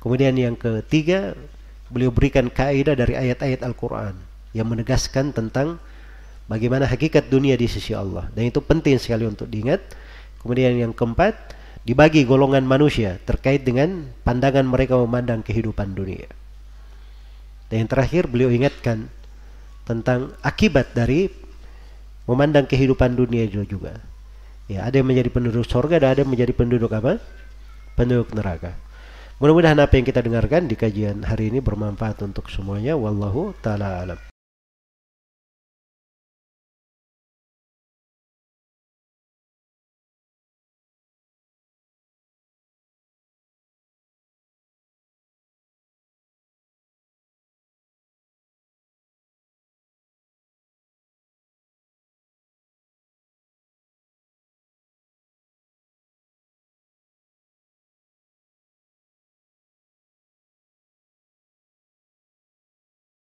Kemudian yang ketiga, beliau berikan kaidah dari ayat-ayat Al-Qur'an yang menegaskan tentang bagaimana hakikat dunia di sisi Allah. Dan itu penting sekali untuk diingat. Kemudian yang keempat, dibagi golongan manusia terkait dengan pandangan mereka memandang kehidupan dunia. Dan yang terakhir beliau ingatkan tentang akibat dari memandang kehidupan dunia juga. Ya, ada yang menjadi penduduk surga dan ada yang menjadi penduduk apa? Penduduk neraka. Mudah-mudahan apa yang kita dengarkan di kajian hari ini bermanfaat untuk semuanya. Wallahu taala alam.